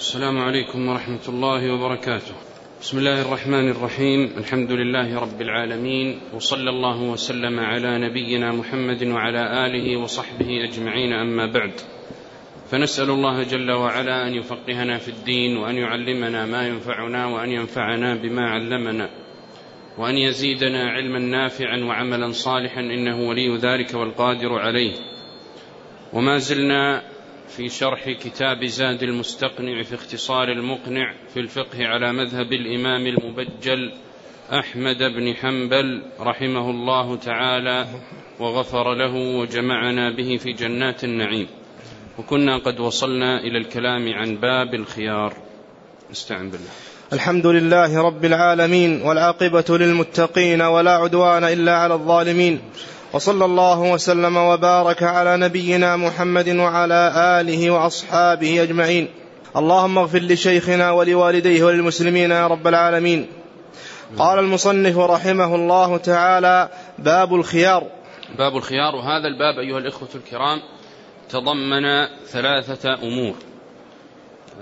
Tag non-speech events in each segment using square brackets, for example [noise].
السلام عليكم ورحمة الله وبركاته. بسم الله الرحمن الرحيم. الحمد لله رب العالمين وصلى الله وسلم على نبينا محمد وعلى آله وصحبه أجمعين أما بعد. فنسأل الله جل وعلا أن يفقهنا في الدين وأن يعلمنا ما ينفعنا وأن ينفعنا بما علمنا وأن يزيدنا علما نافعا وعملا صالحا إنه ولي ذلك والقادر عليه. وما زلنا في شرح كتاب زاد المستقنع في اختصار المقنع في الفقه على مذهب الإمام المبجل أحمد بن حنبل رحمه الله تعالى وغفر له وجمعنا به في جنات النعيم. وكنا قد وصلنا إلى الكلام عن باب الخيار. استعن بالله. الحمد لله رب العالمين والعاقبة للمتقين ولا عدوان إلا على الظالمين. وصلى الله وسلم وبارك على نبينا محمد وعلى آله وأصحابه أجمعين. اللهم اغفر لشيخنا ولوالديه وللمسلمين يا رب العالمين. قال المصنف رحمه الله تعالى باب الخيار. باب الخيار وهذا الباب أيها الإخوة الكرام تضمن ثلاثة أمور.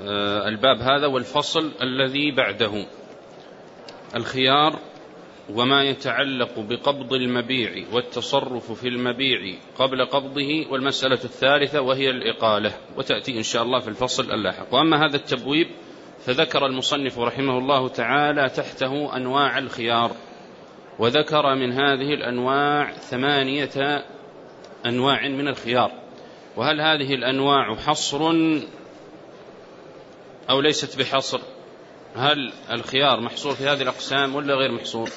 آه، الباب هذا والفصل الذي بعده. الخيار وما يتعلق بقبض المبيع والتصرف في المبيع قبل قبضه والمسألة الثالثة وهي الإقالة. وتأتي إن شاء الله في الفصل اللاحق. وأما هذا التبويب فذكر المصنف رحمه الله تعالى تحته أنواع الخيار. وذكر من هذه الأنواع ثمانية أنواع من الخيار. وهل هذه الأنواع حصر أو ليست بحصر؟ هل الخيار محصور في هذه الأقسام ولا غير محصور؟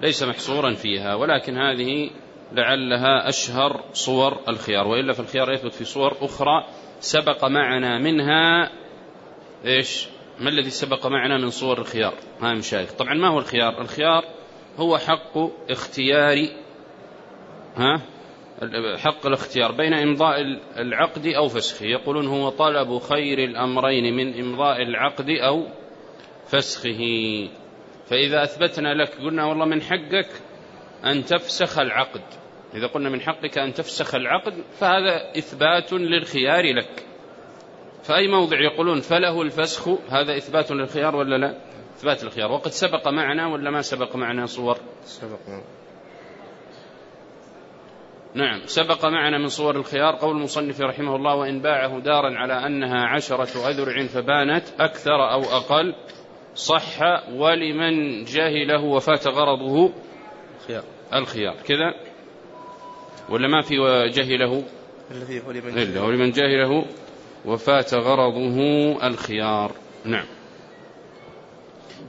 ليس محصورا فيها ولكن هذه لعلها أشهر صور الخيار وإلا فالخيار يثبت في صور أخرى سبق معنا منها إيش؟ ما الذي سبق معنا من صور الخيار؟ ها مشايخ. طبعا ما هو الخيار؟ الخيار هو حق اختيار ها؟ حق الاختيار بين إمضاء العقد أو فسخه. يقولون هو طلب خير الأمرين من إمضاء العقد أو فسخه. فإذا أثبتنا لك قلنا والله من حقك أن تفسخ العقد. إذا قلنا من حقك أن تفسخ العقد فهذا إثبات للخيار لك. فأي موضع يقولون فله الفسخ هذا إثبات للخيار ولا لا؟ إثبات الخيار وقد سبق معنا ولا ما سبق معنا صور؟ سبق نعم. سبق معنا من صور الخيار قول المصنف رحمه الله وإن باعه دارا على أنها عشرة أذرع فبانت أكثر أو أقل. صح ولمن جهله وفات غرضه الخيار, الخيار. كذا؟ ولا ما في وجهله الذي هو لمن ولمن جهله وفات غرضه الخيار. نعم.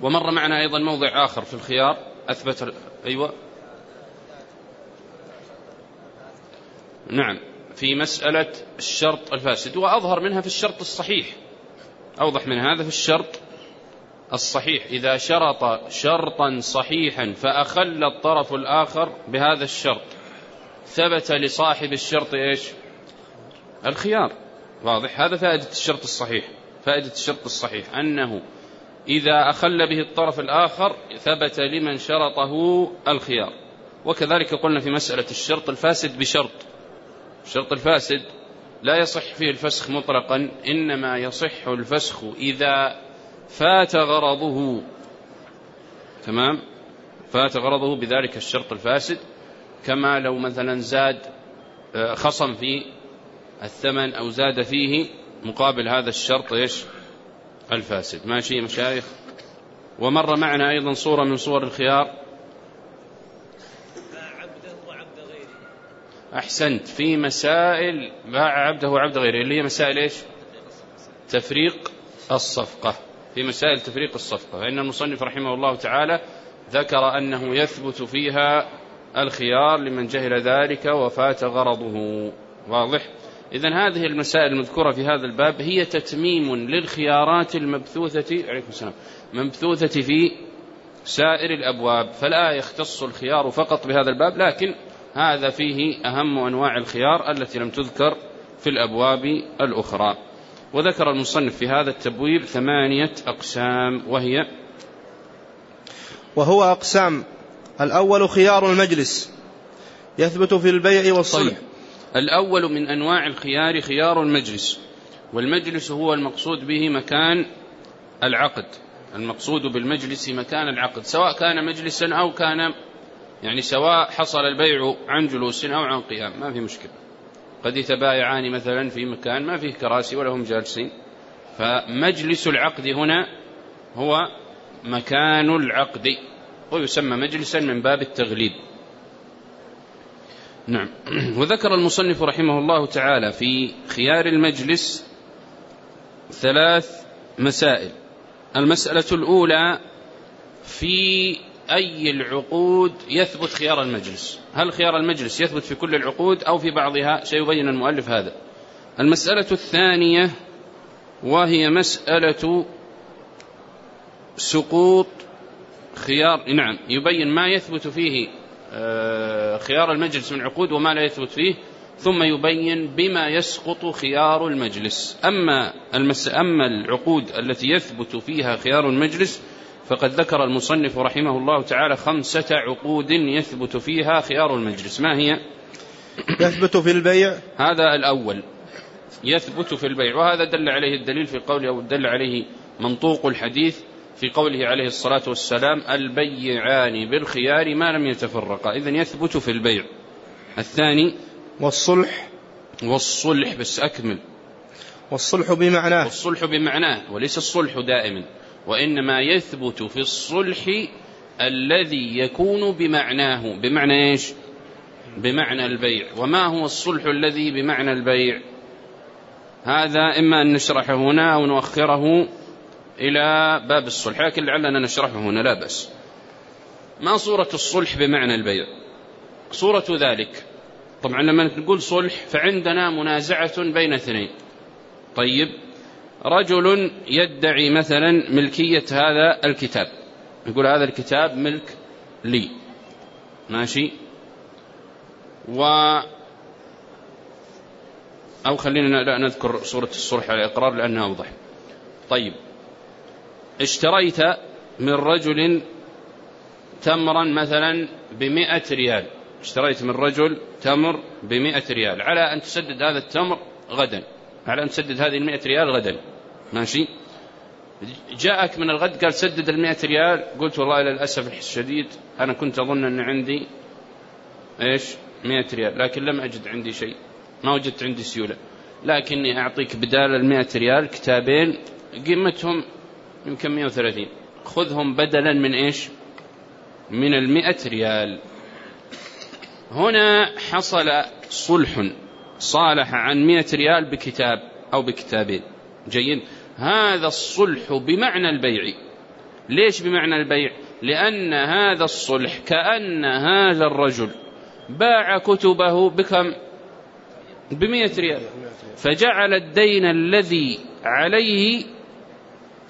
ومر معنا أيضا موضع آخر في الخيار. أثبت أيوة. نعم. في مسألة الشرط الفاسد. وأظهر منها في الشرط الصحيح. أوضح من هذا في الشرط الصحيح. إذا شرط شرطا صحيحا فأخل الطرف الآخر بهذا الشرط. ثبت لصاحب الشرط إيش؟ الخيار. واضح؟ هذا فائدة الشرط الصحيح. فائدة الشرط الصحيح أنه إذا أخل به الطرف الآخر ثبت لمن شرطه الخيار. وكذلك قلنا في مسألة الشرط الفاسد بشرط. الشرط الفاسد لا يصح فيه الفسخ مطلقا إنما يصح الفسخ إذا فات غرضه. تمام؟ فات غرضه بذلك الشرط الفاسد. كما لو مثلا زاد آه، خصم في الثمن أو زاد فيه مقابل هذا الشرط إيش؟ الفاسد. ماشي مشايخ؟ ومر معنا أيضا صورة من صور الخيار. باع عبده وعبد غيره أحسنت. في مسائل باع عبده وعبد غيره اللي هي مسائل إيش؟ تفريق الصفقة. في مسائل تفريق الصفقة فإن المصنف رحمه الله تعالى ذكر أنه يثبت فيها الخيار لمن جهل ذلك وفات غرضه. واضح؟ إذا هذه المسائل المذكورة في هذا الباب هي تتميم للخيارات المبثوثة عليكم السلام مبثوثة في سائر الأبواب فلا يختص الخيار فقط بهذا الباب لكن هذا فيه أهم أنواع الخيار التي لم تذكر في الأبواب الأخرى. وذكر المصنف في هذا التبويب ثمانية أقسام وهي وهو أقسام. الأول خيار المجلس يثبت في البيع والصلح طيب. الأول من أنواع الخيار خيار المجلس والمجلس هو المقصود به مكان العقد المقصود بالمجلس مكان العقد سواء كان مجلسا أو كان يعني سواء حصل البيع عن جلوس أو عن قيام ما في مشكلة. قد يتبايعان مثلا في مكان ما فيه كراسي ولا هم جالسين. فمجلس العقد هنا هو مكان العقد ويسمى مجلسا من باب التغليب. نعم. [clears throat] وذكر المصنف رحمه الله تعالى في خيار المجلس ثلاث مسائل. المسألة الأولى في أي العقود يثبت خيار المجلس؟ هل خيار المجلس يثبت في كل العقود أو في بعضها؟ سيبين المؤلف هذا. المسألة الثانية وهي مسألة سقوط خيار نعم يبين ما يثبت فيه آه، خيار المجلس من عقود وما لا يثبت فيه ثم يبين بما يسقط خيار المجلس. أما, أما العقود التي يثبت فيها خيار المجلس فقد ذكر المصنف رحمه الله تعالى خمسة عقود يثبت فيها خيار المجلس. ما هي؟ يثبت في البيع. هذا الأول. يثبت في البيع. وهذا دل عليه الدليل في قوله أو دل عليه منطوق الحديث في قوله عليه الصلاة والسلام البيعان بالخيار ما لم يتفرقا. إذن يثبت في البيع. الثاني والصلح. والصلح بس أكمل. والصلح بمعناه. والصلح بمعناه وليس الصلح دائما. وإنما يثبت في الصلح الذي يكون بمعناه. بمعنى إيش؟ بمعنى البيع. وما هو الصلح الذي بمعنى البيع؟ هذا إما أن نشرحه هنا أو نؤخره إلى باب الصلح لكن لعلنا نشرحه هنا لا بأس. ما صورة الصلح بمعنى البيع؟ صورة ذلك. طبعا لما نقول صلح فعندنا منازعة بين اثنين. طيب رجل يدعي مثلا ملكية هذا الكتاب. يقول هذا الكتاب ملك لي. ماشي؟ و أو خلينا لا نذكر صورة الصلح على الإقرار لأنها أوضح طيب. اشتريت من رجل تمرا مثلا بمئة ريال. اشتريت من رجل تمر بمئة ريال. على أن تسدد هذا التمر غدا. على أن تسدد هذه المئة ريال غدا؟ ماشي. جاءك من الغد قال سدد المئة ريال. قلت والله للأسف الشديد أنا كنت أظن أن عندي إيش؟ مئة ريال لكن لم أجد عندي شيء. ما وجدت عندي سيولة. لكني أعطيك بدال المئة ريال كتابين قيمتهم يمكن 130 خذهم بدلا من إيش؟ من المئة ريال. هنا حصل صلح. صالح عن مئة ريال بكتاب أو بكتابين. جيد. هذا الصلح بمعنى البيع. ليش بمعنى البيع؟ لأن هذا الصلح كأن هذا الرجل باع كتبه بكم؟ بمئة ريال. فجعل الدين الذي عليه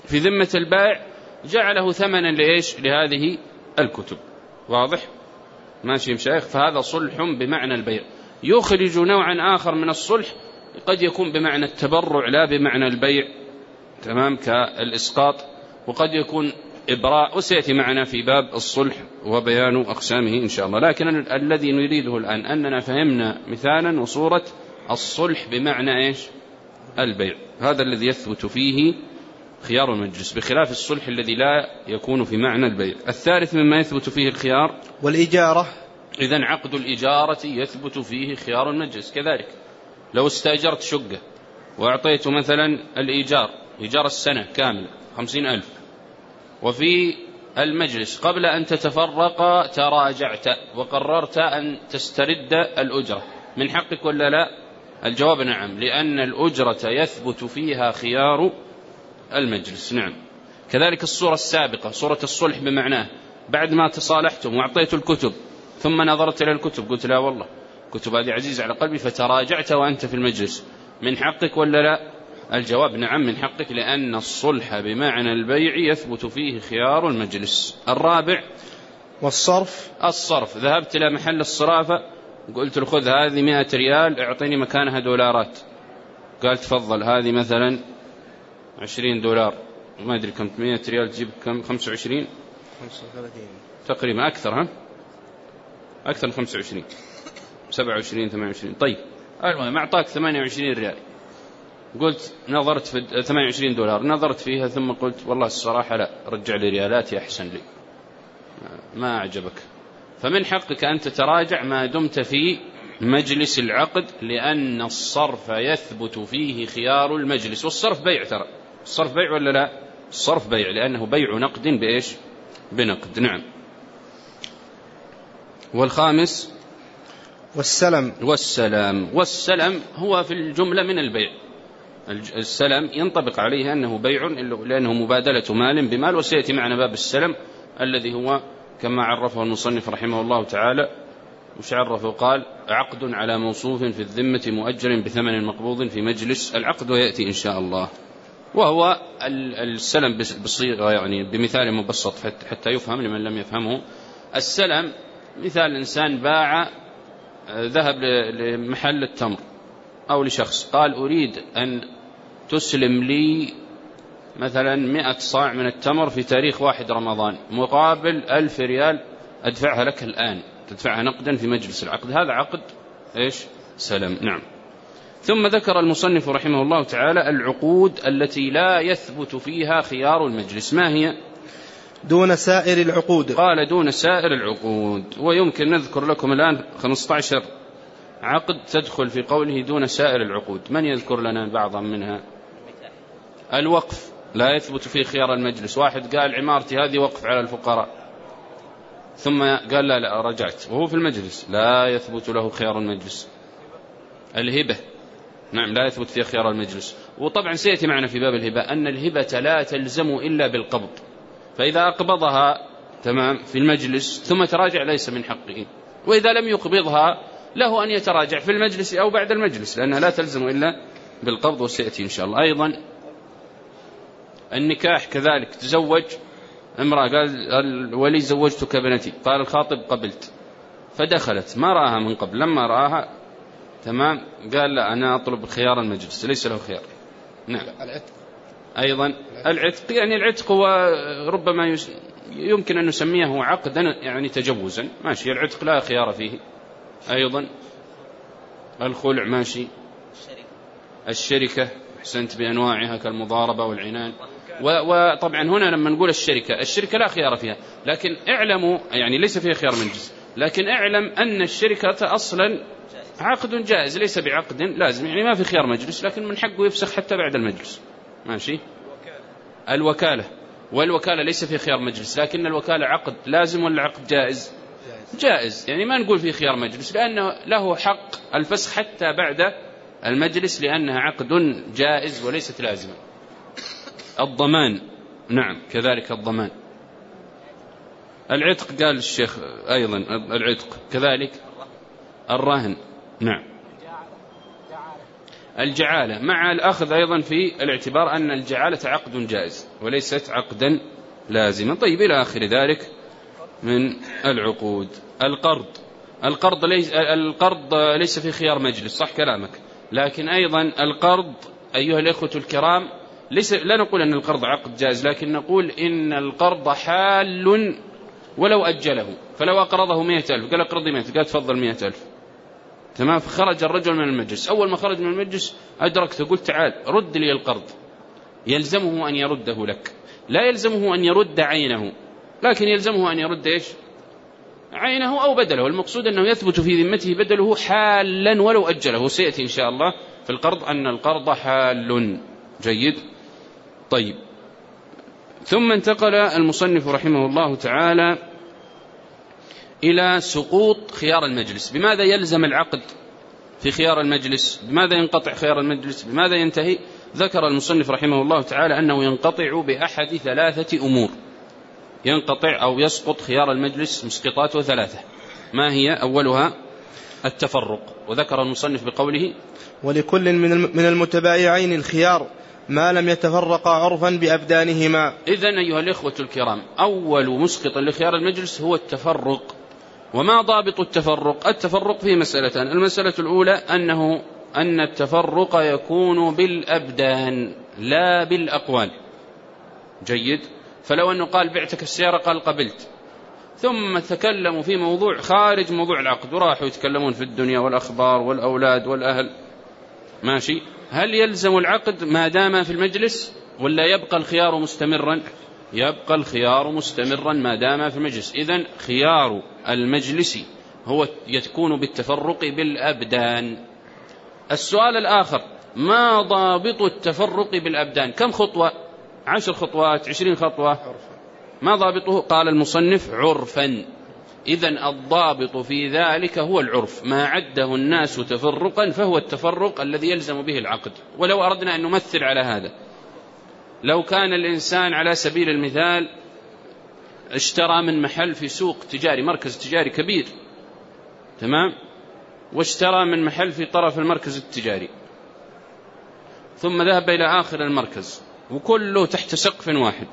في ذمة البائع جعله ثمنا لإيش؟ لهذه الكتب. واضح؟ ماشي مشايخ فهذا صلح بمعنى البيع. يخرج نوعا آخر من الصلح قد يكون بمعنى التبرع لا بمعنى البيع. تمام؟ كالإسقاط. وقد يكون إبراء وسيأتي معنا في باب الصلح وبيان أقسامه إن شاء الله. لكن ال الذي نريده الآن أننا فهمنا مثالا وصورة الصلح بمعنى إيش؟ البيع. هذا الذي يثبت فيه خيار المجلس بخلاف الصلح الذي لا يكون في معنى البيع. الثالث مما يثبت فيه الخيار والإجارة. إذا عقد الإجارة يثبت فيه خيار المجلس كذلك. لو استأجرت شقة وأعطيت مثلا الإيجار إيجار السنة كاملة خمسين ألف وفي المجلس قبل أن تتفرق تراجعت وقررت أن تسترد الأجرة. من حقك ولا لا؟ الجواب نعم لأن الأجرة يثبت فيها خيار المجلس. نعم. كذلك الصورة السابقة صورة الصلح بمعناه بعد ما تصالحتم وأعطيت الكتب ثم نظرت إلى الكتب. قلت لا والله. كتب هذه عزيز على قلبي فتراجعت وأنت في المجلس. من حقك ولا لا؟ الجواب نعم من حقك لأن الصلح بمعنى البيع يثبت فيه خيار المجلس. الرابع والصرف. الصرف. ذهبت إلى محل الصرافة قلت له خذ هذه مئة ريال أعطيني مكانها دولارات. قال تفضل هذه مثلا عشرين دولار. ما أدري كم مئة ريال تجيب كم خمسة وعشرين؟ خمسة وثلاثين. تقريبا أكثر ها؟ أكثر من 25 27 28 طيب المهم أعطاك 28 ريال. قلت نظرت في 28 دولار. نظرت فيها ثم قلت والله الصراحة لا رجع لي ريالاتي أحسن لي. ما أعجبك. فمن حقك أن تتراجع ما دمت في مجلس العقد لأن الصرف يثبت فيه خيار المجلس. والصرف بيع ترى. الصرف بيع ولا لا؟ الصرف بيع لأنه بيع نقد بإيش؟ بنقد. نعم. والخامس والسلم. والسلام. والسلم هو في الجملة من البيع. السلم ينطبق عليه أنه بيع لأنه مبادلة مال بمال وسيأتي معنا باب السلم الذي هو كما عرفه المصنف رحمه الله تعالى وش عرفه؟ قال عقد على موصوف في الذمة مؤجر بثمن مقبوض في مجلس العقد ويأتي إن شاء الله. وهو السلم بصيغة يعني بمثال مبسط حتى يفهم لمن لم يفهمه. السلم مثال إنسان باع آه، ذهب لمحل التمر أو لشخص قال أريد أن تسلم لي مثلا مئة صاع من التمر في تاريخ واحد رمضان مقابل ألف ريال أدفعها لك الآن تدفعها نقدا في مجلس العقد. هذا عقد إيش؟ سلم نعم. ثم ذكر المصنف رحمه الله تعالى العقود التي لا يثبت فيها خيار المجلس. ما هي؟ دون سائر العقود. قال دون سائر العقود. ويمكن نذكر لكم الآن 15 عقد تدخل في قوله دون سائر العقود. من يذكر لنا بعضا منها؟ الوقف. لا يثبت فيه خيار المجلس. واحد قال عمارتي هذه وقف على الفقراء. ثم قال لا لا رجعت. وهو في المجلس. لا يثبت له خيار المجلس. الهبة. نعم لا يثبت فيها خيار المجلس. وطبعا سيأتي معنا في باب الهبة أن الهبة لا تلزم إلا بالقبض. فإذا أقبضها تمام في المجلس ثم تراجع ليس من حقه. وإذا لم يقبضها له أن يتراجع في المجلس أو بعد المجلس لأنها لا تلزم إلا بالقبض وسيأتي إن شاء الله. أيضا النكاح كذلك تزوج امرأة قال الولي زوجتك بنتي. قال الخاطب قبلت. فدخلت ما رآها من قبل. لما رآها تمام قال لا أنا أطلب خيار المجلس ليس له خيار. نعم. العتق أيضا. العتق يعني العتق هو ربما يمكن أن نسميه عقدا يعني تجوزا. ماشي العتق لا خيار فيه. أيضا. الخلع ماشي. الشركة أحسنت بأنواعها كالمضاربة والعنان. وطبعا هنا لما نقول الشركة الشركة لا خيار فيها. لكن اعلموا يعني ليس فيها خيار من جزء لكن اعلم أن الشركة أصلا عقد جائز ليس بعقد لازم يعني ما في خيار مجلس لكن من حقه يفسخ حتى بعد المجلس. ماشي؟ الوكالة. والوكالة ليس في خيار مجلس لكن الوكالة عقد لازم ولا عقد جائز؟ جائز. يعني ما نقول في خيار مجلس لأنه له حق الفسخ حتى بعد المجلس لأنها عقد جائز وليست لازمة. الضمان. نعم كذلك الضمان. العتق قال الشيخ أيضا العتق. كذلك الرهن. نعم. الجعالة مع الأخذ أيضا في الاعتبار أن الجعالة عقد جائز وليست عقدا لازما. طيب إلى آخر ذلك من العقود. القرض. القرض ليس, القرض ليس في خيار مجلس صح كلامك. لكن أيضا القرض أيها الإخوة الكرام ليس لا نقول أن القرض عقد جائز لكن نقول إن القرض حال ولو أجله. فلو أقرضه مئة ألف قال أقرضي مئة ألف قال تفضل مئة ألف. تمام. فخرج الرجل من المجلس. أول ما خرج من المجلس أدركته قلت تعال رد لي القرض. يلزمه أن يرده لك. لا يلزمه أن يرد عينه. لكن يلزمه أن يرد إيش؟ عينه أو بدله. المقصود أنه يثبت في ذمته بدله حالا ولو أجله. سيأتي إن شاء الله في القرض أن القرض حال. جيد. طيب. ثم انتقل المصنف رحمه الله تعالى إلى سقوط خيار المجلس. بماذا يلزم العقد في خيار المجلس؟ بماذا ينقطع خيار المجلس؟ بماذا ينتهي؟ ذكر المصنف رحمه الله تعالى أنه ينقطع بأحد ثلاثة أمور. ينقطع أو يسقط خيار المجلس مسقطاته ثلاثة ما هي؟ أولها التفرق. وذكر المصنف بقوله ولكل من المتبايعين الخيار ما لم يتفرقا عرفا بأبدانهما. إذا أيها الإخوة الكرام أول مسقط لخيار المجلس هو التفرق. وما ضابط التفرق؟ التفرق فيه مسألتان. المسألة الأولى أنه أن التفرق يكون بالأبدان لا بالأقوال. جيد. فلو أنه قال بعتك السيارة قال قبلت. ثم تكلموا في موضوع خارج موضوع العقد وراحوا يتكلمون في الدنيا والأخبار والأولاد والأهل. ماشي. هل يلزم العقد ما دام في المجلس ولا يبقى الخيار مستمرا؟ يبقى الخيار مستمرا ما دام في المجلس. إذا خيار المجلس هو يكون بالتفرق بالأبدان. السؤال الآخر ما ضابط التفرق بالأبدان؟ كم خطوة؟ عشر خطوات عشرين خطوة؟ ما ضابطه؟ قال المصنف عرفا. إذا الضابط في ذلك هو العرف. ما عده الناس تفرقا فهو التفرق الذي يلزم به العقد. ولو أردنا أن نمثل على هذا. لو كان الإنسان على سبيل المثال اشترى من محل في سوق تجاري مركز تجاري كبير تمام؟ واشترى من محل في طرف المركز التجاري ثم ذهب إلى آخر المركز وكله تحت سقف واحد.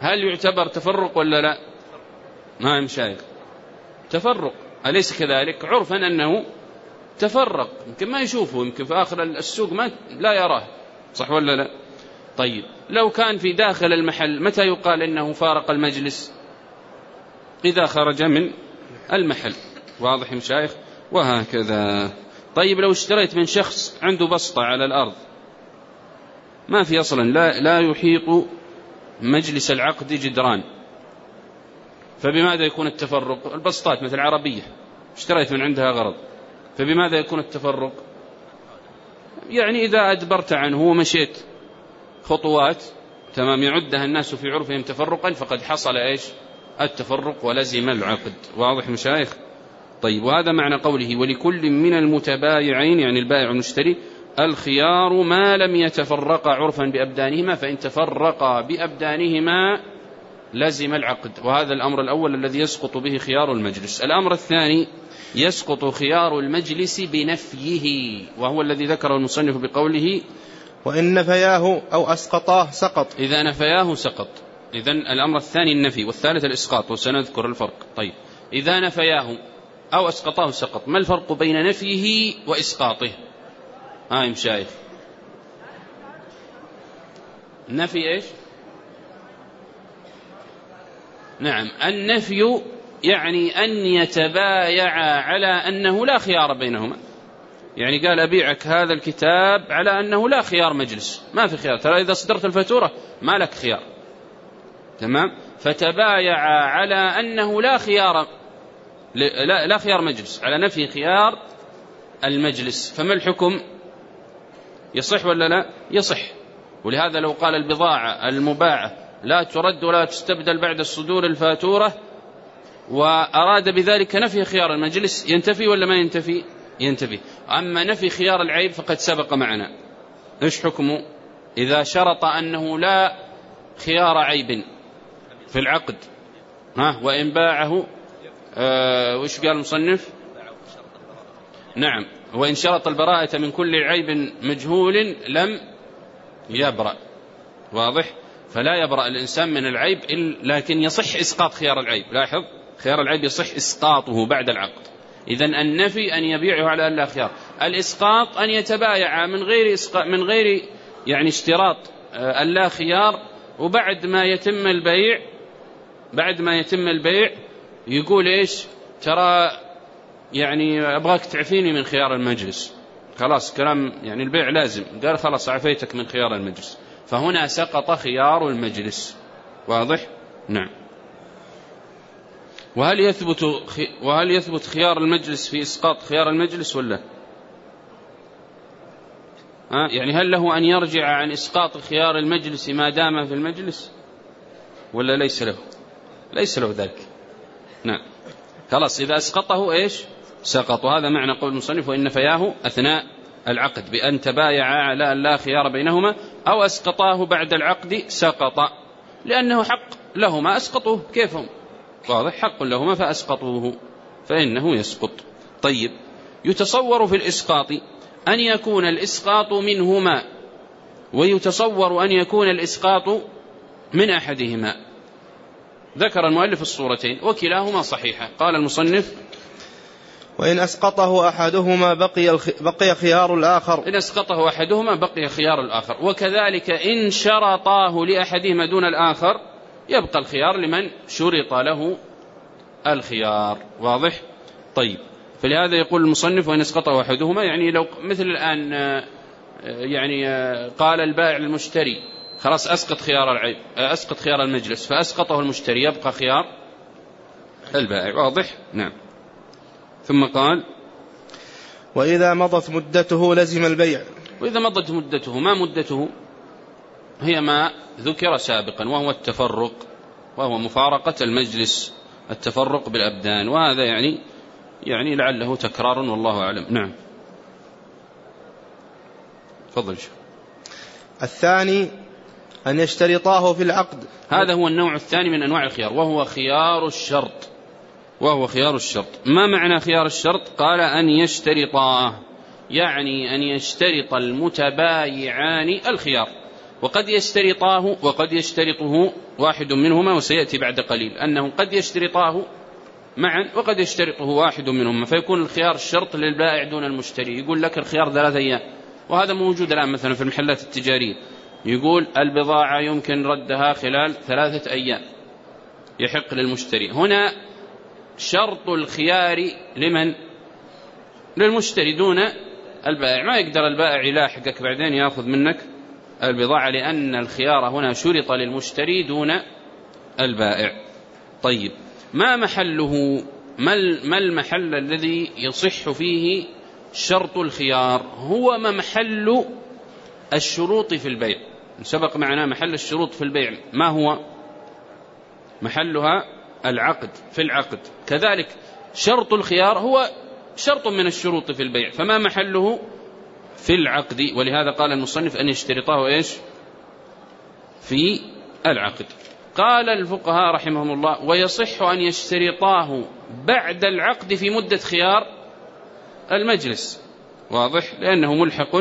هل يعتبر تفرق ولا لا؟ ما هم شايف تفرق. أليس كذلك؟ عرفا أنه تفرق. يمكن ما يشوفه يمكن في آخر السوق ما لا يراه. صح ولا لا؟ طيب. لو كان في داخل المحل متى يقال إنه فارق المجلس؟ إذا خرج من المحل. واضح يا وهكذا. طيب لو اشتريت من شخص عنده بسطة على الأرض ما في أصلا لا, لا يحيط مجلس العقد جدران. فبماذا يكون التفرق؟ البسطات مثل عربية اشتريت من عندها غرض. فبماذا يكون التفرق؟ يعني إذا أدبرت عنه ومشيت خطوات. تمام يعدها الناس في عرفهم تفرقا فقد حصل إيش؟ التفرق ولزم العقد. واضح مشايخ؟ طيب وهذا معنى قوله ولكل من المتبايعين يعني البائع والمشتري الخيار ما لم يتفرقا عرفا بأبدانهما فإن تفرقا بأبدانهما لزم العقد. وهذا الأمر الأول الذي يسقط به خيار المجلس. الأمر الثاني يسقط خيار المجلس بنفيه وهو الذي ذكره المصنف بقوله وإن نفياه أو أسقطاه سقط. إذا نفياه سقط. إذا الأمر الثاني النفي والثالث الإسقاط وسنذكر الفرق. طيب. إذا نفياه أو أسقطاه سقط. ما الفرق بين نفيه وإسقاطه؟ ها آه مشايف نفي إيش؟ نعم. النفي يعني أن يتبايع على أنه لا خيار بينهما. يعني قال أبيعك هذا الكتاب على أنه لا خيار مجلس. ما في خيار. ترى إذا صدرت الفاتورة ما لك خيار. تمام؟ فتبايع على أنه لا خيار لا, خيار مجلس. على نفي خيار المجلس. فما الحكم؟ يصح ولا لا؟ يصح. ولهذا لو قال البضاعة المباعة لا ترد ولا تستبدل بعد الصدور الفاتورة وأراد بذلك نفي خيار المجلس ينتفي ولا ما ينتفي؟ ينتفي. أما نفي خيار العيب فقد سبق معنا. إيش حكمه؟ إذا شرط أنه لا خيار عيب في العقد. ها؟ وإن باعه آه، وإيش قال المصنف؟ نعم. وإن شرط البراءة من كل عيب مجهول لم يبرأ. واضح؟ فلا يبرأ الإنسان من العيب لكن يصح إسقاط خيار العيب. لاحظ؟ خيار العيب يصح إسقاطه بعد العقد. إذا النفي أن يبيعه على الأخيار الإسقاط أن يتبايع من غير من غير يعني اشتراط آه، اللا خيار. وبعد ما يتم البيع بعد ما يتم البيع يقول إيش؟ ترى يعني أبغاك تعفيني من خيار المجلس. خلاص كلام يعني البيع لازم. قال خلاص عفيتك من خيار المجلس. فهنا سقط خيار المجلس. واضح؟ نعم. وهل يثبت وهل يثبت خيار المجلس في إسقاط خيار المجلس ولا؟ ها؟ يعني هل له أن يرجع عن إسقاط خيار المجلس ما دام في المجلس؟ ولا ليس له؟ ليس له ذلك. نعم. خلاص إذا أسقطه إيش؟ سقط وهذا معنى قول المصنف وإن فياه أثناء العقد بأن تبايعا على أن لا خيار بينهما أو أسقطاه بعد العقد سقط. لأنه حق لهما أسقطوه كيفهم؟ واضح حق لهما فأسقطوه فإنه يسقط. طيب يتصور في الإسقاط أن يكون الإسقاط منهما ويتصور أن يكون الإسقاط من أحدهما. ذكر المؤلف الصورتين وكلاهما صحيحة. قال المصنف وإن أسقطه أحدهما بقي, بقي خيار الآخر. إن أسقطه أحدهما بقي خيار الآخر. وكذلك إن شرطاه لأحدهما دون الآخر يبقى الخيار لمن شرط له الخيار. واضح؟ طيب. فلهذا يقول المصنف وإن اسقط أحدهما يعني لو مثل الآن آه، آه، يعني آه، قال البائع للمشتري خلاص أسقط خيار العيب أسقط خيار المجلس فأسقطه المشتري يبقى خيار البائع. واضح؟ نعم. ثم قال وإذا مضت مدته لزم البيع. وإذا مضت مدته ما مدته؟ هي ما ذكر سابقا وهو التفرق وهو مفارقة المجلس التفرق بالأبدان وهذا يعني يعني لعله تكرار والله أعلم. نعم. تفضل الثاني أن يشترطاه في العقد. هذا هو النوع الثاني من أنواع الخيار وهو خيار الشرط. وهو خيار الشرط. ما معنى خيار الشرط؟ قال أن يشترطاه يعني أن يشترط المتبايعان الخيار. وقد يشترطاه وقد يشترطه واحد منهما وسيأتي بعد قليل. أنه قد يشترطاه معا وقد يشترطه واحد منهما. فيكون الخيار الشرط للبائع دون المشتري. يقول لك الخيار ثلاثة أيام. وهذا موجود الآن مثلا في المحلات التجارية. يقول البضاعة يمكن ردها خلال ثلاثة أيام. يحق للمشتري. هنا شرط الخيار لمن؟ للمشتري دون البائع. ما يقدر البائع يلاحقك بعدين يأخذ منك؟ البضاعة لأن الخيار هنا شرط للمشتري دون البائع. طيب ما محله؟ ما المحل الذي يصح فيه شرط الخيار؟ هو ما محل الشروط في البيع. سبق معنا محل الشروط في البيع. ما هو؟ محلها العقد في العقد. كذلك شرط الخيار هو شرط من الشروط في البيع. فما محله؟ في العقد ولهذا قال المصنف أن يشترطاه إيش؟ في العقد. قال الفقهاء رحمهم الله ويصح أن يشترطاه بعد العقد في مدة خيار المجلس. واضح؟ لأنه ملحق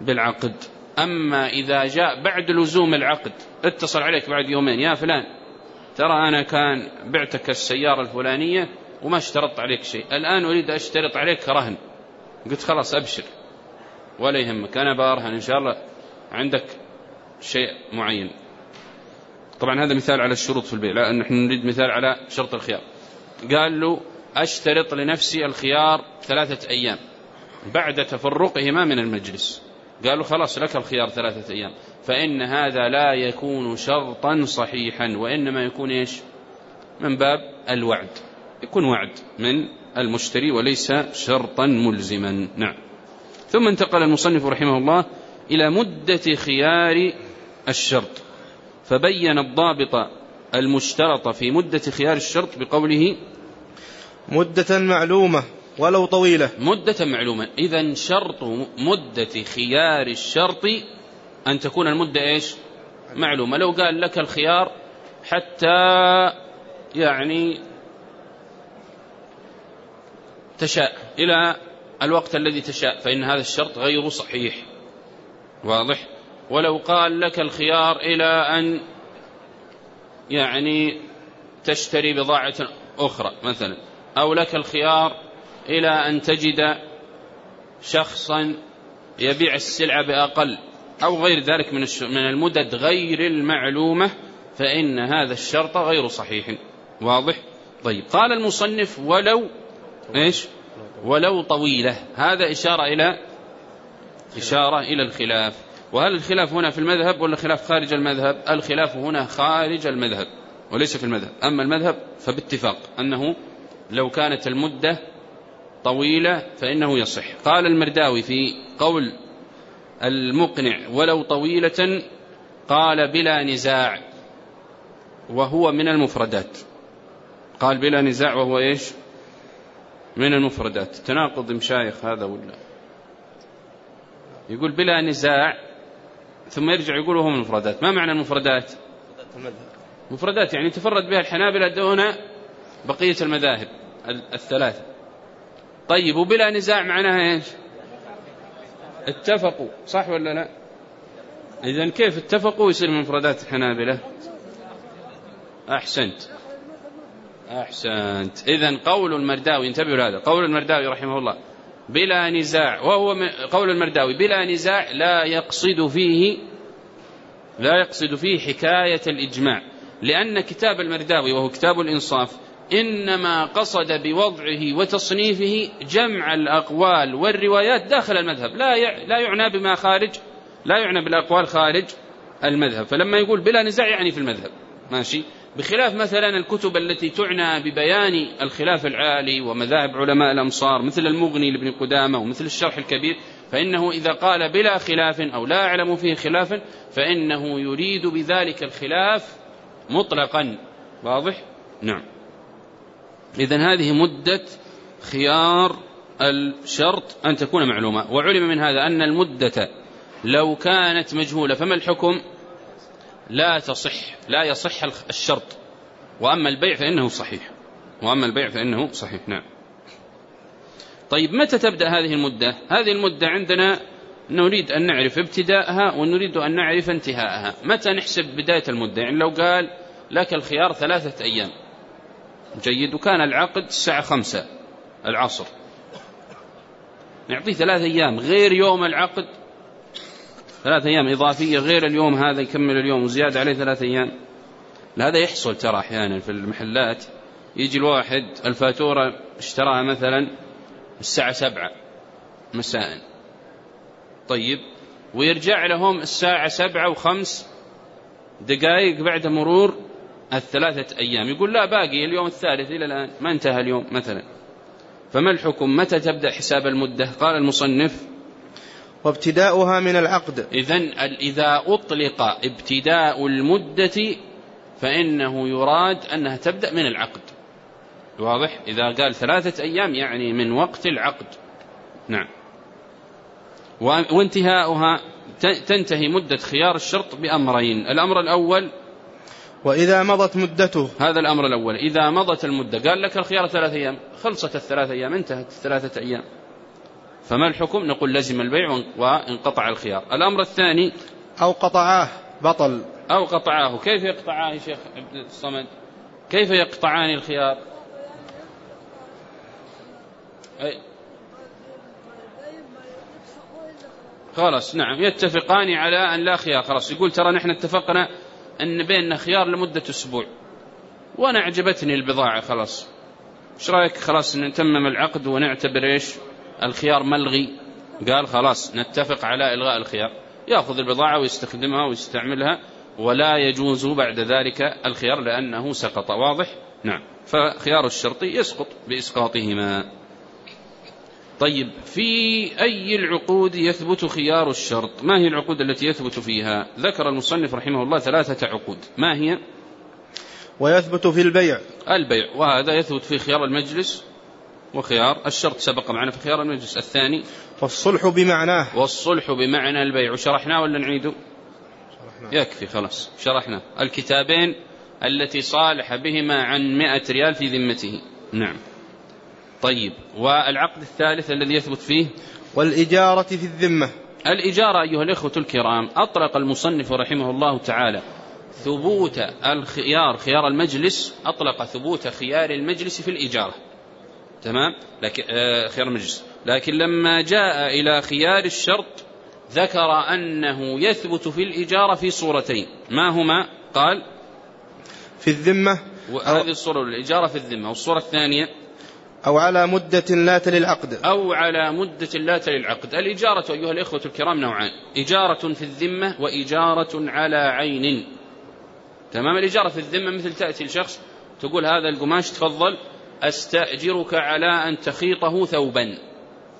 بالعقد. أما إذا جاء بعد لزوم العقد اتصل عليك بعد يومين يا فلان ترى أنا كان بعتك السيارة الفلانية وما اشترطت عليك شيء الآن أريد أشترط عليك رهن. قلت خلاص أبشر. ولا يهمك أنا بأرهن إن شاء الله عندك شيء معين. طبعا هذا مثال على الشروط في البيع لا نحن نريد مثال على شرط الخيار. قال له أشترط لنفسي الخيار ثلاثة أيام بعد تفرقهما من المجلس. قالوا خلاص لك الخيار ثلاثة أيام. فإن هذا لا يكون شرطا صحيحا وإنما يكون إيش؟ من باب الوعد. يكون وعد من المشتري وليس شرطا ملزما. نعم. ثم انتقل المصنف رحمه الله إلى مدة خيار الشرط فبين الضابط المشترط في مدة خيار الشرط بقوله مدة معلومة ولو طويلة. مدة معلومة. إذا شرط مدة خيار الشرط أن تكون المدة إيش؟ معلومة. لو قال لك الخيار حتى يعني تشاء إلى الوقت الذي تشاء فإن هذا الشرط غير صحيح. واضح؟ ولو قال لك الخيار إلى أن يعني تشتري بضاعة أخرى مثلا أو لك الخيار إلى أن تجد شخصا يبيع السلعة بأقل أو غير ذلك من من المدد غير المعلومة فإن هذا الشرط غير صحيح. واضح؟ طيب قال المصنف ولو إيش؟ ولو طويلة. هذا إشارة إلى إشارة إلى الخلاف. وهل الخلاف هنا في المذهب ولا الخلاف خارج المذهب؟ الخلاف هنا خارج المذهب وليس في المذهب. أما المذهب فباتفاق أنه لو كانت المدة طويلة فإنه يصح. قال المرداوي في قول المقنع ولو طويلة قال بلا نزاع وهو من المفردات. قال بلا نزاع وهو إيش؟ من المفردات. تناقض مشايخ هذا ولا يقول بلا نزاع ثم يرجع يقول وهو من المفردات. ما معنى المفردات؟ مفردات يعني تفرد بها الحنابلة دون بقية المذاهب الثلاثة. طيب وبلا نزاع معناها إيش؟ اتفقوا. صح ولا لا؟ إذا كيف اتفقوا يصير من مفردات الحنابلة؟ أحسنت. أحسنت. إذا قول المرداوي انتبهوا لهذا. قول المرداوي رحمه الله بلا نزاع وهو قول المرداوي بلا نزاع لا يقصد فيه لا يقصد فيه حكاية الإجماع. لأن كتاب المرداوي وهو كتاب الإنصاف إنما قصد بوضعه وتصنيفه جمع الأقوال والروايات داخل المذهب. لا لا يعنى بما خارج لا يعنى بالأقوال خارج المذهب. فلما يقول بلا نزاع يعني في المذهب. ماشي؟ بخلاف مثلا الكتب التي تعنى ببيان الخلاف العالي ومذاهب علماء الأمصار مثل المغني لابن قدامة ومثل الشرح الكبير فإنه إذا قال بلا خلاف أو لا أعلم فيه خلافا فإنه يريد بذلك الخلاف مطلقا واضح؟ نعم إذا هذه مدة خيار الشرط أن تكون معلومة وعلم من هذا أن المدة لو كانت مجهولة فما الحكم؟ لا تصح لا يصح الشرط. وأما البيع فإنه صحيح. وأما البيع فإنه صحيح. نعم. طيب متى تبدأ هذه المدة؟ هذه المدة عندنا نريد أن نعرف ابتداءها ونريد أن نعرف انتهاءها. متى نحسب بداية المدة؟ يعني لو قال لك الخيار ثلاثة أيام. جيد. وكان العقد الساعة خمسة العصر. نعطيه ثلاثة أيام. غير يوم العقد ثلاثة أيام إضافية غير اليوم هذا يكمل اليوم وزيادة عليه ثلاثة أيام. هذا يحصل ترى أحيانا في المحلات. يجي الواحد الفاتورة اشتراها مثلا الساعة سبعة مساء. طيب ويرجع لهم الساعة سبعة وخمس دقائق بعد مرور الثلاثة أيام. يقول لا باقي اليوم الثالث إلى الآن. ما انتهى اليوم مثلا. فما الحكم؟ متى تبدأ حساب المدة؟ قال المصنف وابتداؤها من العقد. إذا إذا أطلق ابتداء المدة فإنه يراد أنها تبدأ من العقد. واضح؟ إذا قال ثلاثة أيام يعني من وقت العقد. نعم. وانتهاؤها تنتهي مدة خيار الشرط بأمرين. الأمر الأول وإذا مضت مدته. هذا الأمر الأول. إذا مضت المدة قال لك الخيار ثلاثة أيام. خلصت الثلاثة أيام انتهت الثلاثة أيام. فما الحكم؟ نقول لزم البيع وانقطع الخيار. الأمر الثاني أو قطعاه بطل. أو قطعاه. كيف يقطعاه يا شيخ الصمد؟ كيف يقطعان الخيار؟ أي. خلاص نعم. يتفقان على أن لا خيار. خلاص يقول ترى نحن اتفقنا أن بيننا خيار لمدة أسبوع. وأنا أعجبتني البضاعة. خلاص. إيش رأيك؟ خلاص نتمم العقد ونعتبر إيش؟ الخيار ملغي. قال خلاص نتفق على إلغاء الخيار. يأخذ البضاعة ويستخدمها ويستعملها ولا يجوز بعد ذلك الخيار لأنه سقط. واضح؟ نعم. فخيار الشرطي يسقط بإسقاطهما. طيب في أي العقود يثبت خيار الشرط؟ ما هي العقود التي يثبت فيها؟ ذكر المصنف رحمه الله ثلاثة عقود. ما هي؟ ويثبت في البيع. البيع وهذا يثبت في خيار المجلس. وخيار. الشرط سبق معنا في خيار المجلس الثاني والصلح بمعناه. والصلح بمعنى البيع. شرحناه ولا نعيده شرحناه. يكفي خلاص. شرحنا الكتابين التي صالح بهما عن مئة ريال في ذمته. نعم. طيب. والعقد الثالث الذي يثبت فيه؟ والإجارة في الذمة. الإجارة أيها الإخوة الكرام أطلق المصنف رحمه الله تعالى ثبوت الخيار خيار المجلس أطلق ثبوت خيار المجلس في الإجارة. تمام؟ لكن آه، خيار المجلس. لكن لما جاء إلى خيار الشرط ذكر أنه يثبت في الإجارة في صورتين. ما هما؟ قال في الذمة هذه الصورة الإجارة في الذمة. والصورة الثانية أو على مدة لا تلي العقد. أو على مدة لا تلي العقد. الإجارة أيها الإخوة الكرام نوعان. إجارة في الذمة وإجارة على عين. تمام؟ الإجارة في الذمة مثل تأتي لشخص تقول هذا القماش تفضل أستأجرك على أن تخيطه ثوبا.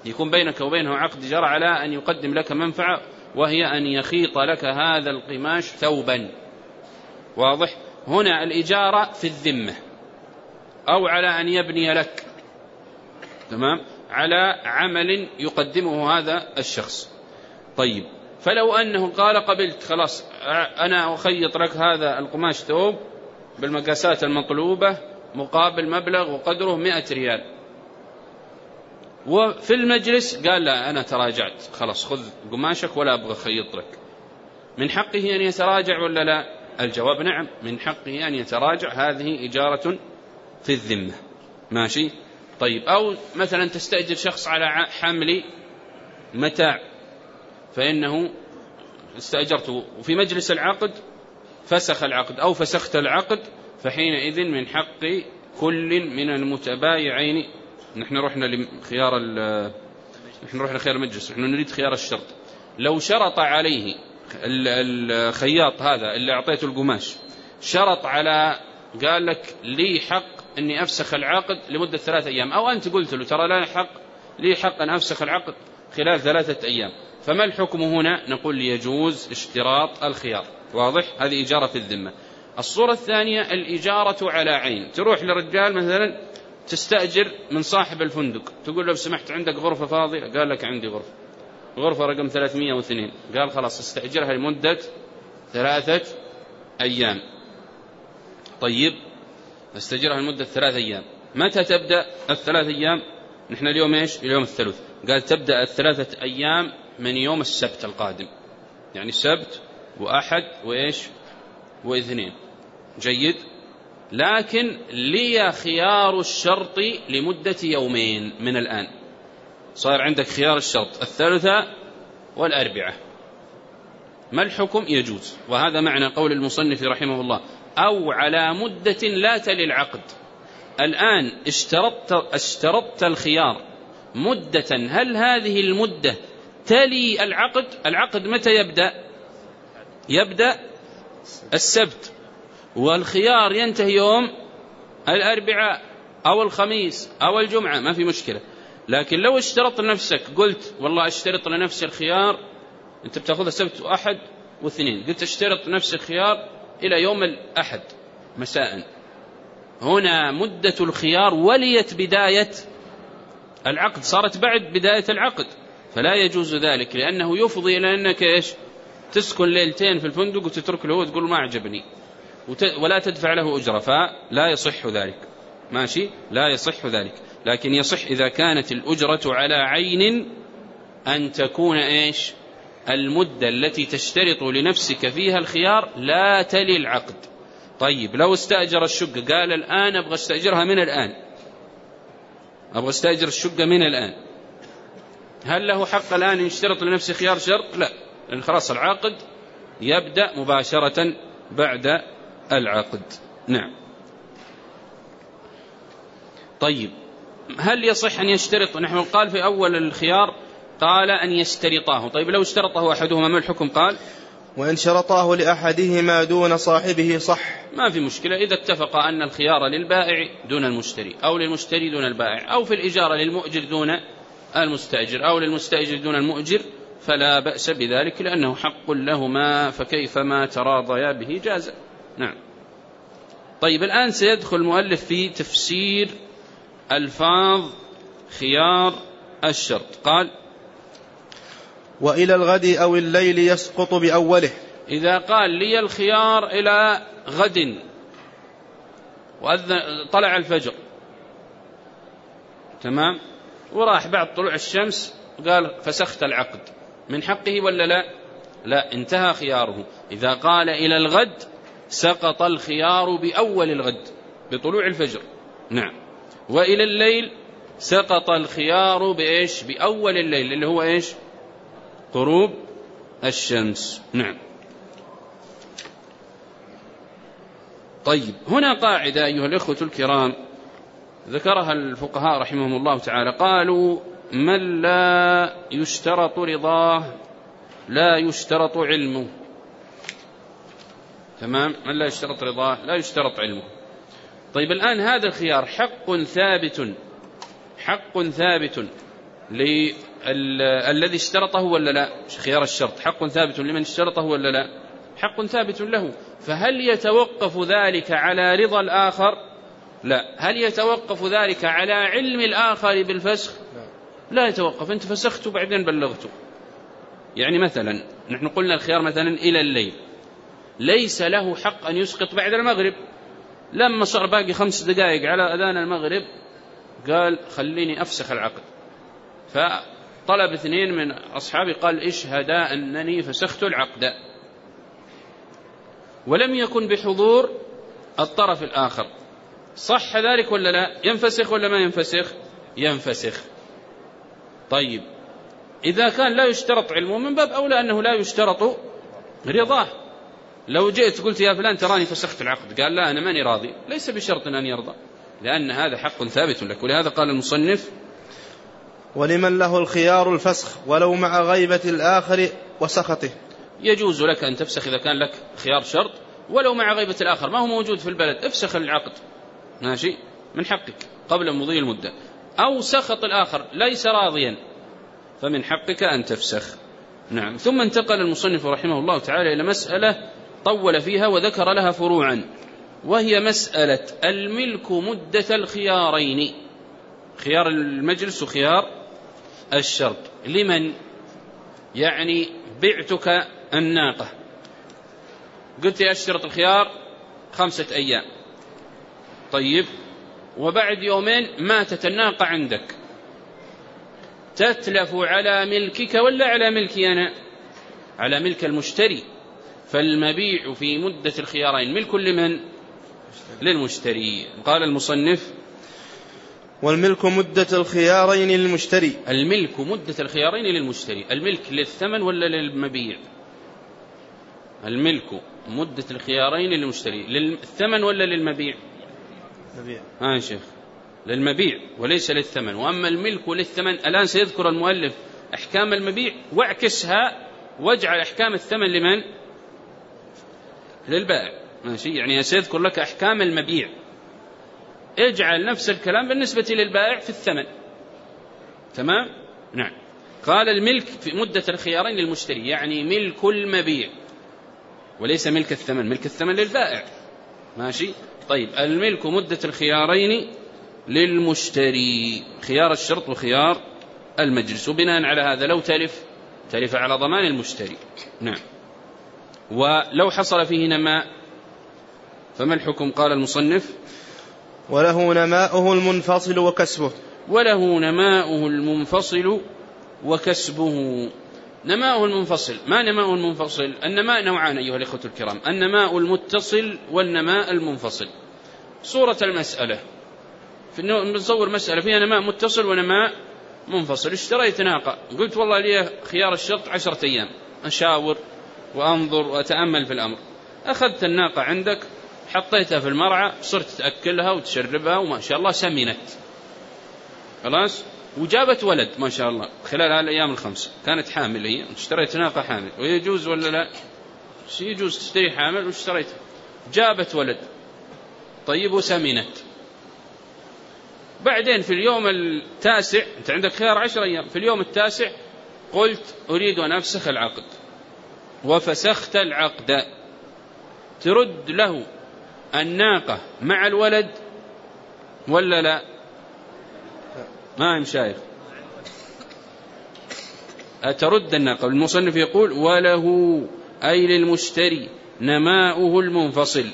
يكون بينك وبينه عقد جرى على أن يقدم لك منفعة وهي أن يخيط لك هذا القماش ثوبا. واضح؟ هنا الإجارة في الذمة. أو على أن يبني لك. تمام؟ على عمل يقدمه هذا الشخص. طيب. فلو أنه قال قبلت خلاص أنا أخيط لك هذا القماش ثوب بالمقاسات المطلوبة مقابل مبلغ وقدره مئة ريال. وفي المجلس قال لا أنا تراجعت. خلاص خذ قماشك ولا أبغى خيط لك من حقه أن يتراجع ولا لا؟ الجواب نعم. من حقه أن يتراجع. هذه إجارة في الذمة. ماشي؟ طيب. أو مثلا تستأجر شخص على حمل متاع فإنه استأجرته. وفي مجلس العقد فسخ العقد أو فسخت العقد فحينئذ من حق كل من المتبايعين. نحن رحنا لخيار نحن رحنا لخيار المجلس. نحن نريد خيار الشرط. لو شرط عليه الخياط هذا اللي أعطيته القماش شرط على قال لك لي حق أني أفسخ العقد لمدة ثلاثة أيام. أو أنت قلت له ترى لا حق لي حق أن أفسخ العقد خلال ثلاثة أيام. فما الحكم هنا؟ نقول يجوز اشتراط الخيار. واضح؟ هذه إجارة في الذمة. الصورة الثانية الإجارة على عين. تروح لرجال مثلا تستأجر من صاحب الفندق. تقول له سمحت عندك غرفة فاضية؟ قال لك عندي غرفة. غرفة رقم 302 قال خلاص استأجرها لمدة ثلاثة أيام. طيب استأجرها لمدة ثلاثة أيام. متى تبدأ الثلاث أيام؟ نحن اليوم إيش؟ اليوم الثلث. قال تبدأ الثلاثة أيام من يوم السبت القادم. يعني السبت وأحد وإيش؟ وإثنين. جيد. لكن لي خيار الشرط لمدة يومين من الآن. صار عندك خيار الشرط الثالثة والأربعة. ما الحكم؟ يجوز. وهذا معنى قول المصنف رحمه الله. أو على مدة لا تلي العقد. الآن اشترطت, اشترطت الخيار. مدة هل هذه المدة تلي العقد؟ العقد متى يبدأ؟ يبدأ السبت. والخيار ينتهي يوم الأربعاء أو الخميس أو الجمعة ما في مشكلة. لكن لو اشترط لنفسك قلت والله اشترط لنفسي الخيار أنت بتأخذها سبت وأحد واثنين. قلت اشترط نفس الخيار إلى يوم الأحد مساء. هنا مدة الخيار وليت بداية العقد صارت بعد بداية العقد. فلا يجوز ذلك لأنه يفضي إلى أنك إيش؟ تسكن ليلتين في الفندق وتترك له وتقول ما عجبني. ولا تدفع له أجرة فلا يصح ذلك. ماشي؟ لا يصح ذلك. لكن يصح إذا كانت الأجرة على عين أن تكون إيش؟ المدة التي تشترط لنفسك فيها الخيار لا تلي العقد. طيب لو استأجر الشقة قال الآن أبغى أستأجرها من الآن. أبغى أستأجر الشقة من الآن. هل له حق الآن يشترط لنفسه خيار شرط لا. لأن خلاص العقد يبدأ مباشرة بعد العقد. نعم. طيب. هل يصح أن يشترط نحن قال في أول الخيار قال أن يشترطاه. طيب لو اشترطه أحدهما ما الحكم؟ قال وإن شرطاه لأحدهما دون صاحبه صح. ما في مشكلة. إذا اتفق أن الخيار للبائع دون المشتري أو للمشتري دون البائع أو في الإجارة للمؤجر دون المستأجر أو للمستأجر دون المؤجر فلا بأس بذلك لأنه حق لهما فكيفما تراضيا به جازا. نعم. طيب الآن سيدخل المؤلف في تفسير ألفاظ خيار الشرط. قال وإلى الغد أو الليل يسقط بأوله. إذا قال لي الخيار إلى غد طلع الفجر. تمام؟ وراح بعد طلوع الشمس قال فسخت العقد. من حقه ولا لا؟ لا انتهى خياره. إذا قال إلى الغد سقط الخيار بأول الغد بطلوع الفجر. نعم. وإلى الليل سقط الخيار بإيش؟ بأول الليل اللي هو إيش؟ غروب الشمس. نعم. طيب هنا قاعدة أيها الإخوة الكرام ذكرها الفقهاء رحمهم الله تعالى قالوا من لا يشترط رضاه لا يشترط علمه. تمام؟ من لا يشترط رضاه؟ لا يشترط علمه. طيب الآن هذا الخيار حق ثابت حق ثابت الذي اشترطه ولا لا؟ خيار الشرط. حق ثابت لمن اشترطه ولا لا؟ حق ثابت له. فهل يتوقف ذلك على رضا الآخر؟ لا. هل يتوقف ذلك على علم الآخر بالفسخ؟ لا. يتوقف. أنت فسخت وبعدين بلغته يعني مثلا نحن قلنا الخيار مثلا إلى الليل. ليس له حق أن يسقط بعد المغرب. لما صار باقي خمس دقائق على أذان المغرب قال خليني أفسخ العقد. فطلب اثنين من أصحابي قال اشهدا أنني فسخت العقد. ولم يكن بحضور الطرف الآخر. صح ذلك ولا لا؟ ينفسخ ولا ما ينفسخ؟ ينفسخ. طيب. إذا كان لا يشترط علمه من باب أولى أنه لا يشترط رضاه. لو جئت قلت يا فلان تراني فسخت العقد. قال لا أنا ماني راضي. ليس بشرط أن يرضى لأن هذا حق ثابت لك. ولهذا قال المصنف ولمن له الخيار الفسخ ولو مع غيبة الآخر وسخطه. يجوز لك أن تفسخ إذا كان لك خيار شرط ولو مع غيبة الآخر. ما هو موجود في البلد؟ افسخ العقد. ماشي؟ من حقك قبل مضي المدة. أو سخط الآخر ليس راضيا. فمن حقك أن تفسخ. نعم. ثم انتقل المصنف رحمه الله تعالى إلى مسألة طول فيها وذكر لها فروعا. وهي مسألة الملك مدة الخيارين. خيار المجلس وخيار الشرط. لمن؟ يعني بعتك الناقة. قلت لي أشترط الخيار خمسة أيام. طيب وبعد يومين ماتت الناقة عندك. تتلف على ملكك ولا على ملكي أنا؟ على ملك المشتري. فالمبيع في مدة الخيارين ملك لمن للمشتري. قال المصنف والملك مدة الخيارين للمشتري. الملك مدة الخيارين للمشتري. الملك للثمن ولا للمبيع؟ الملك مدة الخيارين للمشتري. للثمن ولا للمبيع؟ مبيع. ها آه شيخ للمبيع وليس للثمن. وأما الملك للثمن الآن سيذكر المؤلف أحكام المبيع واعكسها واجعل أحكام الثمن لمن؟ للبائع. ماشي؟ يعني سيذكر لك أحكام المبيع. اجعل نفس الكلام بالنسبة للبائع في الثمن. تمام؟ نعم. قال الملك في مدة الخيارين للمشتري يعني ملك المبيع. وليس ملك الثمن ملك الثمن للبائع. ماشي؟ طيب الملك مدة الخيارين للمشتري. خيار الشرط وخيار المجلس. وبناء على هذا لو تلف تلف على ضمان المشتري. نعم. ولو حصل فيه نماء فما الحكم؟ قال المصنف. وله نماؤه المنفصل وكسبه. وله نماؤه المنفصل وكسبه. نماؤه المنفصل ما نماء المنفصل؟ النماء نوعان أيها الإخوة الكرام النماء المتصل والنماء المنفصل. صورة المسألة. نصور مسألة فيها نماء متصل ونماء منفصل. اشتريت ناقة. قلت والله لي خيار الشرط عشرة أيام. أشاور. وأنظر وأتأمل في الأمر. أخذت الناقة عندك حطيتها في المرعى صرت تأكلها وتشربها وما شاء الله سمنت خلاص؟ وجابت ولد ما شاء الله. خلال هالأيام الخمسة. كانت حامل هي. اشتريت ناقة حامل. ويجوز ولا لا؟ يجوز تشتري حامل واشتريتها. جابت ولد. طيب وسمنت بعدين في اليوم التاسع أنت عندك خيار عشر أيام. في اليوم التاسع قلت أريد أن أفسخ العقد. وفسخت العقد. ترد له الناقة مع الولد ولا لا؟ ما هم شايف أترد الناقة؟ المصنف يقول وله أي للمشتري نماؤه المنفصل.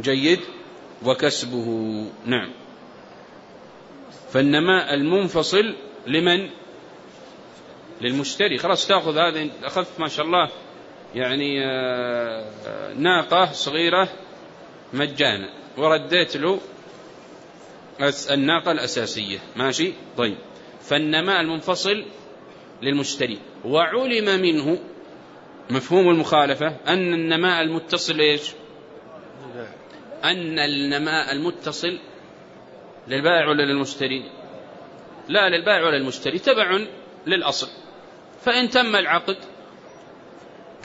جيد؟ وكسبه. نعم. فالنماء المنفصل لمن؟ للمشتري. خلاص تاخذ هذه. أخذت ما شاء الله يعني آه، آه، ناقة صغيرة مجانا. ورديت له الناقة الأساسية. ماشي؟ طيب. فالنماء المنفصل للمشتري. وعلم منه مفهوم المخالفة أن النماء المتصل إيش؟ أن النماء المتصل للبائع ولا للمشتري؟ لا للبائع ولا للمشتري. تبع للأصل. فإن تم العقد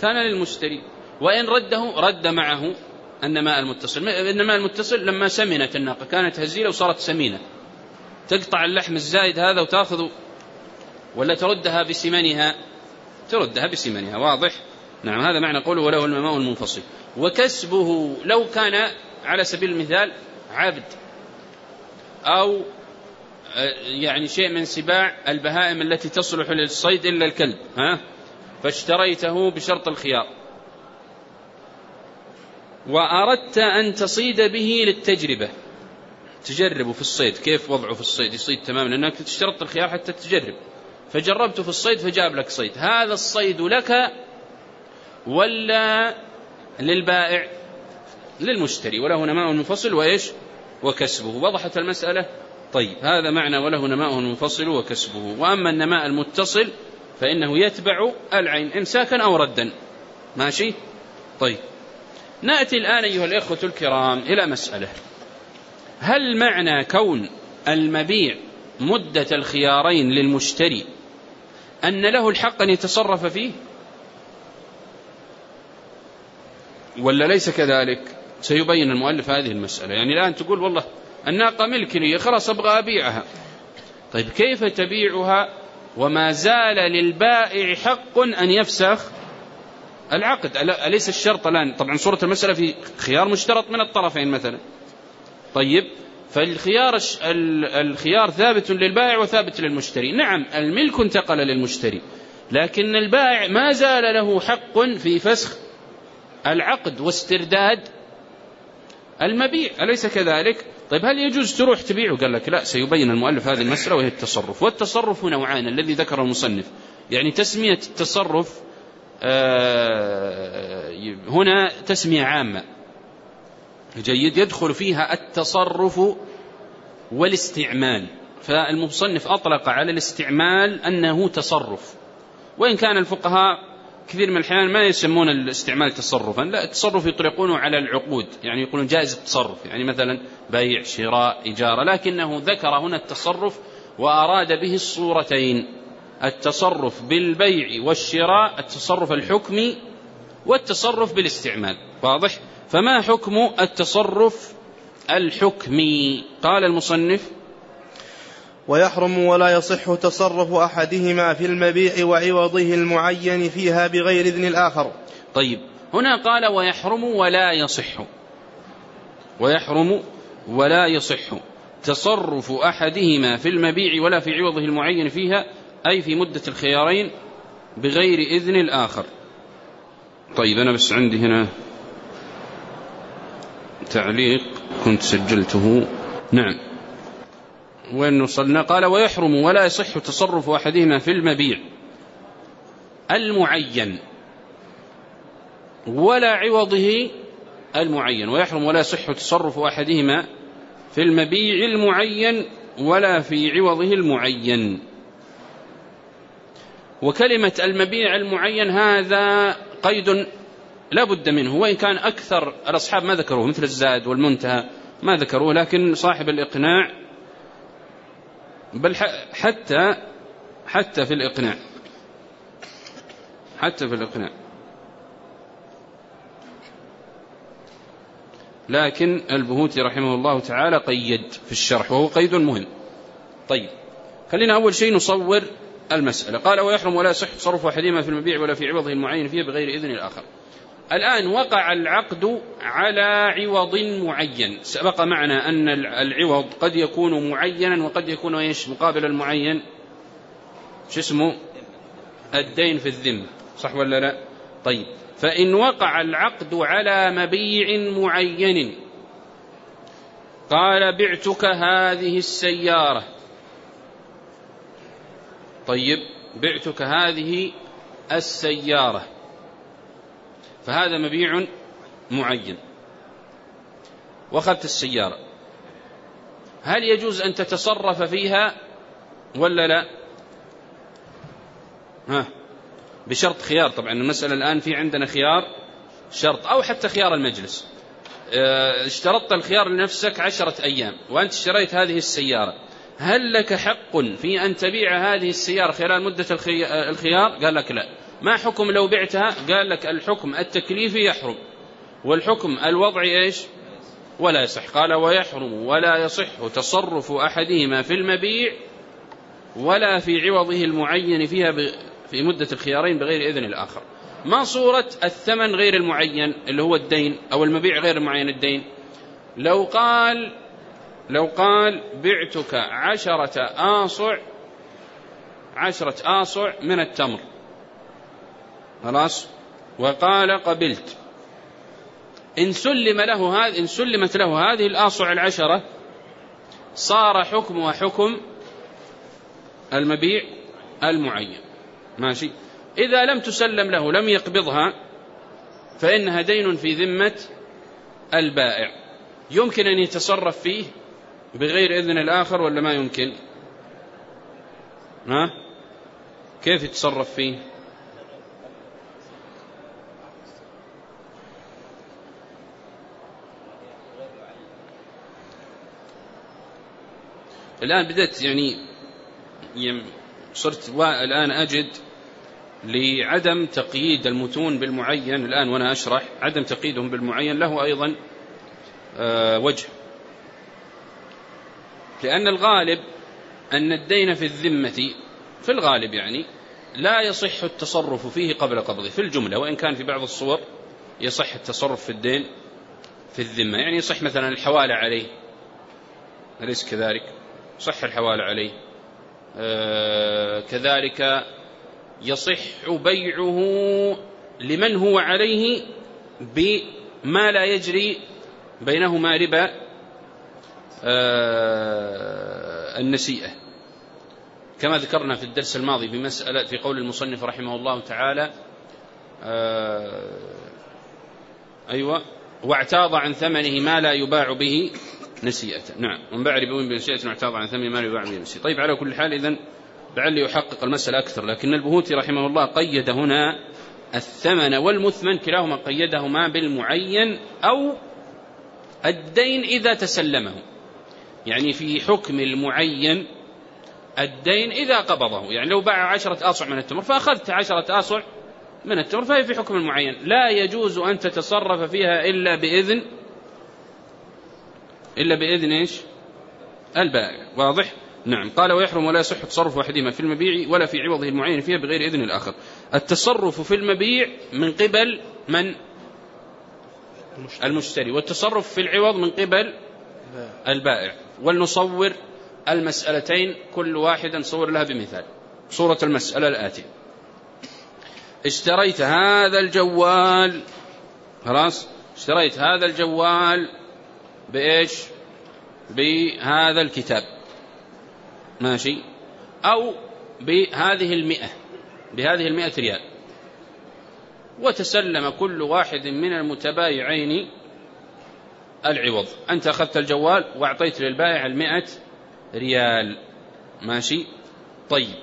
كان للمشتري وإن رده رد معه النماء المتصل. النماء المتصل لما سمنت الناقة كانت هزيلة وصارت سمينة. تقطع اللحم الزائد هذا وتأخذ ولا تردها بسمنها تردها بسمنها. واضح؟ نعم هذا معنى قوله وله النماء المنفصل. وكسبه لو كان على سبيل المثال عبد أو يعني شيء من سباع البهائم التي تصلح للصيد إلا الكلب ها؟ فاشتريته بشرط الخيار. وأردت أن تصيد به للتجربة. تجربه في الصيد كيف وضعه في الصيد؟ يصيد تماما لأنك اشترطت الخيار حتى تجرب. فجربته في الصيد فجاب لك صيد. هذا الصيد لك ولا للبائع؟ للمشتري. وله نماء منفصل وإيش؟ وكسبه. وضحت المسألة طيب هذا معنى وله نماء منفصل وكسبه. وأما النماء المتصل فإنه يتبع العين إمساكا أو ردا. ماشي؟ طيب. نأتي الآن أيها الإخوة الكرام إلى مسألة. هل معنى كون المبيع مدة الخيارين للمشتري أن له الحق أن يتصرف فيه؟ ولا ليس كذلك؟ سيبين المؤلف هذه المسألة. يعني الآن تقول والله الناقة ملك لي خلاص أبغى أبيعها. طيب كيف تبيعها؟ وما زال للبائع حق أن يفسخ العقد. أليس الشرط الآن؟ طبعا صورة المسألة في خيار مشترط من الطرفين مثلا. طيب فالخيار الخيار ثابت للبائع وثابت للمشتري. نعم الملك انتقل للمشتري لكن البائع ما زال له حق في فسخ العقد واسترداد المبيع. أليس كذلك؟ طيب هل يجوز تروح تبيعه قال لك لا سيبين المؤلف هذه المسألة وهي التصرف. والتصرف نوعان الذي ذكره المصنف. يعني تسمية التصرف آه، هنا تسمية عامة. جيد يدخل فيها التصرف والاستعمال. فالمصنف أطلق على الاستعمال أنه تصرف. وإن كان الفقهاء كثير من الأحيان ما يسمون الاستعمال تصرفا لا التصرف يطلقونه على العقود يعني يقولون جائز التصرف يعني مثلا بيع شراء إجارة لكنه ذكر هنا التصرف وأراد به الصورتين التصرف بالبيع والشراء التصرف الحكمي والتصرف بالاستعمال واضح؟ فما حكم التصرف الحكمي؟ قال المصنف ويحرم ولا يصح تصرف أحدهما في المبيع وعوضه المعين فيها بغير إذن الآخر. طيب هنا قال ويحرم ولا يصح. ويحرم ولا يصح تصرف أحدهما في المبيع ولا في عوضه المعين فيها أي في مدة الخيارين بغير إذن الآخر. طيب أنا بس عندي هنا تعليق كنت سجلته. نعم. وين وصلنا قال ويحرم ولا يصح تصرف أحدهما في المبيع المعين ولا عوضه المعين. ويحرم ولا يصح تصرف أحدهما في المبيع المعين ولا في عوضه المعين. وكلمة المبيع المعين هذا قيد لا بد منه وإن كان أكثر الأصحاب ما ذكروه مثل الزاد والمنتهى ما ذكروه لكن صاحب الإقناع بل حتى حتى في الإقناع. حتى في الإقناع. لكن البهوتي رحمه الله تعالى قيد في الشرح وهو قيد مهم. طيب خلينا أول شيء نصور المسألة. قال ويحرم ولا صح صرف أحدهما في المبيع ولا في عوضه المعين فيه بغير إذن الآخر. الآن وقع العقد على عوض معين. سبق معنا أن العوض قد يكون معينا وقد يكون إيش؟ مقابل المعين. شو اسمه؟ الدين في الذمة صح ولا لا؟ طيب. فإن وقع العقد على مبيع معين. قال بعتك هذه السيارة. طيب. بعتك هذه السيارة. فهذا مبيع معين. واخذت السيارة. هل يجوز أن تتصرف فيها ولا لا؟ ها بشرط خيار. طبعا المسألة الآن في عندنا خيار شرط أو حتى خيار المجلس. آه، اشترطت الخيار لنفسك عشرة أيام وأنت اشتريت هذه السيارة. هل لك حق في أن تبيع هذه السيارة خلال مدة الخيار؟ قال لك لا. ما حكم لو بعتها قال لك الحكم التكليفي يحرم والحكم الوضعي إيش ولا يصح قال ويحرم ولا يصح تصرف أحدهما في المبيع ولا في عوضه المعين فيها في مدة الخيارين بغير إذن الآخر ما صورة الثمن غير المعين اللي هو الدين أو المبيع غير المعين الدين? لو قال لو قال بعتك عشرة آصع عشرة آصع من التمر. خلاص؟ وقال قبلت. إن, سلم له هذ... إن سلمت له هذه الآصع العشرة صار حكم وحكم المبيع المعين. ماشي؟ إذا لم تسلم له لم يقبضها فإنها دين في ذمة البائع. يمكن أن يتصرف فيه بغير إذن الآخر ولا ما يمكن؟ ها؟ كيف يتصرف فيه؟ الآن بدأت يعني صرت الآن أجد لعدم تقييد المتون بالمعين الآن وأنا أشرح عدم تقييدهم بالمعين له أيضا آه، وجه. لأن الغالب أن الدين في الذمة في الغالب يعني لا يصح التصرف فيه قبل قبضه. في الجملة وإن كان في بعض الصور يصح التصرف في الدين في الذمة. يعني يصح مثلا الحوالة عليه أليس كذلك؟ صح الحوال عليه. آه، كذلك يصح بيعه لمن هو عليه بما لا يجري بينهما ربا آه، النسيئة. كما ذكرنا في الدرس الماضي في مسألة في قول المصنف رحمه الله تعالى آه، أيوة واعتاض عن ثمنه ما لا يباع به نسيئته نعم. ومن باع ربوين بنسيئة واعتاض عن ثمن مال ببعض يمسي طيب على كل حال إذن لعلي يحقق المسألة أكثر. لكن البهوتي رحمه الله قيد هنا الثمن والمثمن كلاهما قيدهما بالمعين أو الدين إذا تسلمه. يعني في حكم المعين الدين إذا قبضه. يعني لو باع عشرة آصع من التمر فأخذت عشرة آصع من التمر فهي في حكم المعين. لا يجوز أن تتصرف فيها إلا بإذن إلا بإذن إيش؟ البائع واضح؟ نعم. قال ويحرم ولا يصح تصرف وحدهما في المبيع ولا في عوضه المعين فيها بغير إذن الآخر. التصرف في المبيع من قبل من؟ المشتري, المشتري. والتصرف في العوض من قبل البائع. ولنصور المسألتين كل واحدا نصور لها بمثال. صورة المسألة الآتية. اشتريت هذا الجوال. خلاص؟ اشتريت هذا الجوال بإيش؟ بهذا الكتاب. ماشي. أو بهذه المئة. بهذه المئة ريال. وتسلم كل واحد من المتبايعين العوض. أنت أخذت الجوال وأعطيت للبائع المئة ريال. ماشي. طيب.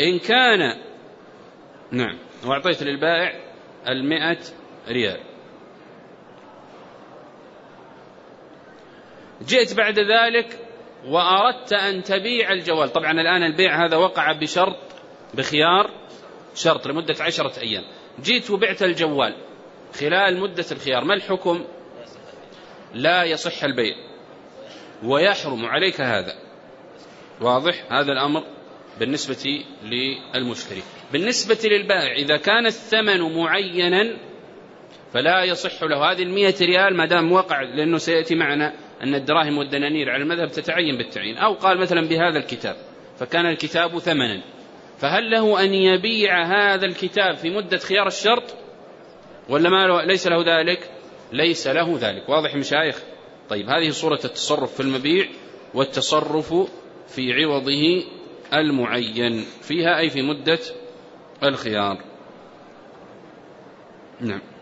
إن كان نعم وأعطيت للبائع المئة ريال. جئت بعد ذلك وأردت أن تبيع الجوال. طبعا الآن البيع هذا وقع بشرط بخيار شرط لمدة عشرة أيام. جيت وبعت الجوال خلال مدة الخيار. ما الحكم؟ لا يصح البيع. ويحرم عليك هذا. واضح؟ هذا الأمر بالنسبة للمشتري. بالنسبة للبائع إذا كان الثمن معينا فلا يصح له. هذه المئة ريال ما دام وقع لأنه سيأتي معنا أن الدراهم والدنانير على المذهب تتعين بالتعيين. أو قال مثلا بهذا الكتاب فكان الكتاب ثمنا. فهل له أن يبيع هذا الكتاب في مدة خيار الشرط؟ ولا ما ليس له ذلك؟ ليس له ذلك. واضح مشايخ؟ طيب هذه صورة التصرف في المبيع والتصرف في عوضه المعين. فيها أي في مدة الخيار؟ نعم.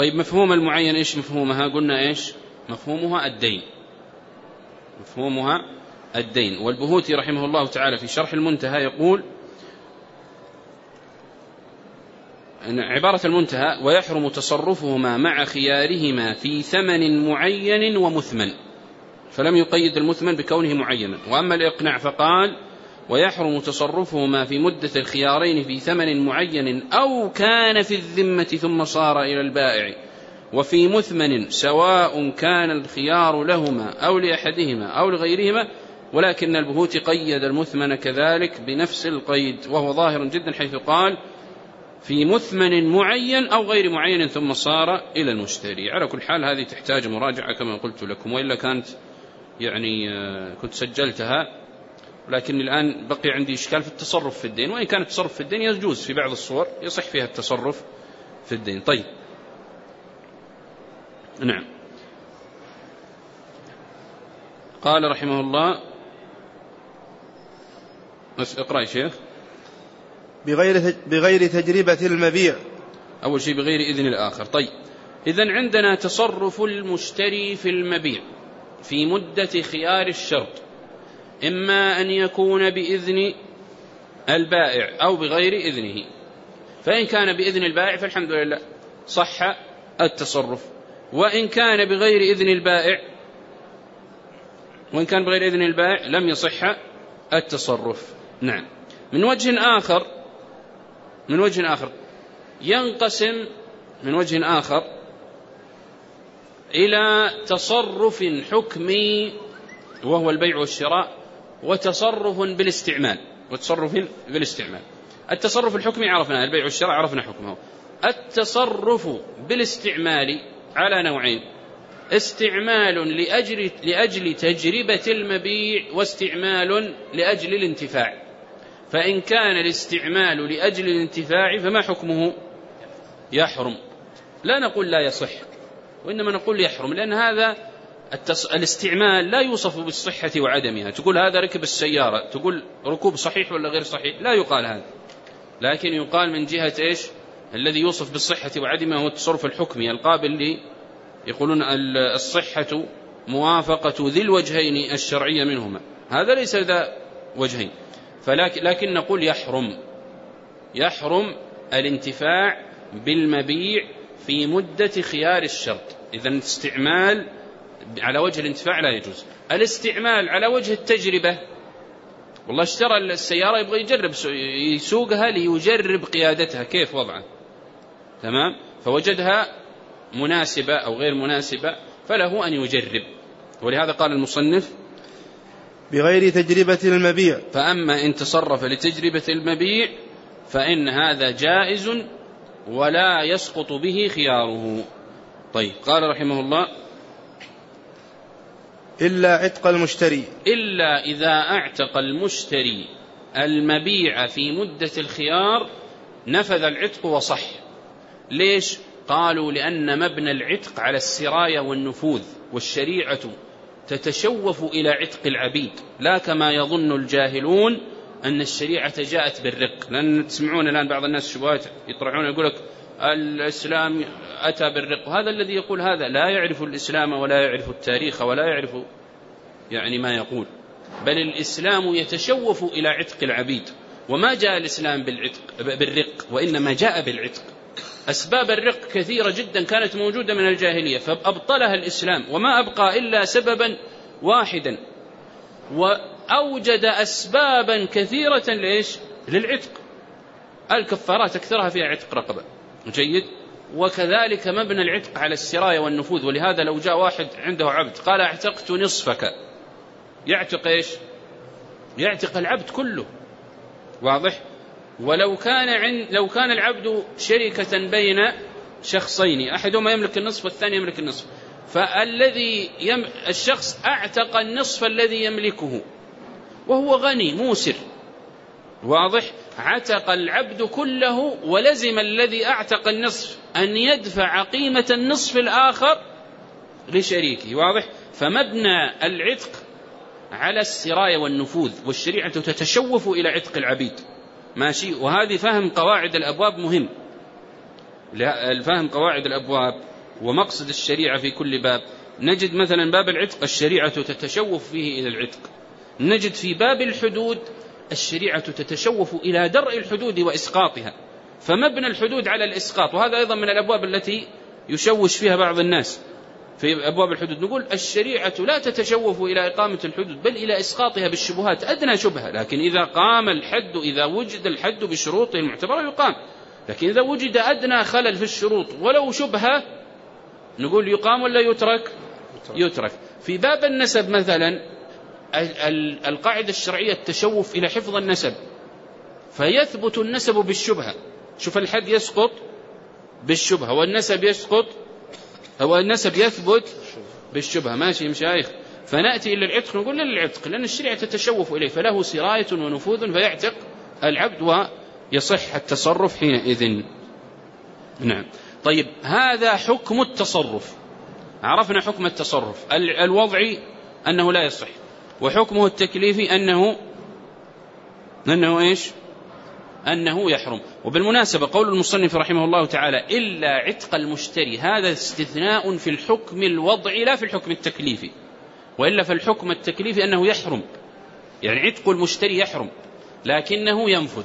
طيب مفهوم المعين إيش؟ مفهومها. قلنا إيش؟ مفهومها الدين. مفهومها الدين. والبهوتي رحمه الله تعالى في شرح المنتهى يقول إن عبارة المنتهى ويحرم تصرفهما مع خيارهما في ثمن معين ومثمن. فلم يقيد المثمن بكونه معينا. وأما الإقناع فقال ويحرم تصرفهما في مدة الخيارين في ثمن معين أو كان في الذمة ثم صار إلى البائع. وفي مثمن سواء كان الخيار لهما أو لأحدهما أو لغيرهما ولكن البهوت قيد المثمن كذلك بنفس القيد وهو ظاهر جدا حيث قال في مثمن معين أو غير معين ثم صار إلى المشتري. على كل حال هذه تحتاج مراجعة كما قلت لكم وإلا كانت يعني آه، كنت سجلتها. لكن الآن بقي عندي إشكال في التصرف في الدين وإن كان التصرف في الدين يجوز في بعض الصور يصح فيها التصرف في الدين. طيب. نعم. قال رحمه الله اقرأ يا شيخ. بغير, بغير تجربة المبيع. أول شيء بغير إذن الآخر. طيب. إذا عندنا تصرف المشتري في المبيع في مدة خيار الشرط. إما أن يكون بإذن البائع أو بغير إذنه. فإن كان بإذن البائع فالحمد لله. صح التصرف. وإن كان بغير إذن البائع وإن كان بغير إذن البائع لم يصح التصرف. نعم. من وجه آخر من وجه آخر ينقسم من وجه آخر إلى تصرف حكمي وهو البيع والشراء وتصرف بالاستعمال. وتصرف بالاستعمال. التصرف الحكمي عرفناه البيع والشراء عرفنا حكمه. التصرف بالاستعمال على نوعين. استعمال لأجل, لأجل تجربة المبيع واستعمال لأجل الانتفاع. فإن كان الاستعمال لأجل الانتفاع فما حكمه؟ يحرم. لا نقول لا يصح وإنما نقول يحرم لأن هذا التص... الاستعمال لا يوصف بالصحة وعدمها. تقول هذا ركب السيارة. تقول ركوب صحيح ولا غير صحيح؟ لا يقال هذا. لكن يقال من جهة إيش؟ الذي يوصف بالصحة وعدمها هو التصرف الحكمي يعني القابل لي يقولون الصحة موافقة ذي الوجهين الشرعية منهما. هذا ليس ذا وجهين. فلكن لكن نقول يحرم. يحرم الانتفاع بالمبيع في مدة خيار الشرط. إذا استعمال على وجه الانتفاع لا يجوز. الاستعمال على وجه التجربة. والله اشترى السيارة يبغى يجرب يسوقها ليجرب قيادتها. كيف وضعه؟ تمام؟ فوجدها مناسبة أو غير مناسبة فله أن يجرب. ولهذا قال المصنف بغير تجربة المبيع. فأما إن تصرف لتجربة المبيع فإن هذا جائز ولا يسقط به خياره. طيب قال رحمه الله إلا عتق المشتري. إلا إذا أعتق المشتري المبيع في مدة الخيار نفذ العتق وصح. ليش؟ قالوا لأن مبنى العتق على السراية والنفوذ والشريعة تتشوف إلى عتق العبيد. لا كما يظن الجاهلون أن الشريعة جاءت بالرق. لأن تسمعون الآن بعض الناس شبهات يطرحون يقول لك الإسلام أتى بالرق. هذا الذي يقول هذا لا يعرف الإسلام ولا يعرف التاريخ ولا يعرف يعني ما يقول. بل الإسلام يتشوف إلى عتق العبيد. وما جاء الإسلام بالعتق بالرق وإنما جاء بالعتق. أسباب الرق كثيرة جدا كانت موجودة من الجاهلية فأبطلها الإسلام. وما أبقى إلا سببا واحدا. وأوجد أسبابا كثيرة ليش للعتق. الكفارات أكثرها فيها عتق رقبة. جيد. وكذلك مبنى العتق على السراية والنفوذ ولهذا لو جاء واحد عنده عبد قال اعتقت نصفك. يعتق إيش؟ يعتق العبد كله. واضح؟ ولو كان عند لو كان العبد شركة بين شخصين أحدهما يملك النصف والثاني يملك النصف. فالذي يم الشخص أعتق النصف الذي يملكه وهو غني موسر واضح؟ عتق العبد كله ولزم الذي أعتق النصف أن يدفع قيمة النصف الآخر لشريكه. واضح؟ فمبنى العتق على السرايه والنفوذ والشريعة تتشوف إلى عتق العبيد. ماشي؟ وهذه فهم قواعد الأبواب مهم. الفهم قواعد الأبواب ومقصد الشريعة في كل باب. نجد مثلا باب العتق الشريعة تتشوف فيه إلى العتق. نجد في باب الحدود الشريعة تتشوف إلى درء الحدود وإسقاطها. فمبنى الحدود على الإسقاط؟ وهذا أيضا من الأبواب التي يشوش فيها بعض الناس. في أبواب الحدود نقول الشريعة لا تتشوف إلى إقامة الحدود بل إلى إسقاطها بالشبهات. أدنى شبهة لكن إذا قام الحد إذا وجد الحد بشروطه المعتبرة يقام. لكن إذا وجد أدنى خلل في الشروط ولو شبهة نقول يقام ولا يترك. يترك. في باب النسب مثلا القاعدة الشرعية التشوف إلى حفظ النسب. فيثبت النسب بالشبهة. شوف الحد يسقط بالشبهة والنسب يسقط هو النسب يثبت بالشبهة. ماشي مشايخ؟ فنأتي إلى العتق نقول لا للعتق لأن الشريعة تتشوف إليه فله سراية ونفوذ فيعتق العبد ويصح التصرف حينئذ. نعم. طيب هذا حكم التصرف. عرفنا حكم التصرف. الوضعي أنه لا يصح. وحكمه التكليفي أنه أنه إيش؟ أنه يحرم. وبالمناسبة قول المصنف رحمه الله تعالى إلا عتق المشتري هذا استثناء في الحكم الوضعي لا في الحكم التكليفي. وإلا فالحكم التكليفي أنه يحرم. يعني عتق المشتري يحرم لكنه ينفذ.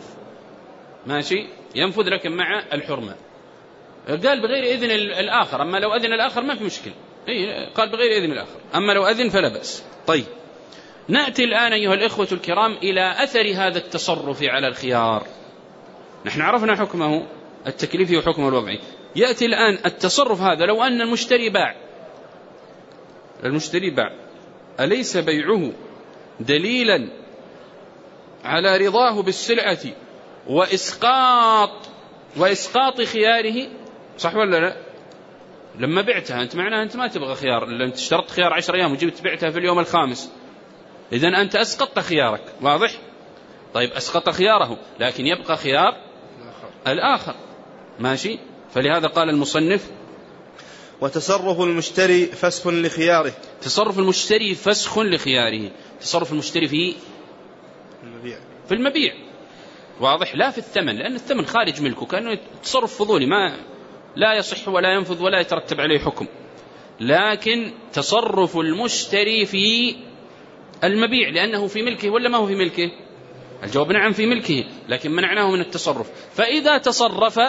ماشي؟ ينفذ لكن مع الحرمة. قال بغير إذن الآخر أما لو أذن الآخر ما في مشكلة. إيه، قال بغير إذن الآخر. أما لو أذن فلا بأس. طيب. نأتي الآن أيها الإخوة الكرام إلى أثر هذا التصرف على الخيار. نحن عرفنا حكمه التكليفي وحكمه الوضعي يأتي الآن التصرف هذا لو أن المشتري باع. المشتري باع. أليس بيعه دليلا على رضاه بالسلعة وإسقاط وإسقاط خياره؟ صح ولا لا؟ لما بعتها أنت معناها أنت ما تبغى خيار أنت اشترطت خيار 10 أيام وجبت بعتها في اليوم الخامس. إذا أنت أسقطت خيارك واضح؟ طيب أسقط خياره لكن يبقى خيار الآخر. ماشي؟ فلهذا قال المصنف وتصرف المشتري فسخ لخياره. تصرف المشتري فسخ لخياره. تصرف المشتري في المبيع. في المبيع. واضح؟ لا في الثمن لأن الثمن خارج ملكه كأنه تصرف فضولي ما لا يصح ولا ينفذ ولا يترتب عليه حكم. لكن تصرف المشتري في المبيع لأنه في ملكه ولا ما هو في ملكه؟ الجواب نعم في ملكه لكن منعناه من التصرف. فإذا تصرف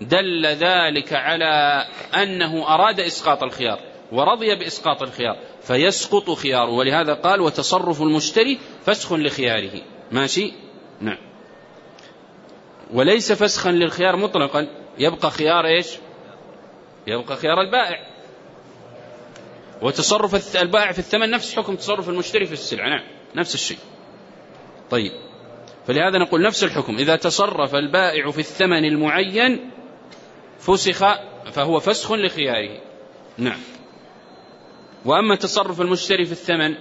دل ذلك على أنه أراد إسقاط الخيار ورضي بإسقاط الخيار فيسقط خياره ولهذا قال وتصرف المشتري فسخ لخياره ماشي؟ نعم. وليس فسخا للخيار مطلقا يبقى خيار إيش؟ يبقى خيار البائع. وتصرف البائع في الثمن نفس حكم تصرف المشتري في السلعة نعم نفس الشيء. طيب فلهذا نقول نفس الحكم. إذا تصرف البائع في الثمن المعين فسخ فهو فسخ لخياره. نعم. وأما تصرف المشتري في الثمن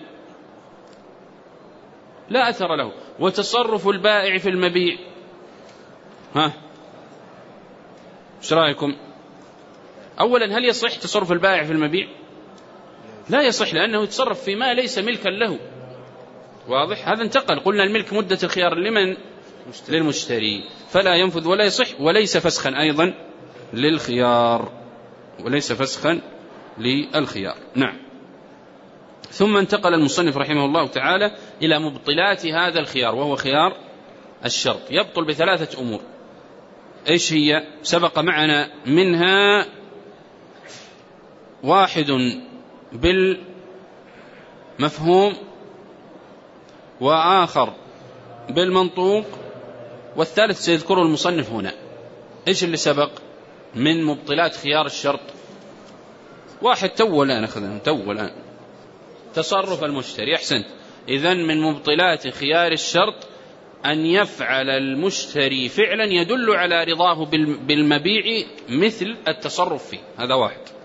لا أثر له. وتصرف البائع في المبيع ها؟ إيش رأيكم؟ اولا هل يصح تصرف البائع في المبيع؟ لا يصح لأنه يتصرف فيما ليس ملكا له. واضح؟ هذا انتقل. قلنا الملك مدة الخيار لمن؟ للمشتري. فلا ينفذ ولا يصح وليس فسخا أيضا للخيار. وليس فسخا للخيار. نعم. ثم انتقل المصنف رحمه الله تعالى إلى مبطلات هذا الخيار وهو خيار الشرط. يبطل بثلاثة أمور. إيش هي؟ سبق معنا منها واحد بالمفهوم وآخر بالمنطوق والثالث سيذكره المصنف هنا. إيش اللي سبق؟ من مبطلات خيار الشرط. واحد تو الآن أخذنا تو الآن. تصرف المشتري أحسنت إذا من مبطلات خيار الشرط أن يفعل المشتري فعلا يدل على رضاه بالمبيع مثل التصرف فيه. هذا واحد.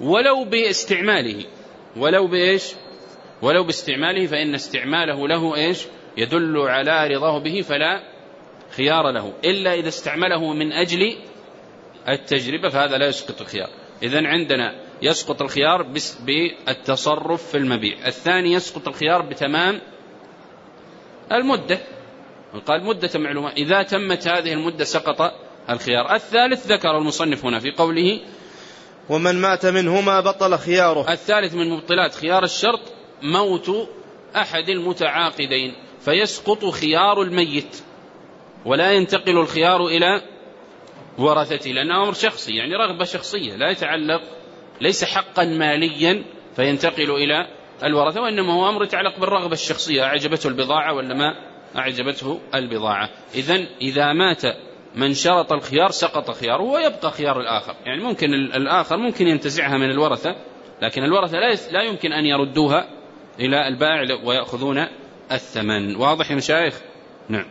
ولو باستعماله. ولو بإيش؟ ولو باستعماله فإن استعماله له إيش؟ يدل على رضاه به فلا خيار له. إلا إذا استعمله من أجل التجربة فهذا لا يسقط الخيار. إذا عندنا يسقط الخيار بالتصرف في المبيع. الثاني يسقط الخيار بتمام المدة. قال مدة معلومة. إذا تمت هذه المدة سقط الخيار. الثالث ذكر المصنف هنا في قوله ومن مات منهما بطل خياره. الثالث من مبطلات خيار الشرط موت أحد المتعاقدين فيسقط خيار الميت ولا ينتقل الخيار إلى ورثته لأنه أمر شخصي يعني رغبة شخصية لا يتعلق ليس حقا ماليا فينتقل إلى الورثة وإنما هو أمر يتعلق بالرغبة الشخصية أعجبته البضاعة ولا ما أعجبته البضاعة. إذا إذا مات من شرط الخيار سقط خياره ويبقى خيار الآخر. يعني ممكن الآخر ممكن ينتزعها من الورثة لكن الورثة لا يمكن أن يردوها إلى البائع ويأخذون الثمن. واضح يا مشايخ؟ نعم.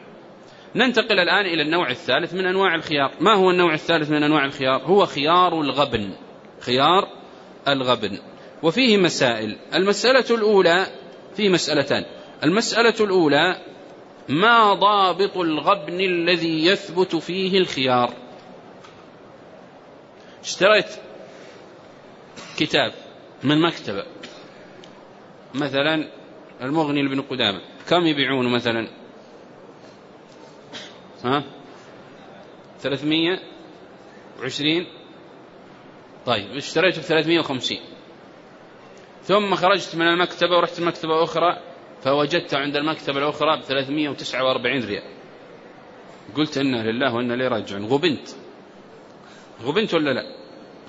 ننتقل الآن إلى النوع الثالث من أنواع الخيار. ما هو النوع الثالث من أنواع الخيار؟ هو خيار الغبن. خيار الغبن. وفيه مسائل. المسألة الأولى فيه مسألتان. المسألة الأولى ما ضابط الغبن الذي يثبت فيه الخيار. اشتريت كتاب من مكتبة. مثلا المغني لابن قدامة. كم يبيعونه مثلا؟ ها؟ ثلاثمية وعشرين. طيب اشتريته بثلاثمية وخمسين. ثم خرجت من المكتبة ورحت المكتبة أخرى. فوجدت عند المكتبة الأخرى ب 349 ريال. قلت إنه لله وإنه لي راجعون. غبنت. غبنت ولا لا؟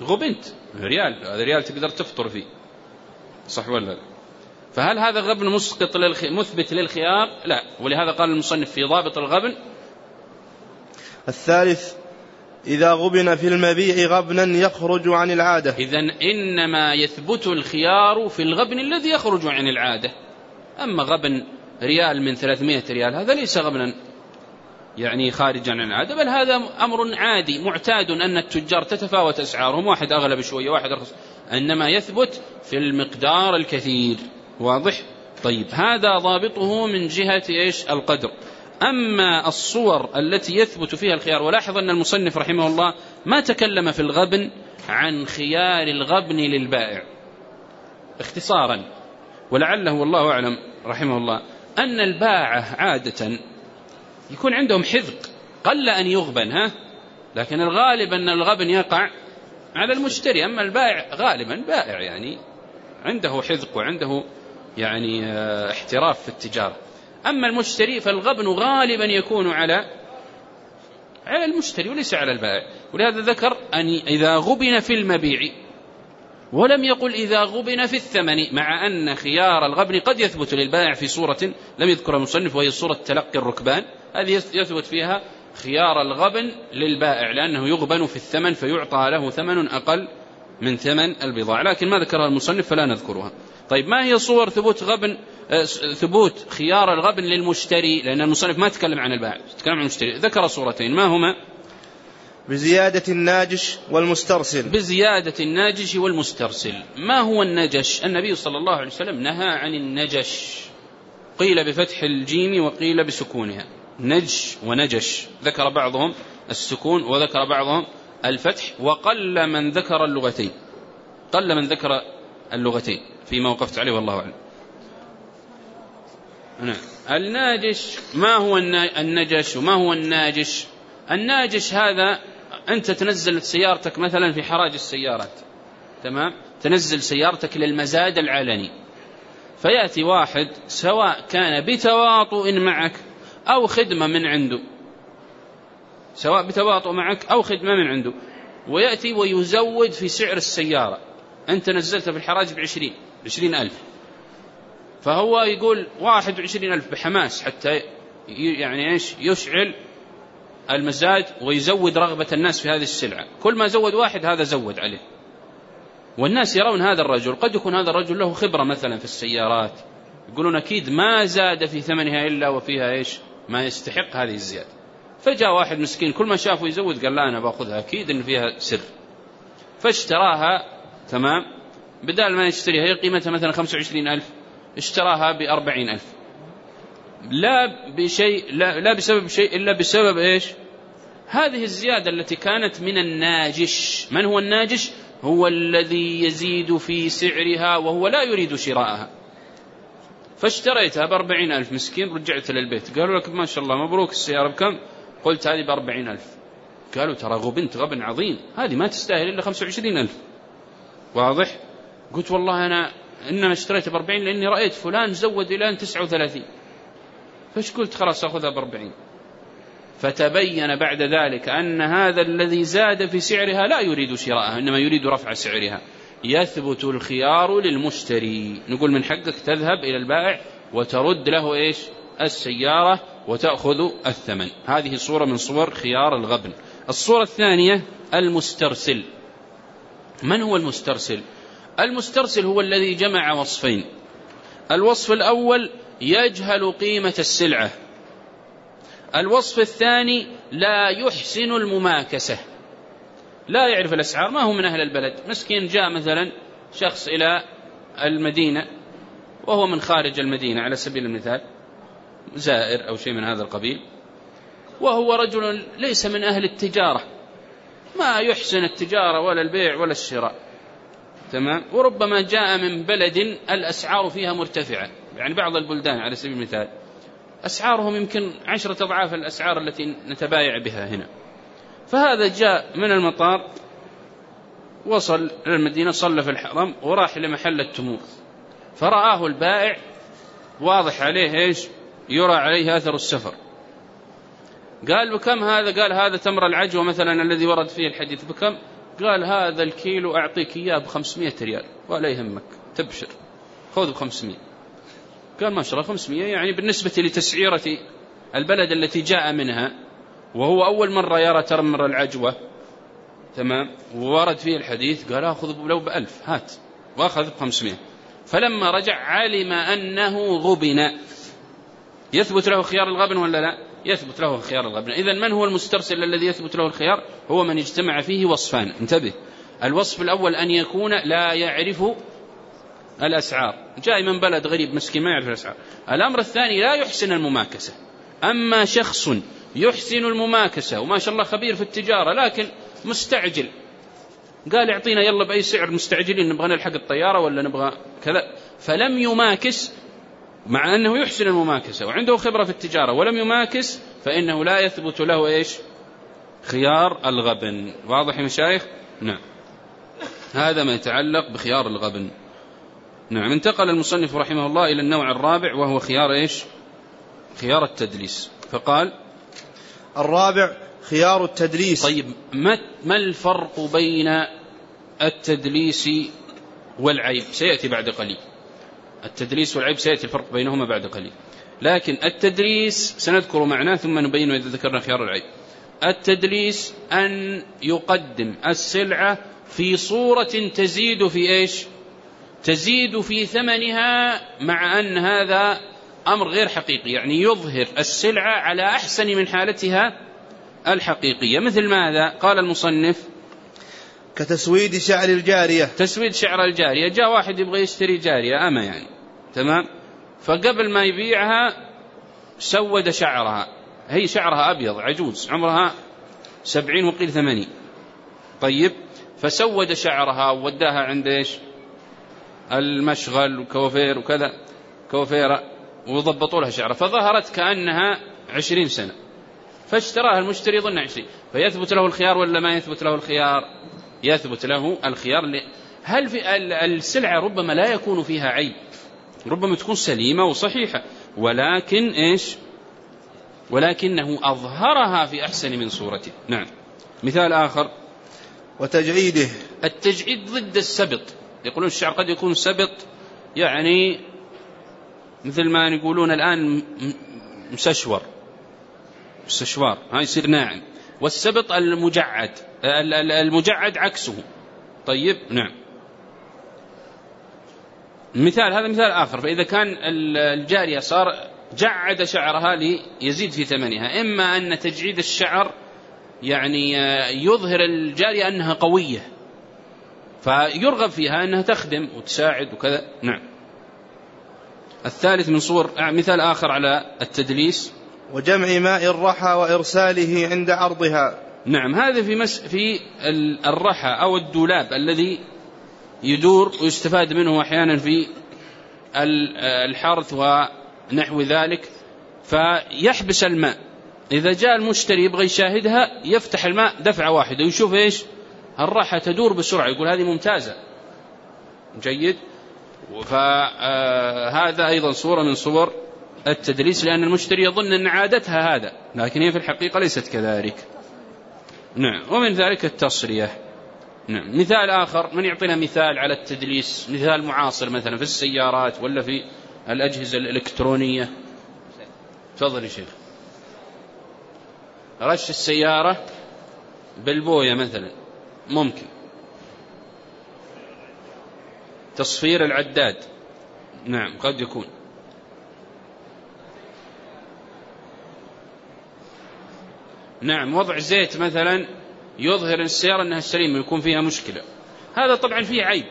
غبنت. ريال. هذا ريال تقدر تفطر فيه. صح ولا لا؟ فهل هذا غبن مسقط للخ... مثبت للخيار؟ لا. ولهذا قال المصنف في ضابط الغبن الثالث إذا غبن في المبيع غبنا يخرج عن العادة. إذا إنما يثبت الخيار في الغبن الذي يخرج عن العادة. أما غبن ريال من 300 ريال هذا ليس غبنا يعني خارجا عن العادة بل هذا أمر عادي معتاد أن التجار تتفاوت أسعارهم واحد أغلب شوية واحد أرخص إنما يثبت في المقدار الكثير. واضح؟ طيب هذا ضابطه من جهة إيش؟ القدر. أما الصور التي يثبت فيها الخيار ولاحظ أن المصنف رحمه الله ما تكلم في الغبن عن خيار الغبن للبائع اختصارا. ولعله والله أعلم رحمه الله أن الباعة عادة يكون عندهم حذق قل أن يغبن ها؟ لكن الغالب أن الغبن يقع على المشتري أما البائع غالبا بائع يعني عنده حذق وعنده يعني آه، احتراف في التجارة. أما المشتري فالغبن غالبا يكون على على المشتري وليس على البائع. ولهذا ذكر أن إذا غبن في المبيع ولم يقل إذا غبن في الثمن مع أن خيار الغبن قد يثبت للبائع في صورة لم يذكرها المصنف وهي صورة تلقي الركبان. هذه يثبت فيها خيار الغبن للبائع لأنه يغبن في الثمن فيعطى له ثمن أقل من ثمن البضاعة. لكن ما ذكرها المصنف فلا نذكرها. طيب ما هي صور ثبوت غبن آه، ثبوت خيار الغبن للمشتري؟ لأن المصنف ما تكلم عن البائع تكلم عن المشتري. ذكر صورتين ما هما؟ بزيادة الناجش والمسترسل. بزيادة الناجش والمسترسل. ما هو النجش؟ النبي صلى الله عليه وسلم نهى عن النجش. قيل بفتح الجيم وقيل بسكونها. نج ونجش. ذكر بعضهم السكون وذكر بعضهم الفتح وقل من ذكر اللغتين. قل من ذكر اللغتين. فيما وقفت عليه والله أعلم. نعم الناجش. ما هو النجش؟ وما هو الناجش؟ الناجش هذا أنت تنزل سيارتك مثلا في حراج السيارات تمام؟ تنزل سيارتك للمزاد العلني. فيأتي واحد سواء كان بتواطؤ معك أو خدمة من عنده. سواء بتواطؤ معك أو خدمة من عنده. ويأتي ويزود في سعر السيارة. أنت نزلت في الحراج بعشرين عشرين ألف. فهو يقول واحد وعشرين ألف بحماس حتى يعني إيش؟ يشعل المزاج ويزود رغبة الناس في هذه السلعة. كل ما زود واحد هذا زود عليه. والناس يرون هذا الرجل. قد يكون هذا الرجل له خبرة مثلا في السيارات. يقولون أكيد ما زاد في ثمنها إلا وفيها إيش؟ ما يستحق هذه الزيادة. فجاء واحد مسكين كل ما شافه يزود قال لا أنا بأخذها. أكيد إن فيها سر. فاشتراها تمام؟ بدال ما يشتريها هي قيمتها مثلا 25 ألف. اشتراها بأربعين ألف. لا بشيء لا, لا بسبب شيء إلا بسبب إيش؟ هذه الزيادة التي كانت من الناجش. من هو الناجش؟ هو الذي يزيد في سعرها وهو لا يريد شراءها. فاشتريتها بأربعين ألف مسكين رجعت للبيت قالوا لك ما شاء الله مبروك السيارة بكم؟ قلت هذه بأربعين ألف. قالوا ترى غبنت غبن عظيم. هذه ما تستاهل إلا خمسة وعشرين ألف. واضح؟ قلت والله أنا إن أنا اشتريتها بأربعين لأني رأيت فلان زود إلى أن تسعة وثلاثين. فايش قلت خلاص أخذها بأربعين. فتبين بعد ذلك أن هذا الذي زاد في سعرها لا يريد شراءها إنما يريد رفع سعرها. يثبت الخيار للمشتري. نقول من حقك تذهب إلى البائع وترد له إيش؟ السيارة وتأخذ الثمن. هذه صورة من صور خيار الغبن. الصورة الثانية المسترسل. من هو المسترسل؟ المسترسل هو الذي جمع وصفين. الوصف الأول يجهل قيمة السلعة. الوصف الثاني لا يحسن المماكسة. لا يعرف الأسعار ما هو من أهل البلد. مسكين جاء مثلا شخص إلى المدينة وهو من خارج المدينة على سبيل المثال زائر أو شيء من هذا القبيل وهو رجل ليس من أهل التجارة. ما يحسن التجارة ولا البيع ولا الشراء. تمام؟ وربما جاء من بلد الأسعار فيها مرتفعة. يعني بعض البلدان على سبيل المثال أسعارهم يمكن عشرة أضعاف الأسعار التي نتبايع بها هنا. فهذا جاء من المطار وصل إلى المدينة صلى في الحرم وراح لمحل التمور. فرآه البائع واضح عليه إيش؟ يرى عليه أثر السفر. قال بكم هذا؟ قال هذا تمر العجوة مثلا الذي ورد فيه الحديث بكم. قال هذا الكيلو أعطيك إياه بخمسمائة ريال. ولا يهمك تبشر. خذ بخمسمائة. قال ما شاء الله 500 يعني بالنسبة لتسعيرة البلد التي جاء منها وهو أول مرة يرى ترمر العجوة. تمام؟ وورد فيه الحديث قال أخذ لو بألف هات وأخذ بخمسمائة فلما رجع علم أنه غبن. يثبت له خيار الغبن ولا لا؟ يثبت له خيار الغبن. إذا من هو المسترسل الذي يثبت له الخيار؟ هو من اجتمع فيه وصفان. انتبه. الوصف الأول أن يكون لا يعرف الأسعار. جاي من بلد غريب مسكين ما يعرف الأسعار. الأمر الثاني لا يحسن المماكسة. أما شخص يحسن المماكسة وما شاء الله خبير في التجارة لكن مستعجل. قال اعطينا يلا بأي سعر مستعجلين نبغى نلحق الطيارة ولا نبغى كذا. فلم يماكس مع أنه يحسن المماكسة وعنده خبرة في التجارة. ولم يماكس فإنه لا يثبت له إيش؟ خيار الغبن. واضح يا مشايخ؟ نعم. هذا ما يتعلق بخيار الغبن. نعم انتقل المصنف رحمه الله إلى النوع الرابع وهو خيار إيش؟ خيار التدليس. فقال الرابع خيار التدليس. طيب ما, ما الفرق بين التدليس والعيب؟ سيأتي بعد قليل. التدليس والعيب سيأتي الفرق بينهما بعد قليل. لكن التدليس سنذكر معناه ثم نبينه إذا ذكرنا خيار العيب. التدليس أن يقدم السلعة في صورة تزيد في إيش؟ تزيد في ثمنها مع أن هذا أمر غير حقيقي يعني يظهر السلعة على أحسن من حالتها الحقيقية. مثل ماذا؟ قال المصنف كتسويد شعر الجارية. تسويد شعر الجارية. جاء واحد يبغى يشتري جارية أما يعني تمام؟ فقبل ما يبيعها سود شعرها. هي شعرها أبيض عجوز عمرها سبعين وقيل ثمانين. طيب فسود شعرها ووداها عند إيش؟ المشغل وكوفير وكذا. كوفيرة وضبطوا لها شعره فظهرت كأنها عشرين سنة. فاشتراها المشتري ظن عشرين. فيثبت له الخيار ولا ما يثبت له الخيار؟ يثبت له الخيار هل في السلعة ربما لا يكون فيها عيب؟ ربما تكون سليمة وصحيحة. ولكن إيش؟ ولكنه أظهرها في أحسن من صورته. نعم. مثال آخر. وتجعيده. التجعيد ضد السبط. يقولون الشعر قد يكون سبط. يعني مثل ما يقولون الآن مسشور مسشوار ها يصير ناعم. والسبط المجعد. المجعد عكسه. طيب نعم. مثال هذا مثال آخر. فإذا كان الجارية صار جعد شعرها ليزيد في ثمنها. إما أن تجعيد الشعر يعني يظهر الجارية أنها قوية. فيرغب فيها أنها تخدم وتساعد وكذا. نعم. الثالث من صور مثال آخر على التدليس. وجمع ماء الرحى وإرساله عند عرضها نعم هذا في مس في الرحى أو الدولاب الذي يدور ويستفاد منه أحيانا في الحرث ونحو ذلك. فيحبس الماء. إذا جاء المشتري يبغى يشاهدها يفتح الماء دفعة واحدة ويشوف إيش؟ الراحة تدور بسرعة يقول هذه ممتازة. جيد. فهذا آه، أيضا صورة من صور التدريس لأن المشتري يظن أن عادتها هذا لكن هي في الحقيقة ليست كذلك. نعم. ومن ذلك التصرية. نعم. مثال آخر من يعطينا مثال على التدليس؟ مثال معاصر مثلا في السيارات ولا في الأجهزة الإلكترونية؟ تفضل يا شيخ. رش السيارة بالبوية مثلا. ممكن. تصفير العداد. نعم قد يكون. نعم وضع زيت مثلا يظهر السيارة أنها سليمة يكون فيها مشكلة. هذا طبعا فيه عيب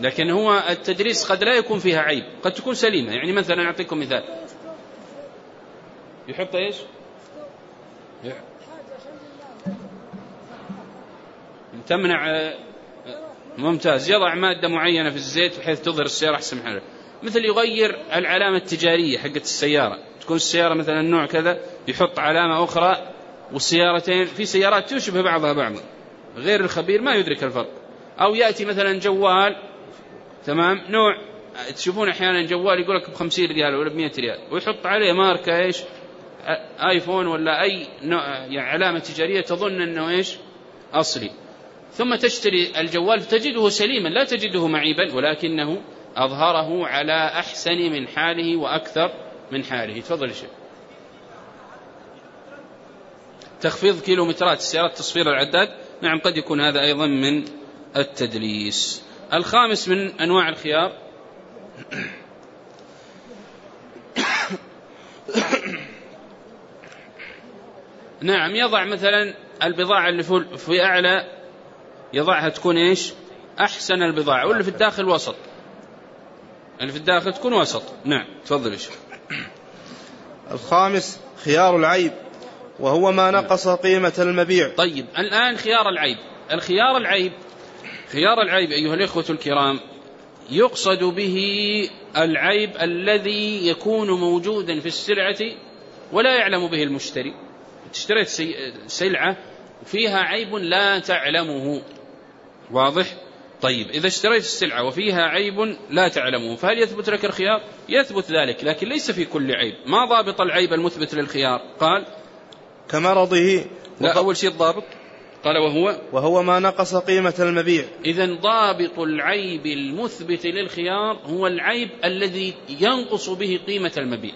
لكن هو التدريس قد لا يكون فيها عيب قد تكون سليمة. يعني مثلا أعطيكم مثال. يحط إيش؟ تمنع آه، آه، ممتاز. يضع مادة معينة في الزيت بحيث تظهر السيارة أحسن من حالها. مثل يغير العلامة التجارية حقت السيارة. تكون السيارة مثلا نوع كذا يحط علامة أخرى والسيارتين في سيارات تشبه بعضها بعضا. غير الخبير ما يدرك الفرق. أو يأتي مثلا جوال تمام نوع تشوفون أحيانا جوال يقول لك ب 50 ريال ولا ب 100 ريال ويحط عليه ماركة إيش؟ آيفون ولا أي نوع يعني علامة تجارية تظن أنه إيش؟ أصلي. ثم تشتري الجوال تجده سليما لا تجده معيبا ولكنه أظهره على أحسن من حاله وأكثر من حاله. تفضل شيخ. تخفيض كيلومترات السيارات تصفير العداد. نعم قد يكون هذا أيضا من التدليس. الخامس من أنواع الخيار. [coughs] نعم يضع مثلا البضاعة اللي في أعلى يضعها تكون إيش؟ أحسن البضاعة. واللي في الداخل وسط. اللي في الداخل تكون وسط. نعم. تفضل يا شيخ. [clears throat] الخامس خيار العيب وهو ما نعم. نقص قيمة المبيع. طيب الآن خيار العيب. الخيار العيب خيار العيب أيها الإخوة الكرام يقصد به العيب الذي يكون موجودا في السلعة ولا يعلم به المشتري. اشتريت سلعة فيها عيب لا تعلمه. واضح؟ طيب إذا اشتريت السلعة وفيها عيب لا تعلمه فهل يثبت لك الخيار؟ يثبت ذلك لكن ليس في كل عيب. ما ضابط العيب المثبت للخيار؟ قال كمرضه لا أول شيء الضابط. قال وهو؟ وهو ما نقص قيمة المبيع. إذا ضابط العيب المثبت للخيار هو العيب الذي ينقص به قيمة المبيع.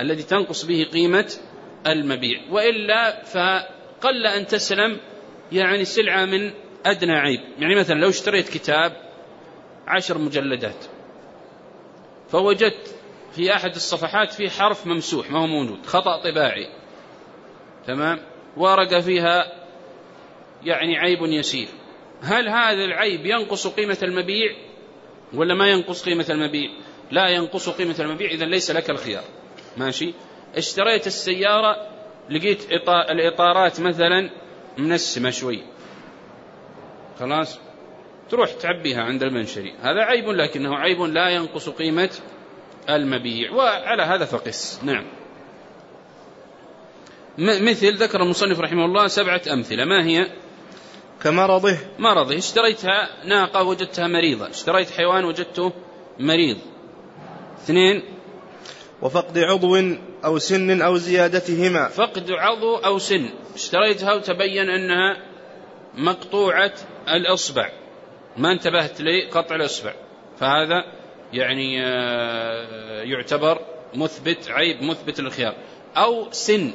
الذي تنقص به قيمة المبيع. وإلا فقل أن تسلم يعني السلعة من أدنى عيب. يعني مثلا لو اشتريت كتاب عشر مجلدات فوجدت في أحد الصفحات فيه حرف ممسوح ما هو موجود خطأ طباعي تمام؟ ورق فيها يعني عيب يسير. هل هذا العيب ينقص قيمة المبيع ولا ما ينقص قيمة المبيع؟ لا ينقص قيمة المبيع إذا ليس لك الخيار. ماشي؟ اشتريت السيارة لقيت الإطارات مثلا منسمة شوي. خلاص تروح تعبيها عند المنشري. هذا عيب لكنه عيب لا ينقص قيمة المبيع. وعلى هذا فقس. نعم. مثل ذكر المصنف رحمه الله سبعة أمثلة. ما هي؟ كمرضه مرضه اشتريتها ناقة وجدتها مريضة. اشتريت حيوان وجدته مريض. اثنين. وفقد عضو أو سن أو زيادتهما. فقد عضو أو سن. اشتريتها وتبين أنها مقطوعة الإصبع. ما انتبهت لقطع الإصبع. فهذا يعني آه، يعتبر مثبت عيب مثبت للخيار. أو سن.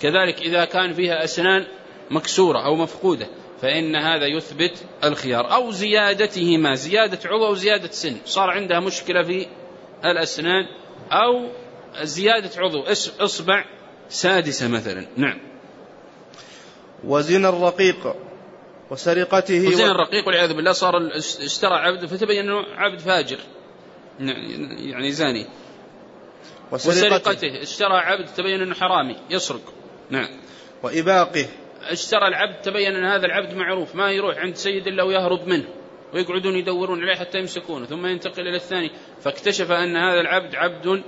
كذلك إذا كان فيها أسنان مكسورة أو مفقودة فإن هذا يثبت الخيار. أو زيادتهما زيادة عضو أو زيادة سن. صار عندها مشكلة في الأسنان. أو زيادة عضو إصبع سادسة مثلا. نعم. وزن الرقيق. وسرقته زين الرقيق والعياذ بالله صار اشترى عبد فتبين إنه عبد فاجر. نعم، يعني زاني. وسرقته, وسرقته اشترى عبد تبين إنه حرامي يسرق. نعم. وإباقه. اشترى العبد تبين إن هذا العبد معروف ما يروح عند سيد إلا ويهرب منه ويقعدون يدورون عليه حتى يمسكونه ثم ينتقل إلى الثاني. فاكتشف أن هذا العبد عبد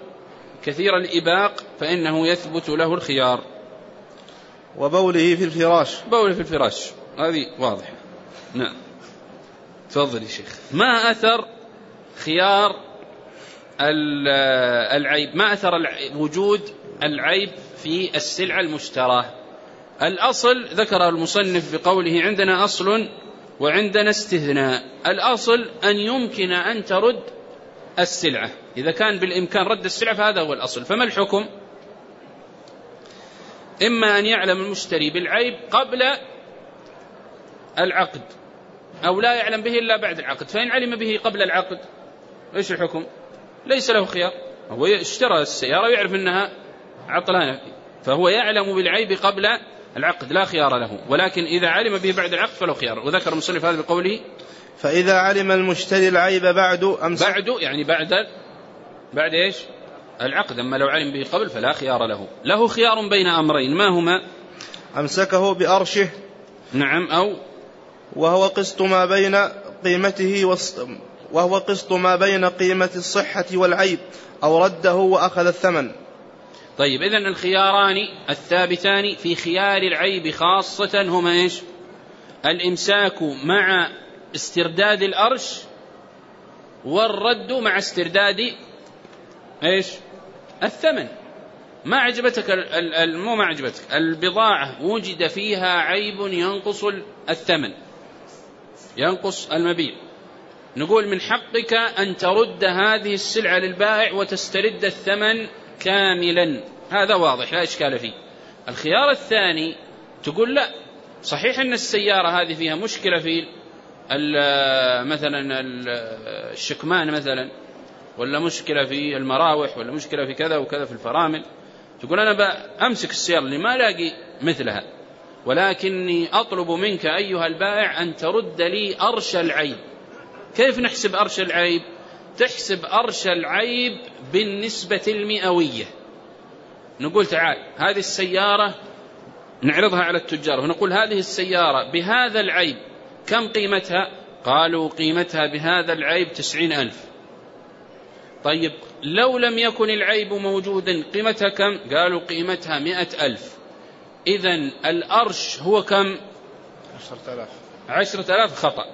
كثير الإباق فإنه يثبت له الخيار. وبوله في الفراش. بوله في الفراش. هذه واضحة. نعم. تفضل يا شيخ. ما أثر خيار العيب؟ ما أثر وجود العيب في السلعة المشتراه؟ الأصل ذكر المصنف بقوله عندنا أصل وعندنا استثناء. الأصل أن يمكن أن ترد السلعة. إذا كان بالإمكان رد السلعة فهذا هو الأصل. فما الحكم؟ إما أن يعلم المشتري بالعيب قبل العقد أو لا يعلم به إلا بعد العقد فإن علم به قبل العقد إيش الحكم؟ ليس له خيار. هو اشترى السيارة ويعرف أنها عطلانة فهو يعلم بالعيب قبل العقد لا خيار له ولكن إذا علم به بعد العقد فله خيار. وذكر المصنف هذا بقوله فإذا علم المشتري العيب بعد أمسك بعد يعني بعد بعد إيش؟ العقد. أما لو علم به قبل فلا خيار له. له خيار بين أمرين ما هما؟ أمسكه بأرشه. نعم أو وهو قسط ما بين قيمته والص... وهو قسط ما بين قيمة الصحة والعيب أو رده وأخذ الثمن. طيب إذا الخياران الثابتان في خيار العيب خاصة هما إيش؟ الإمساك مع استرداد الأرش والرد مع استرداد إيش؟ الثمن. ما عجبتك مو ما عجبتك البضاعة وجد فيها عيب ينقص الثمن. ينقص المبيع. نقول من حقك أن ترد هذه السلعة للبائع وتسترد الثمن كاملا. هذا واضح لا إشكال فيه. الخيار الثاني تقول لا صحيح أن السيارة هذه فيها مشكلة في مثلا الشكمان مثلا ولا مشكلة في المراوح ولا مشكلة في كذا وكذا في الفرامل. تقول أنا بأمسك السيارة اللي ما ألاقي مثلها. ولكني أطلب منك أيها البائع أن ترد لي أرش العيب. كيف نحسب أرش العيب؟ تحسب أرش العيب بالنسبة المئوية. نقول تعال هذه السيارة نعرضها على التجار ونقول هذه السيارة بهذا العيب كم قيمتها؟ قالوا قيمتها بهذا العيب تسعين ألف. طيب لو لم يكن العيب موجودا قيمتها كم؟ قالوا قيمتها مئة ألف. إذا الأرش هو كم؟ عشرة آلاف. عشرة آلاف خطأ.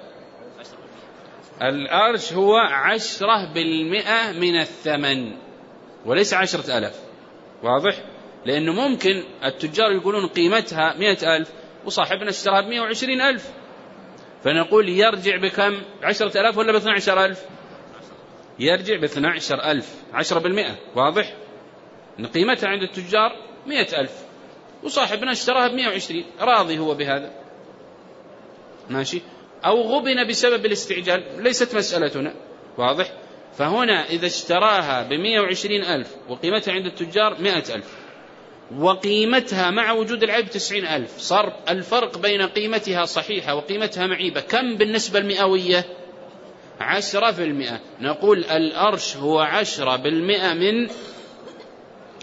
الأرش هو عشرة بالمئة من الثمن وليس عشرة آلاف. واضح؟ لأنه ممكن التجار يقولون قيمتها مئة ألف وصاحبنا اشتراها بمئة وعشرين ألف فنقول يرجع بكم عشرة ألاف ولا باثنى عشر ألف يرجع باثنى عشر ألف عشرة بالمئة. واضح؟ قيمتها عند التجار مئة ألف وصاحبنا اشتراها ب 120 راضي هو بهذا. ماشي؟ أو غبن بسبب الاستعجال ليست مسألتنا. واضح؟ فهنا إذا اشتراها ب 120 ألف وقيمتها عند التجار 100 ألف. وقيمتها مع وجود العيب 90 ألف. صار الفرق بين قيمتها صحيحة وقيمتها معيبة. كم بالنسبة المئوية عشرة في المئة. نقول الأرش هو عشرة بالمئة من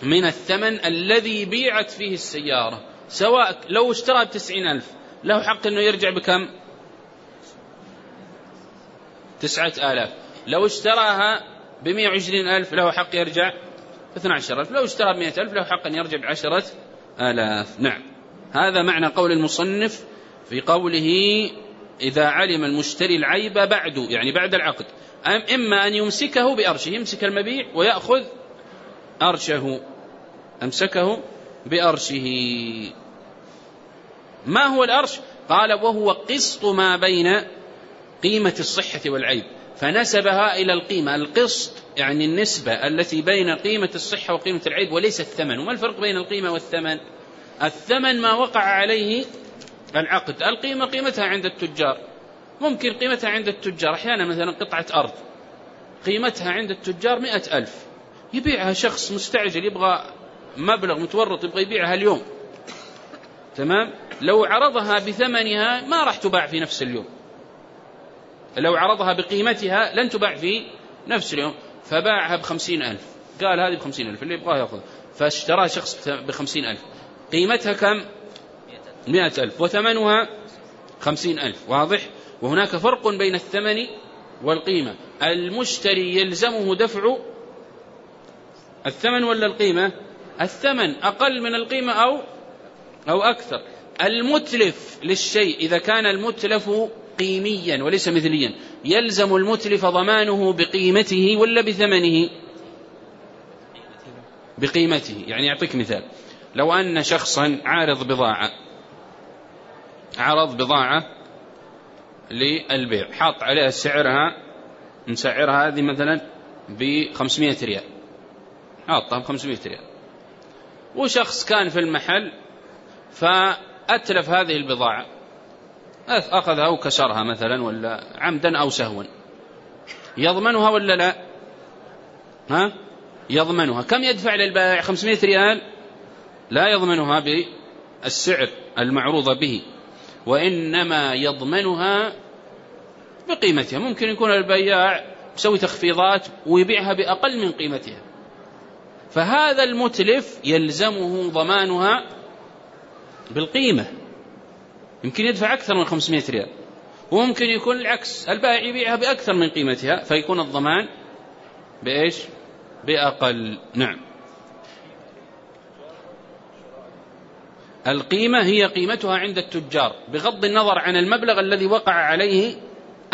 من الثمن الذي بيعت فيه السيارة. سواء لو اشترى بتسعين ألف له حق أنه يرجع بكم؟ تسعة آلاف. لو اشتراها بمئة وعشرين ألف له حق يرجع باثنى عشر ألف. لو اشترى بمئة ألف له حق أن يرجع بعشرة آلاف. نعم. هذا معنى قول المصنف في قوله إذا علم المشتري العيب بعد يعني بعد العقد. أم إما أن يمسكه بأرشه يمسك المبيع ويأخذ أرشه. أمسكه بأرشه. ما هو الأرش؟ قال وهو قسط ما بين قيمة الصحة والعيب. فنسبها إلى القيمة. القسط يعني النسبة التي بين قيمة الصحة وقيمة العيب وليس الثمن. وما الفرق بين القيمة والثمن؟ الثمن ما وقع عليه العقد. القيمة قيمتها عند التجار. ممكن قيمتها عند التجار. أحيانا مثلا قطعة أرض. قيمتها عند التجار مئة ألف. يبيعها شخص مستعجل يبغى مبلغ متورط يبغى يبيعها اليوم. تمام؟ لو عرضها بثمنها ما راح تباع في نفس اليوم. لو عرضها بقيمتها لن تباع في نفس اليوم. فباعها بخمسين ألف. قال هذه بخمسين ألف اللي يبغاه يأخذ فاشتراها شخص بخمسين ألف. قيمتها كم؟ مئة ألف. وثمنها خمسين ألف. واضح؟ وهناك فرق بين الثمن والقيمة. المشتري يلزمه دفع الثمن ولا القيمة؟ الثمن أقل من القيمة أو أو أكثر. المتلف للشيء إذا كان المتلف قيميا وليس مثليا يلزم المتلف ضمانه بقيمته ولا بثمنه؟ بقيمته. يعني أعطيك مثال. لو أن شخصا عارض بضاعة عرض بضاعة للبيع حاط عليها سعرها نسعرها هذه مثلا ب 500 ريال. حاطها ب 500 ريال. وشخص كان في المحل فأتلف هذه البضاعة. أخذها وكسرها مثلا ولا عمدا أو سهوا. يضمنها ولا لا؟ ها؟ يضمنها. كم يدفع للبائع؟ 500 ريال؟ لا يضمنها بالسعر المعروض به وإنما يضمنها بقيمتها. ممكن يكون البياع يسوي تخفيضات ويبيعها بأقل من قيمتها. فهذا المتلف يلزمه ضمانها بالقيمة. يمكن يدفع أكثر من 500 ريال. وممكن يكون العكس. البائع يبيعها بأكثر من قيمتها فيكون الضمان بإيش؟ بأقل. نعم. القيمة هي قيمتها عند التجار بغض النظر عن المبلغ الذي وقع عليه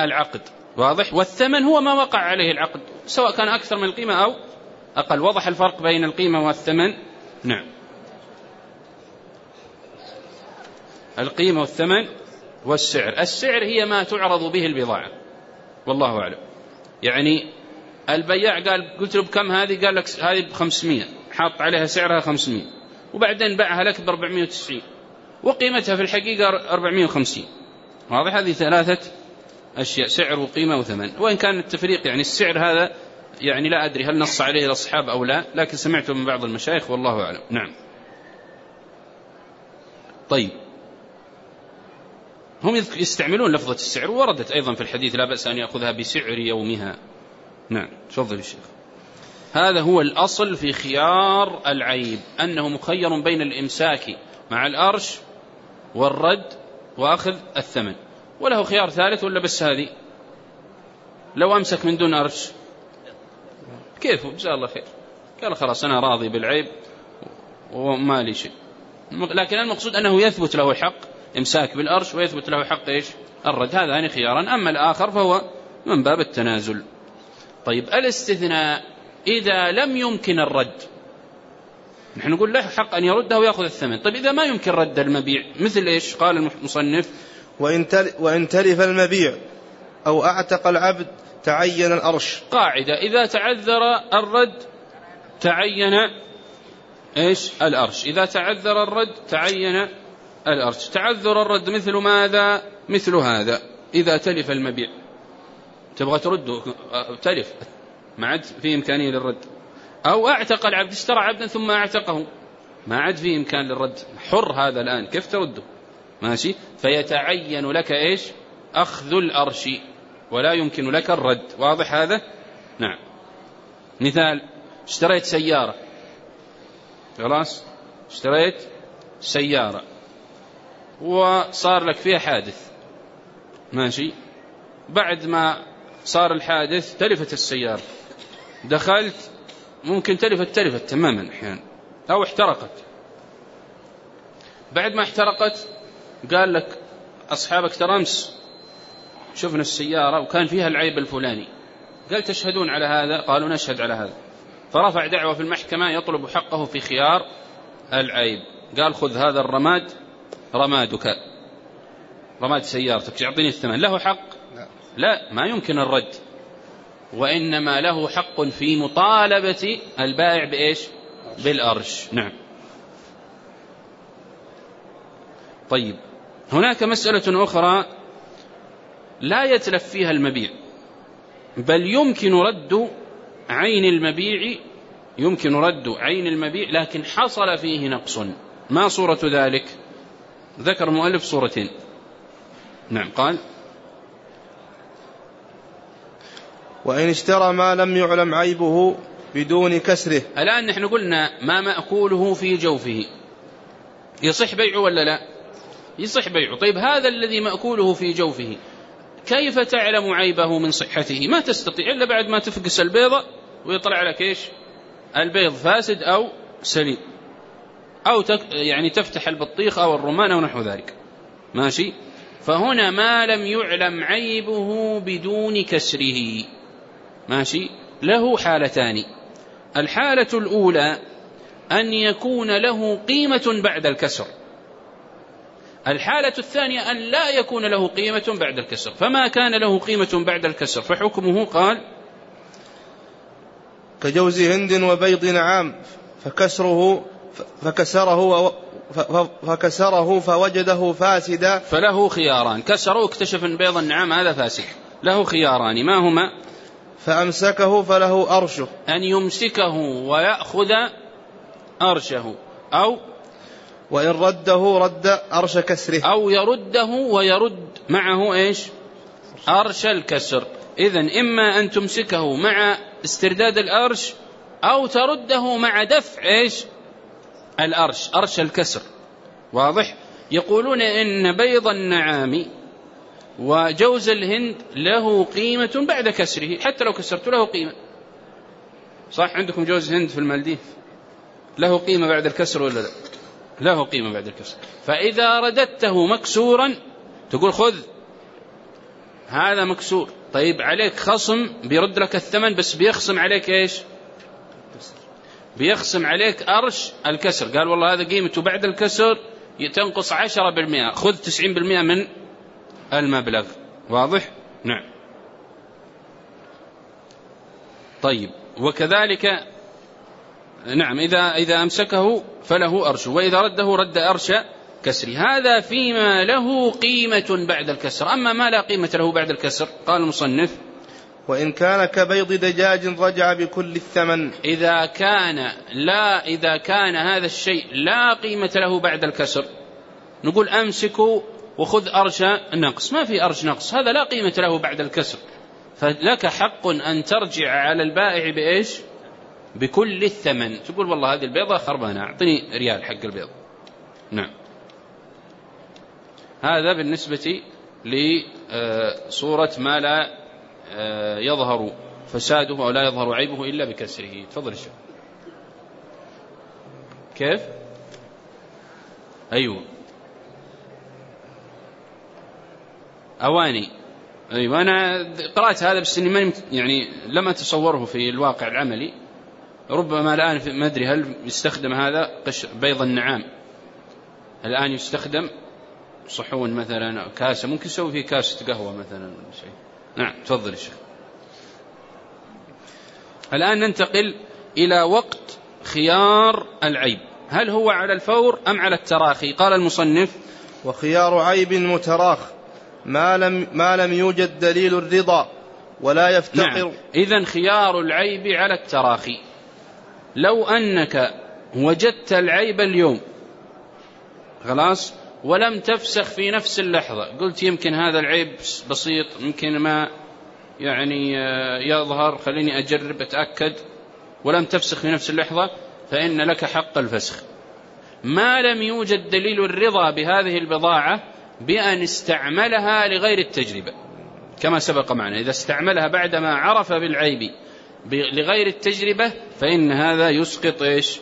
العقد. واضح؟ والثمن هو ما وقع عليه العقد سواء كان أكثر من القيمة أو أقل وضح الفرق بين القيمة والثمن؟ نعم. القيمة والثمن والسعر. السعر هي ما تعرض به البضاعة. والله أعلم. يعني البياع قال قلت له بكم هذه؟ قال لك هذه بخمسمية. 500 حاط عليها سعرها 500 وبعدين باعها لك بأربعمية 490 وقيمتها في الحقيقة 450 واضح؟ هذه ثلاثة أشياء سعر وقيمة وثمن. وإن كان التفريق يعني السعر هذا يعني لا أدري هل نص عليه الأصحاب أو لا لكن سمعته من بعض المشايخ والله أعلم. نعم. طيب. هم يستعملون لفظة السعر وردت أيضا في الحديث لا بأس أن يأخذها بسعر يومها. نعم. تفضل الشيخ هذا هو الأصل في خيار العيب أنه مخير بين الإمساك مع الأرش والرد وأخذ الثمن. وله خيار ثالث ولا بس هذه؟ لو أمسك من دون أرش. كيفه جزاه الله خير. قال خلاص أنا راضي بالعيب وما لي شيء. لكن المقصود أنه يثبت له حق إمساك بالأرش ويثبت له حق إيش؟ الرد. هذا يعني خيارا. أما الآخر فهو من باب التنازل. طيب الاستثناء إذا لم يمكن الرد نحن نقول له حق أن يرده ويأخذ الثمن. طيب إذا ما يمكن رد المبيع مثل إيش؟ قال المصنف وإن, وإن تلف المبيع أو أعتق العبد تعين الأرش. قاعدة. إذا تعذر الرد تعين إيش؟ الأرش. إذا تعذر الرد تعين الأرش. تعذر الرد مثل ماذا؟ مثل هذا. إذا تلف المبيع. تبغى ترده؟ تلف. ما عاد في إمكانية للرد. أو أعتق العبد اشترى عبدا ثم أعتقه. ما عاد في إمكان للرد. حر هذا الآن. كيف ترده؟ ماشي. فيتعين لك إيش؟ أخذ الأرش. ولا يمكن لك الرد. واضح هذا؟ نعم. مثال اشتريت سيارة. خلاص؟ اشتريت سيارة. وصار لك فيها حادث. ماشي؟ بعد ما صار الحادث تلفت السيارة. دخلت ممكن تلفت تلفت تماما أحيانا. أو احترقت. بعد ما احترقت قال لك أصحابك ترى أمس شفنا السيارة وكان فيها العيب الفلاني. قال تشهدون على هذا؟ قالوا نشهد على هذا. فرفع دعوة في المحكمة يطلب حقه في خيار العيب. قال خذ هذا الرماد رمادك. رماد سيارتك يعطيني الثمن. له حق؟ لا. ما يمكن الرد. وإنما له حق في مطالبة البائع بإيش؟ بالأرش. نعم. طيب. هناك مسألة أخرى لا يتلف فيها المبيع. بل يمكن رد عين المبيع يمكن رد عين المبيع لكن حصل فيه نقص. ما صورة ذلك؟ ذكر مؤلف صورتين. نعم قال وإن اشترى ما لم يعلم عيبه بدون كسره. الآن نحن قلنا ما مأكوله في جوفه. يصح بيعه ولا لا؟ يصح بيعه طيب هذا الذي مأكوله في جوفه كيف تعلم عيبه من صحته؟ ما تستطيع إلا بعد ما تفقس البيضة ويطلع لك إيش؟ البيض فاسد أو سليم. أو يعني تفتح البطيخ أو الرمان أو نحو ذلك. ماشي؟ فهنا ما لم يعلم عيبه بدون كسره. ماشي؟ له حالتان. الحالة الأولى أن يكون له قيمة بعد الكسر. الحالة الثانية أن لا يكون له قيمة بعد الكسر. فما كان له قيمة بعد الكسر؟ فحكمه قال كجوز هند وبيض نعام فكسره فكسره فكسره فوجده فاسدا. فله خياران. كسره اكتشف إن بيض النعام هذا فاسد. له خياران. ما هما؟ فأمسكه فله أرشه. أن يمسكه ويأخذ أرشه. أو وإن رده رد أرش كسره. أو يرده ويرد معه إيش؟ أرش الكسر. إذا إما أن تمسكه مع استرداد الأرش أو ترده مع دفع إيش؟ الأرش أرش الكسر. واضح؟ يقولون إن بيض النعام وجوز الهند له قيمة بعد كسره حتى لو كسرت له قيمة. صح عندكم جوز هند في المالديف؟ له قيمة بعد الكسر ولا لا؟ له قيمة بعد الكسر. فإذا رددته مكسورا تقول خذ هذا مكسور. طيب عليك خصم بيرد لك الثمن بس بيخصم عليك إيش؟ بيخصم عليك أرش الكسر. قال والله هذا قيمته بعد الكسر تنقص 10% خذ 90% من المبلغ. واضح؟ نعم. طيب. وكذلك نعم إذا, إذا أمسكه فله أرش وإذا رده رد أرش كسر هذا فيما له قيمة بعد الكسر. أما ما لا قيمة له بعد الكسر قال المصنف. وإن كان كبيض دجاج رجع بكل الثمن. إذا كان لا إذا كان هذا الشيء لا قيمة له بعد الكسر نقول أمسكه وخذ أرش نقص. ما في أرش نقص هذا لا قيمة له بعد الكسر. فلك حق أن ترجع على البائع بإيش؟ بكل الثمن. تقول والله هذه البيضة خربانة. أعطني ريال حق البيض. نعم. هذا بالنسبة لصورة آه، ما لا آه، يظهر فساده أو لا يظهر عيبه إلا بكسره. تفضل الشيخ كيف؟ أيوة. أواني. أيوة. أنا قرأت هذا بس إني يعني لم أتصوره في الواقع العملي. ربما الآن ما أدري هل يستخدم هذا قش بيض النعام. الآن يستخدم صحون مثلا أو كاسة. ممكن يسوي فيه كاسة قهوة مثلا ولا شيء. نعم تفضل يا شيخ. الآن ننتقل إلى وقت خيار العيب. هل هو على الفور أم على التراخي؟ قال المصنف وخيار عيب متراخ. ما لم, ما لم يوجد دليل الرضا ولا يفتقر. نعم. إذا خيار العيب على التراخي. لو أنك وجدت العيب اليوم. خلاص؟ ولم تفسخ في نفس اللحظة. قلت يمكن هذا العيب بسيط يمكن ما يعني آه، يظهر. خليني أجرب أتأكد. ولم تفسخ في نفس اللحظة فإن لك حق الفسخ. ما لم يوجد دليل الرضا بهذه البضاعة بأن استعملها لغير التجربة. كما سبق معنا إذا استعملها بعدما عرف بالعيب لغير التجربة فإن هذا يسقط إيش؟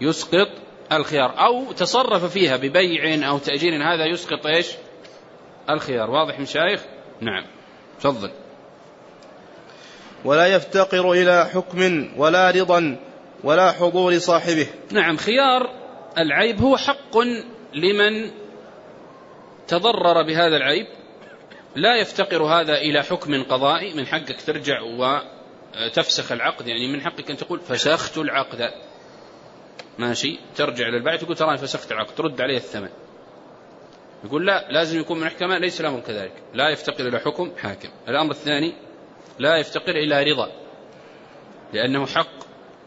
يسقط الخيار. أو تصرف فيها ببيع أو تأجير هذا يسقط إيش؟ الخيار. واضح مشايخ؟ نعم. تفضل. ولا يفتقر إلى حكم ولا رضا ولا حضور صاحبه. نعم خيار العيب هو حق لمن تضرر بهذا العيب. لا يفتقر هذا إلى حكم قضائي. من حقك ترجع و آه، تفسخ العقد يعني من حقك أن تقول فسخت العقد. ماشي؟ ترجع للبعث تقول ترى فسخت العقد ترد عليه الثمن. يقول لا لازم يكون من محكمة ليس الأمر كذلك. لا يفتقر إلى حكم حاكم. الأمر الثاني لا يفتقر إلى رضا لأنه حق.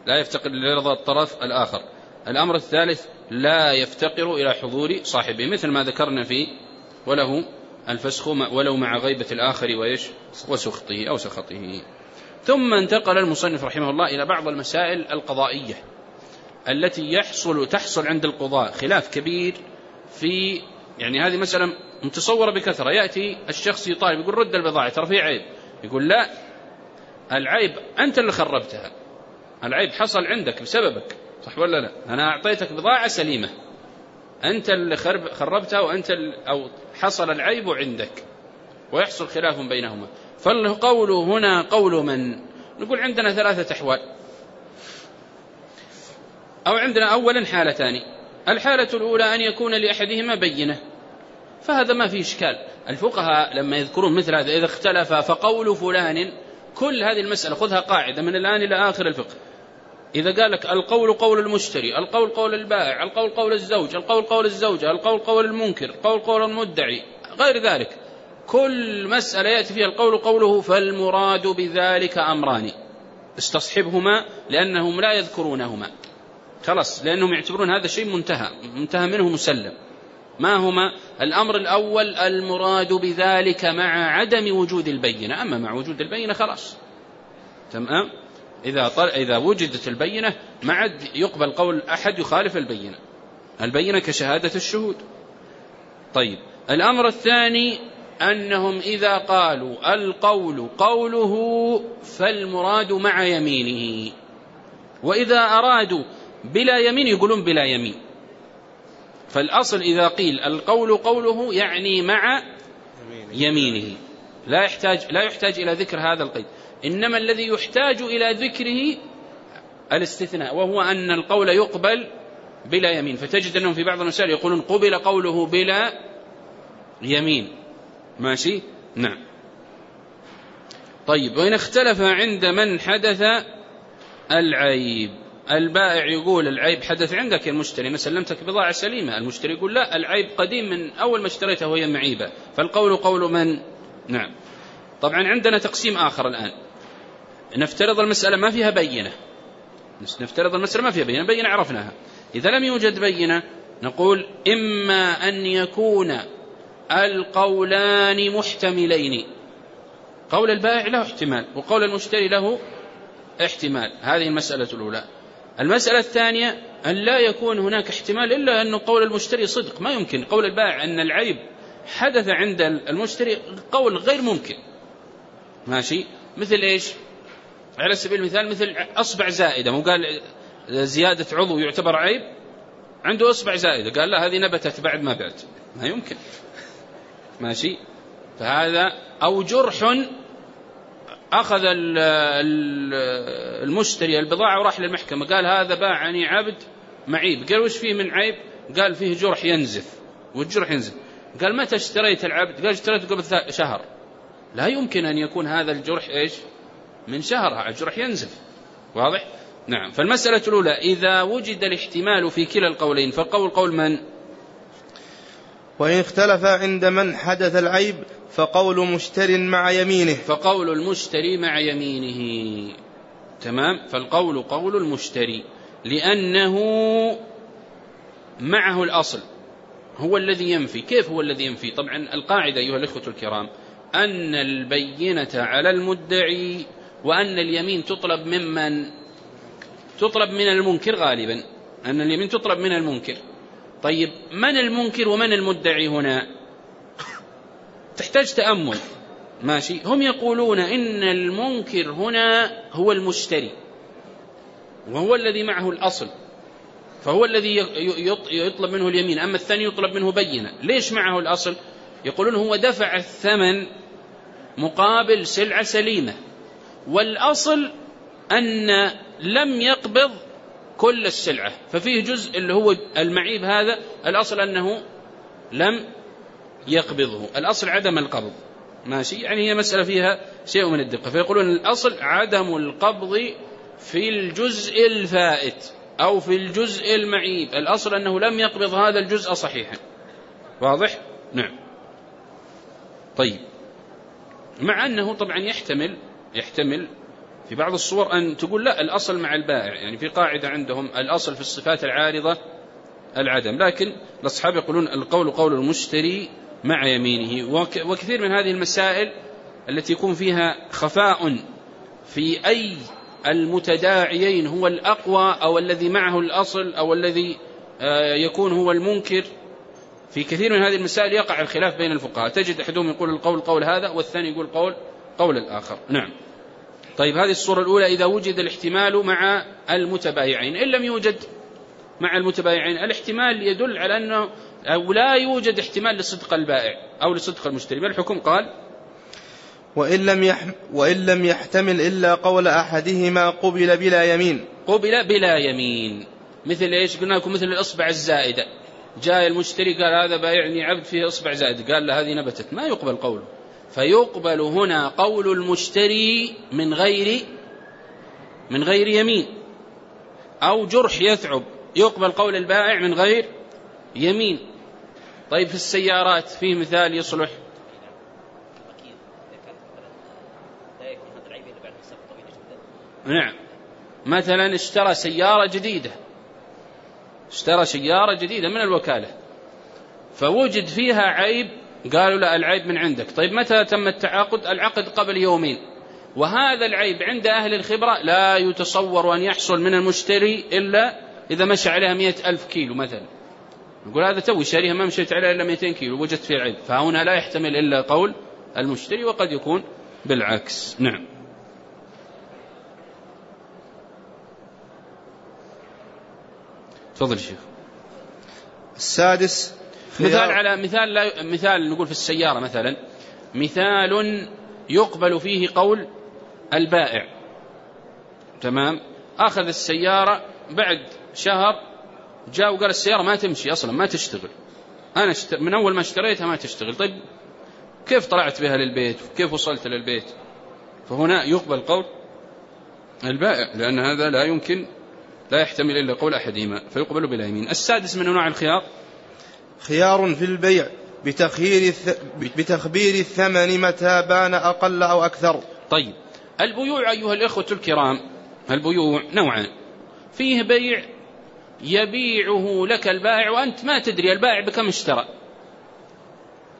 لا يفتقر إلى رضا الطرف الآخر. الأمر الثالث لا يفتقر إلى حضور صاحبه مثل ما ذكرنا في وله الفسخ ولو مع غيبة الآخر ويش وسخطه أو سخطه. ثم انتقل المصنف رحمه الله إلى بعض المسائل القضائية التي يحصل تحصل عند القضاء خلاف كبير في يعني هذه مسألة متصورة بكثرة. يأتي الشخص يطالب يقول رد البضاعة ترى في عيب. يقول لا العيب أنت اللي خربتها. العيب حصل عندك بسببك صح ولا لا؟ أنا أعطيتك بضاعة سليمة. أنت اللي خرب خربتها وأنت أو حصل العيب عندك ويحصل خلاف بينهما. فالقول هنا قول من؟ نقول عندنا ثلاثة أحوال. أو عندنا أولا حالتان. الحالة الأولى أن يكون لأحدهما بينة. فهذا ما فيه إشكال. الفقهاء لما يذكرون مثل هذا إذا اختلف فقول فلان كل هذه المسألة خذها قاعدة من الآن إلى آخر الفقه. إذا قال لك القول قول المشتري القول قول البائع القول قول الزوج القول قول الزوجة القول قول المنكر القول قول المدعي غير ذلك. كل مسألة يأتي فيها القول قوله فالمراد بذلك أمران. استصحبهما لأنهم لا يذكرونهما. خلاص لأنهم يعتبرون هذا الشيء منتهى منتهى منه مسلم. ما هما؟ الأمر الأول المراد بذلك مع عدم وجود البينة. أما مع وجود البينة خلاص. تمام؟ إذا, طل... إذا وجدت البينة ما عد يقبل قول أحد يخالف البينة. البينة كشهادة الشهود. طيب الأمر الثاني أنهم إذا قالوا القول قوله فالمراد مع يمينه. وإذا أرادوا بلا يمين يقولون بلا يمين. فالأصل إذا قيل القول قوله يعني مع يمينه. لا يحتاج, لا يحتاج إلى ذكر هذا القيد. إنما الذي يحتاج إلى ذكره الاستثناء وهو أن القول يقبل بلا يمين. فتجد أنهم في بعض المسائل يقولون قبل قوله بلا يمين. ماشي؟ نعم. طيب وإن اختلف عند من حدث العيب. البائع يقول العيب حدث عندك يا المشتري ما سلمتك بضاعة سليمة. المشتري يقول لا العيب قديم من أول ما اشتريته وهي معيبة. فالقول قول من؟ نعم. طبعا عندنا تقسيم آخر الآن. نفترض المسألة ما فيها بينة. نفترض المسألة ما فيها بينة بينة عرفناها. إذا لم يوجد بينة نقول إما أن يكون القولان محتملين. قول البائع له احتمال وقول المشتري له احتمال. هذه المسألة الأولى. المسألة الثانية أن لا يكون هناك احتمال إلا أن قول المشتري صدق. ما يمكن. قول البائع أن العيب حدث عند المشتري قول غير ممكن. ماشي؟ مثل إيش؟ على سبيل المثال مثل أصبع زائدة. مو قال زيادة عضو يعتبر عيب؟ عنده أصبع زائدة. قال لا هذه نبتت بعد ما بعت ما يمكن. ماشي؟ فهذا أو جرح أخذ المشتري البضاعة وراح للمحكمة. قال هذا باعني عبد معيب. قال وش فيه من عيب؟ قال فيه جرح ينزف. والجرح ينزف؟ قال متى اشتريت العبد؟ قال اشتريته قبل شهر. لا يمكن أن يكون هذا الجرح إيش؟ من شهر. الجرح ينزف. واضح؟ نعم. فالمسألة الأولى إذا وجد الاحتمال في كلا القولين فالقول قول من؟ وإن اختلف عند من حدث العيب فقول مشتر مع يمينه. فقول المشتري مع يمينه. تمام؟ فالقول قول المشتري لأنه معه الأصل. هو الذي ينفي. كيف هو الذي ينفي؟ طبعا القاعدة أيها الأخوة الكرام أن البينة على المدعي وأن اليمين تطلب ممن تطلب من المنكر غالبا. أن اليمين تطلب من المنكر. طيب من المنكر ومن المدعي هنا؟ تحتاج تأمل. ماشي. هم يقولون إن المنكر هنا هو المشتري. وهو الذي معه الأصل. فهو الذي يطلب منه اليمين. أما الثاني يطلب منه بينة. ليش معه الأصل؟ يقولون هو دفع الثمن مقابل سلعة سليمة. والأصل أن لم يقبض كل السلعة. ففيه جزء اللي هو المعيب هذا الأصل أنه لم يقبضه. الأصل عدم القبض. ماشي؟ يعني هي مسألة فيها شيء من الدقة. فيقولون الأصل عدم القبض في الجزء الفائت أو في الجزء المعيب. الأصل أنه لم يقبض هذا الجزء صحيحا. واضح؟ نعم. طيب. مع أنه طبعا يحتمل يحتمل في بعض الصور أن تقول لا الأصل مع البائع. يعني في قاعدة عندهم الأصل في الصفات العارضة العدم. لكن الأصحاب يقولون القول قول المشتري مع يمينه. وكثير من هذه المسائل التي يكون فيها خفاء في أي المتداعيين هو الأقوى أو الذي معه الأصل أو الذي آه، يكون هو المنكر. في كثير من هذه المسائل يقع الخلاف بين الفقهاء. تجد أحدهم يقول القول قول هذا والثاني يقول قول قول الآخر. نعم. طيب هذه الصورة الأولى إذا وجد الاحتمال مع المتبايعين. إن لم يوجد مع المتبايعين الاحتمال يدل على أنه أو لا يوجد احتمال لصدق البائع أو لصدق المشتري. ما الحكم؟ قال وإن لم, يحم وإن لم يحتمل إلا قول أحدهما قبل بلا يمين. قبل بلا يمين. مثل إيش؟ قلنا لكم مثل الأصبع الزائدة. جاء المشتري قال هذا بايعني عبد فيه أصبع زائد. قال له هذه نبتت. ما يقبل قوله. فيقبل هنا قول المشتري من غير من غير يمين. أو جرح يثعب. يقبل قول البائع من غير يمين. طيب في السيارات فيه مثال يصلح. نعم. مثلا اشترى سيارة جديدة. اشترى سيارة جديدة من الوكالة. فوجد فيها عيب قالوا لا العيب من عندك. طيب متى تم التعاقد؟ العقد قبل يومين. وهذا العيب عند أهل الخبرة لا يتصور أن يحصل من المشتري إلا إذا مشى عليها مئة ألف كيلو مثلا. يقول هذا توي شاريها ما مشيت عليها إلا 200 كيلو وجدت فيه العيب فهنا لا يحتمل إلا قول المشتري وقد يكون بالعكس. نعم. تفضل شيخ. السادس مثال على مثال لا مثال نقول في السيارة مثلا. مثال يقبل فيه قول البائع. تمام؟ أخذ السيارة بعد شهر جاء وقال السيارة ما تمشي أصلا ما تشتغل. أنا من أول ما اشتريتها ما تشتغل. طيب كيف طلعت بها للبيت؟ وكيف وصلت للبيت؟ فهنا يقبل قول البائع لأن هذا لا يمكن لا يحتمل إلا قول أحدهما فيقبل بلا يمين. السادس من أنواع الخيار خيار في البيع بتخيير بتخبير الثمن متى بان أقل أو أكثر. طيب. البيوع أيها الإخوة الكرام البيوع نوعان. فيه بيع يبيعه لك البائع وأنت ما تدري البائع بكم اشترى.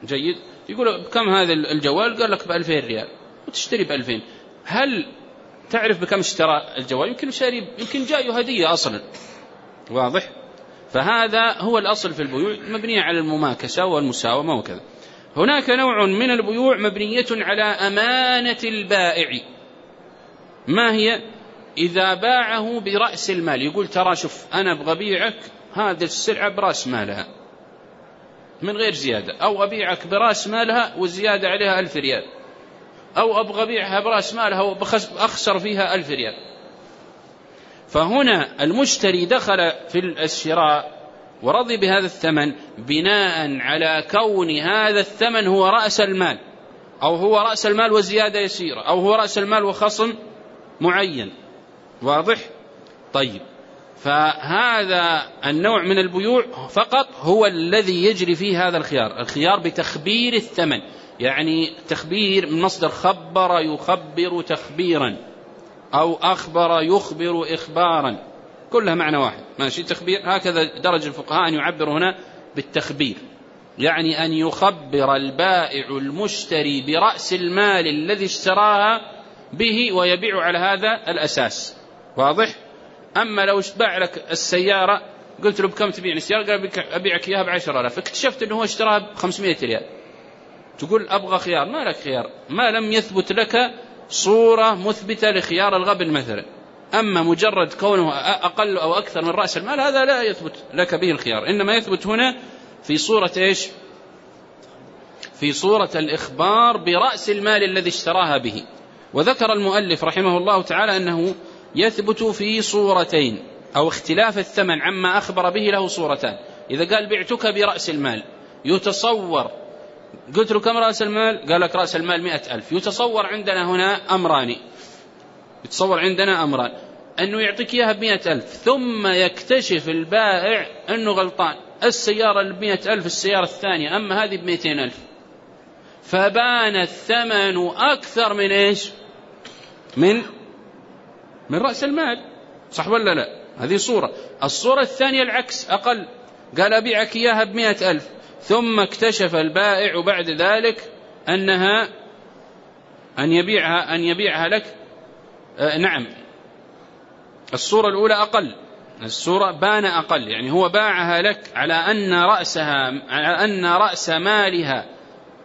جيد؟ يقول بكم هذا الجوال؟ قال لك بألفين ريال. وتشتري بألفين. هل تعرف بكم اشترى الجوال؟ يمكن شاري يمكن جاية هدية أصلا. واضح؟ فهذا هو الأصل في البيوع مبنية على المماكسة والمساومة وكذا. هناك نوع من البيوع مبنية على أمانة البائع. ما هي؟ إذا باعه برأس المال يقول ترى شوف أنا أبغى بيعك هذه السلعة برأس مالها. من غير زيادة. أو أبيعك برأس مالها والزيادة عليها ألف ريال. أو أبغى أبيعها برأس مالها وأخسر فيها ألف ريال. فهنا المشتري دخل في الشراء ورضي بهذا الثمن بناء على كون هذا الثمن هو رأس المال أو هو رأس المال وزيادة يسيرة أو هو رأس المال وخصم معين. واضح؟ طيب. فهذا النوع من البيوع فقط هو الذي يجري فيه هذا الخيار الخيار بتخبير الثمن يعني تخبير من مصدر خبر يخبر تخبيرا. أو أخبر يخبر إخبارا. كلها معنى واحد. ماشي؟ تخبير. هكذا درج الفقهاء أن يعبر هنا بالتخبير. يعني أن يخبر البائع المشتري برأس المال الذي اشتراها به ويبيع على هذا الأساس. واضح؟ أما لو باع لك السيارة قلت له بكم تبيع السيارة؟ قال أبيعك إياها بعشر آلاف. اكتشفت أنه هو اشتراها ب 500 ريال. تقول أبغى خيار. ما لك خيار. ما لم يثبت لك صورة مثبتة لخيار الغبن مثلا أما مجرد كونه أقل أو أكثر من رأس المال هذا لا يثبت لك به الخيار. إنما يثبت هنا في صورة إيش؟ في صورة الإخبار برأس المال الذي اشتراها به. وذكر المؤلف رحمه الله تعالى أنه يثبت في صورتين أو اختلاف الثمن عما أخبر به له صورتان. إذا قال بعتك برأس المال يتصور قلت له كم رأس المال؟ قال لك رأس المال مئة ألف. يتصور عندنا هنا أمران. يتصور عندنا أمران. أنه يعطيك إياها بمئة ألف. ثم يكتشف البائع أنه غلطان. السيارة بمئة ألف السيارة الثانية. أما هذه بمئتين ألف. فبان الثمن أكثر من إيش؟ من من رأس المال. صح ولا لا؟ هذه صورة. الصورة الثانية العكس أقل. قال أبيعك إياها بمئة ألف. ثم اكتشف البائع بعد ذلك أنها أن يبيعها أن يبيعها لك. آه نعم. الصورة الأولى أقل. الصورة بان أقل. يعني هو باعها لك على أن رأسها على أن رأس مالها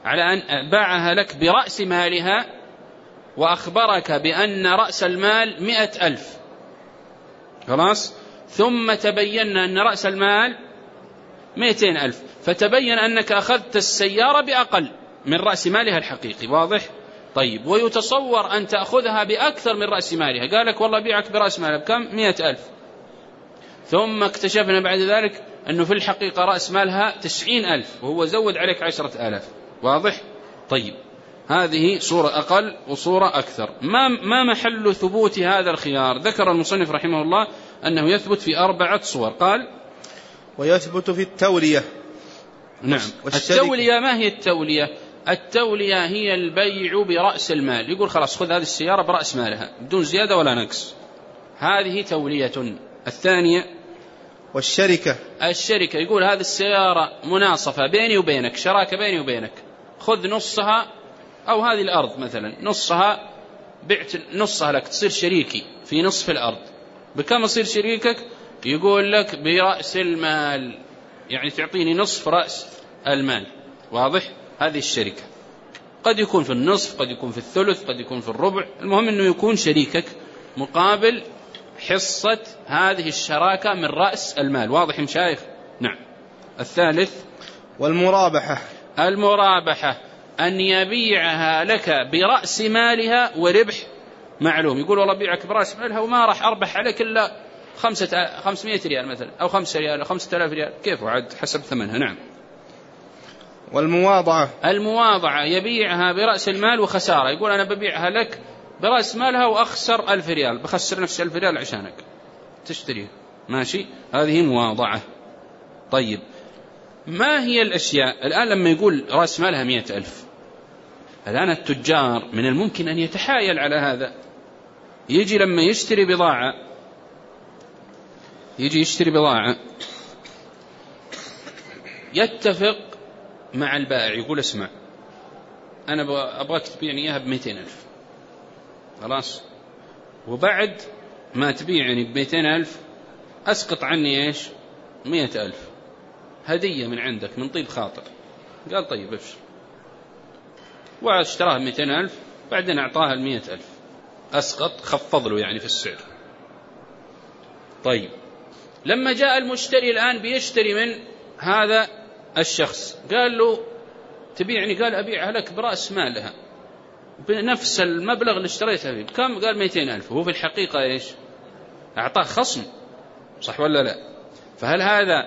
على أن باعها لك برأس مالها وأخبرك بأن رأس المال مئة ألف. خلاص؟ ثم تبين أن رأس المال مئتين ألف. فتبين أنك أخذت السيارة بأقل من رأس مالها الحقيقي. واضح؟ طيب. ويتصور أن تأخذها بأكثر من رأس مالها. قال لك والله بيعك برأس مالها بكم؟ مئة ألف. ثم اكتشفنا بعد ذلك أنه في الحقيقة رأس مالها 90 ألف وهو زود عليك 10 ألاف. واضح؟ طيب. هذه صورة أقل وصورة أكثر. ما, ما محل ثبوت هذا الخيار؟ ذكر المصنف رحمه الله أنه يثبت في أربعة صور. قال ويثبت في التولية. نعم. التولية ما هي التولية؟ التولية هي البيع برأس المال. يقول خلاص خذ هذه السيارة برأس مالها بدون زيادة ولا نقص. هذه تولية. الثانية والشركة. الشركة يقول هذه السيارة مناصفة بيني وبينك شراكة بيني وبينك. خذ نصها أو هذه الأرض مثلا نصها بعت نصها لك تصير شريكي في نصف الأرض. بكم يصير شريكك؟ يقول لك برأس المال. يعني تعطيني نصف رأس المال. واضح؟ هذه الشركة. قد يكون في النصف قد يكون في الثلث قد يكون في الربع. المهم أنه يكون شريكك مقابل حصة هذه الشراكة من رأس المال. واضح مشايخ؟ نعم. الثالث. والمرابحة. المرابحة. أن يبيعها لك برأس مالها وربح معلوم. يقول والله بيعك برأس مالها وما راح أربح عليك إلا خمسة 500 ريال مثلا أو 5 ريال أو 5000 ريال. كيف عاد حسب ثمنها. نعم. والمواضعة. المواضعة يبيعها برأس المال وخسارة. يقول أنا ببيعها لك برأس مالها وأخسر ألف ريال. بخسر نفسي ألف ريال عشانك. تشتريها ماشي؟ هذه مواضعة. طيب. ما هي الأشياء؟ الآن لما يقول رأس مالها مئة ألف الآن التجار من الممكن أن يتحايل على هذا. يجي لما يشتري بضاعة يجي يشتري بضاعة. يتفق مع البائع يقول اسمع أنا أبغاك تبيعني إياها بمئتين ألف. خلاص؟ وبعد ما تبيعني بمئتين ألف أسقط عني إيش؟ مئة ألف. هدية من عندك من طيب خاطر. قال طيب ابشر واشتراها بمئتين ألف بعدين أعطاها المئة ألف. أسقط خفض له يعني في السعر. طيب. لما جاء المشتري الآن بيشتري من هذا الشخص. قال له تبيعني قال أبيعها لك برأس مالها بنفس المبلغ اللي اشتريتها فيه. كم؟ قال 200 ألف. هو في الحقيقة إيش؟ أعطاه خصم. صح ولا لا؟ فهل هذا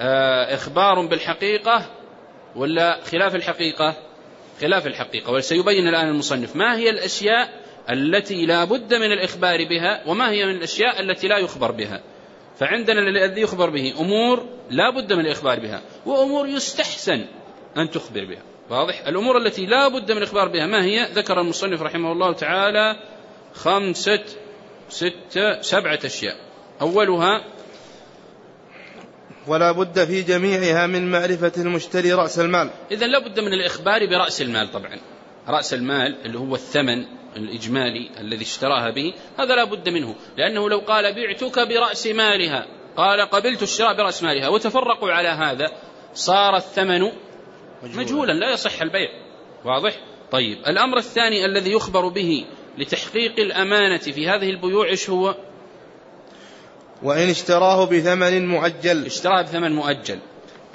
آه، إخبار بالحقيقة ولا خلاف الحقيقة؟ خلاف الحقيقة. وسيبين الآن المصنف ما هي الأشياء التي لا بد من الإخبار بها وما هي من الأشياء التي لا يخبر بها. فعندنا الذي يخبر به أمور لا بد من الإخبار بها وأمور يستحسن أن تخبر بها. واضح؟ الأمور التي لا بد من الإخبار بها ما هي؟ ذكر المصنف رحمه الله تعالى خمسة ستة سبعة أشياء. أولها ولا بد في جميعها من معرفة المشتري رأس المال. إذا لا بد من الإخبار برأس المال طبعا. رأس المال اللي هو الثمن الإجمالي الذي اشتراها به هذا لا بد منه لأنه لو قال بعتك برأس مالها قال قبلت الشراء برأس مالها وتفرقوا على هذا صار الثمن مجهولا. لا يصح البيع. واضح؟ طيب الأمر الثاني الذي يخبر به لتحقيق الأمانة في هذه البيوع إيش هو؟ وإن اشتراه بثمن مؤجل. اشتراه بثمن مؤجل.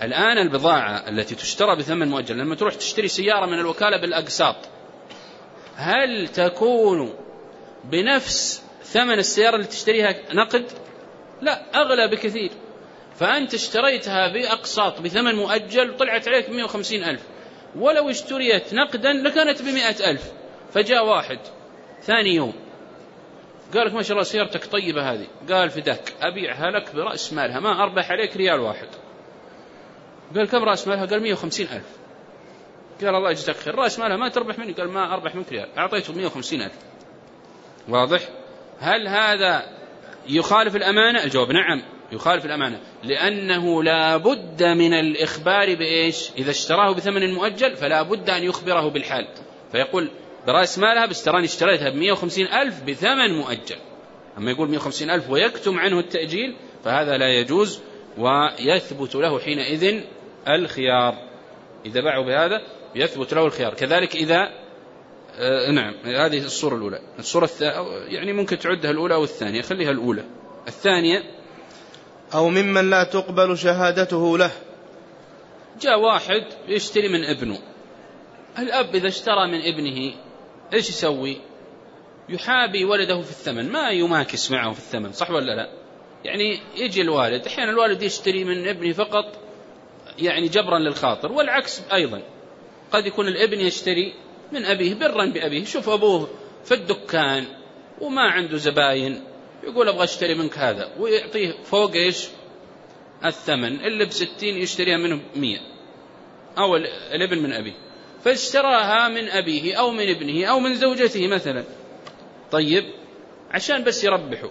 الآن البضاعة التي تشترى بثمن مؤجل لما تروح تشتري سيارة من الوكالة بالأقساط هل تكون بنفس ثمن السيارة اللي تشتريها نقد؟ لا أغلى بكثير. فأنت اشتريتها بأقساط بثمن مؤجل وطلعت عليك 150 ألف. ولو اشتريت نقدا لكانت ب ألف. فجاء واحد ثاني يوم. قال لك ما شاء الله سيارتك طيبة هذه. قال فداك أبيعها لك برأس مالها. ما أربح عليك ريال واحد. قال كم رأس مالها؟ قال 150 ألف. قال الله يجزاك خير. راس مالها ما تربح مني؟ قال ما أربح منك ريال. أعطيته 150 ألف. واضح؟ هل هذا يخالف الأمانة؟ الجواب نعم يخالف الأمانة. لأنه لا بد من الإخبار بإيش؟ إذا اشتراه بثمن مؤجل فلا بد أن يخبره بالحال. فيقول برأس مالها بس تراني اشتريتها ب 150 ألف بثمن مؤجل. أما يقول 150 ألف ويكتم عنه التأجيل فهذا لا يجوز ويثبت له حينئذ الخيار. إذا باعوا بهذا يثبت له الخيار. كذلك إذا آه نعم هذه الصورة الأولى. الصورة يعني ممكن تعدها الأولى أو الثانية. خليها الأولى. الثانية أو ممن لا تقبل شهادته له. جاء واحد يشتري من ابنه. الأب إذا اشترى من ابنه إيش يسوي؟ يحابي ولده في الثمن. ما يماكس معه في الثمن صح ولا لا؟ يعني يجي الوالد أحيانا الوالد يشتري من ابنه فقط يعني جبرا للخاطر والعكس أيضا. قد يكون الابن يشتري من أبيه برا بأبيه. شوف أبوه في الدكان وما عنده زباين. يقول أبغى أشتري منك هذا. ويعطيه فوق إيش؟ الثمن. اللي بستين يشتريها منه مية. أو الابن من أبيه. فاشتراها من أبيه أو من ابنه أو من زوجته مثلا. طيب عشان بس يربحه.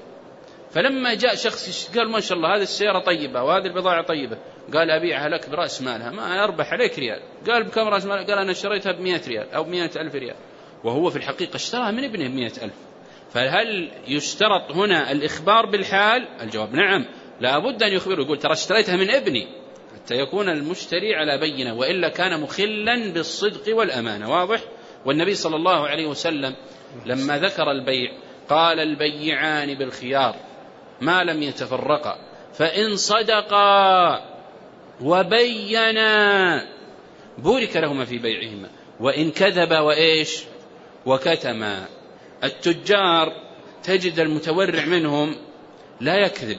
فلما جاء شخص قال ما شاء الله هذه السيارة طيبة وهذه البضاعة طيبة. قال أبيعها لك برأس مالها. ما أربح عليك ريال. قال بكم رأس مالها قال أنا اشتريتها بمئة ريال أو مئة ألف ريال. وهو في الحقيقة اشتراها من ابنه مئة ألف. فهل يشترط هنا الإخبار بالحال؟ الجواب نعم. لابد أن يخبره. يقول ترى اشتريتها من ابني. حتى يكون المشتري على بينة. وإلا كان مخلا بالصدق والأمانة. واضح؟ والنبي صلى الله عليه وسلم لما ذكر البيع قال البيعان بالخيار. ما لم يتفرقا. فإن صدقا وبينا بورك لهما في بيعهما. وإن كذب وإيش؟ وكتما التجار تجد المتورع منهم لا يكذب.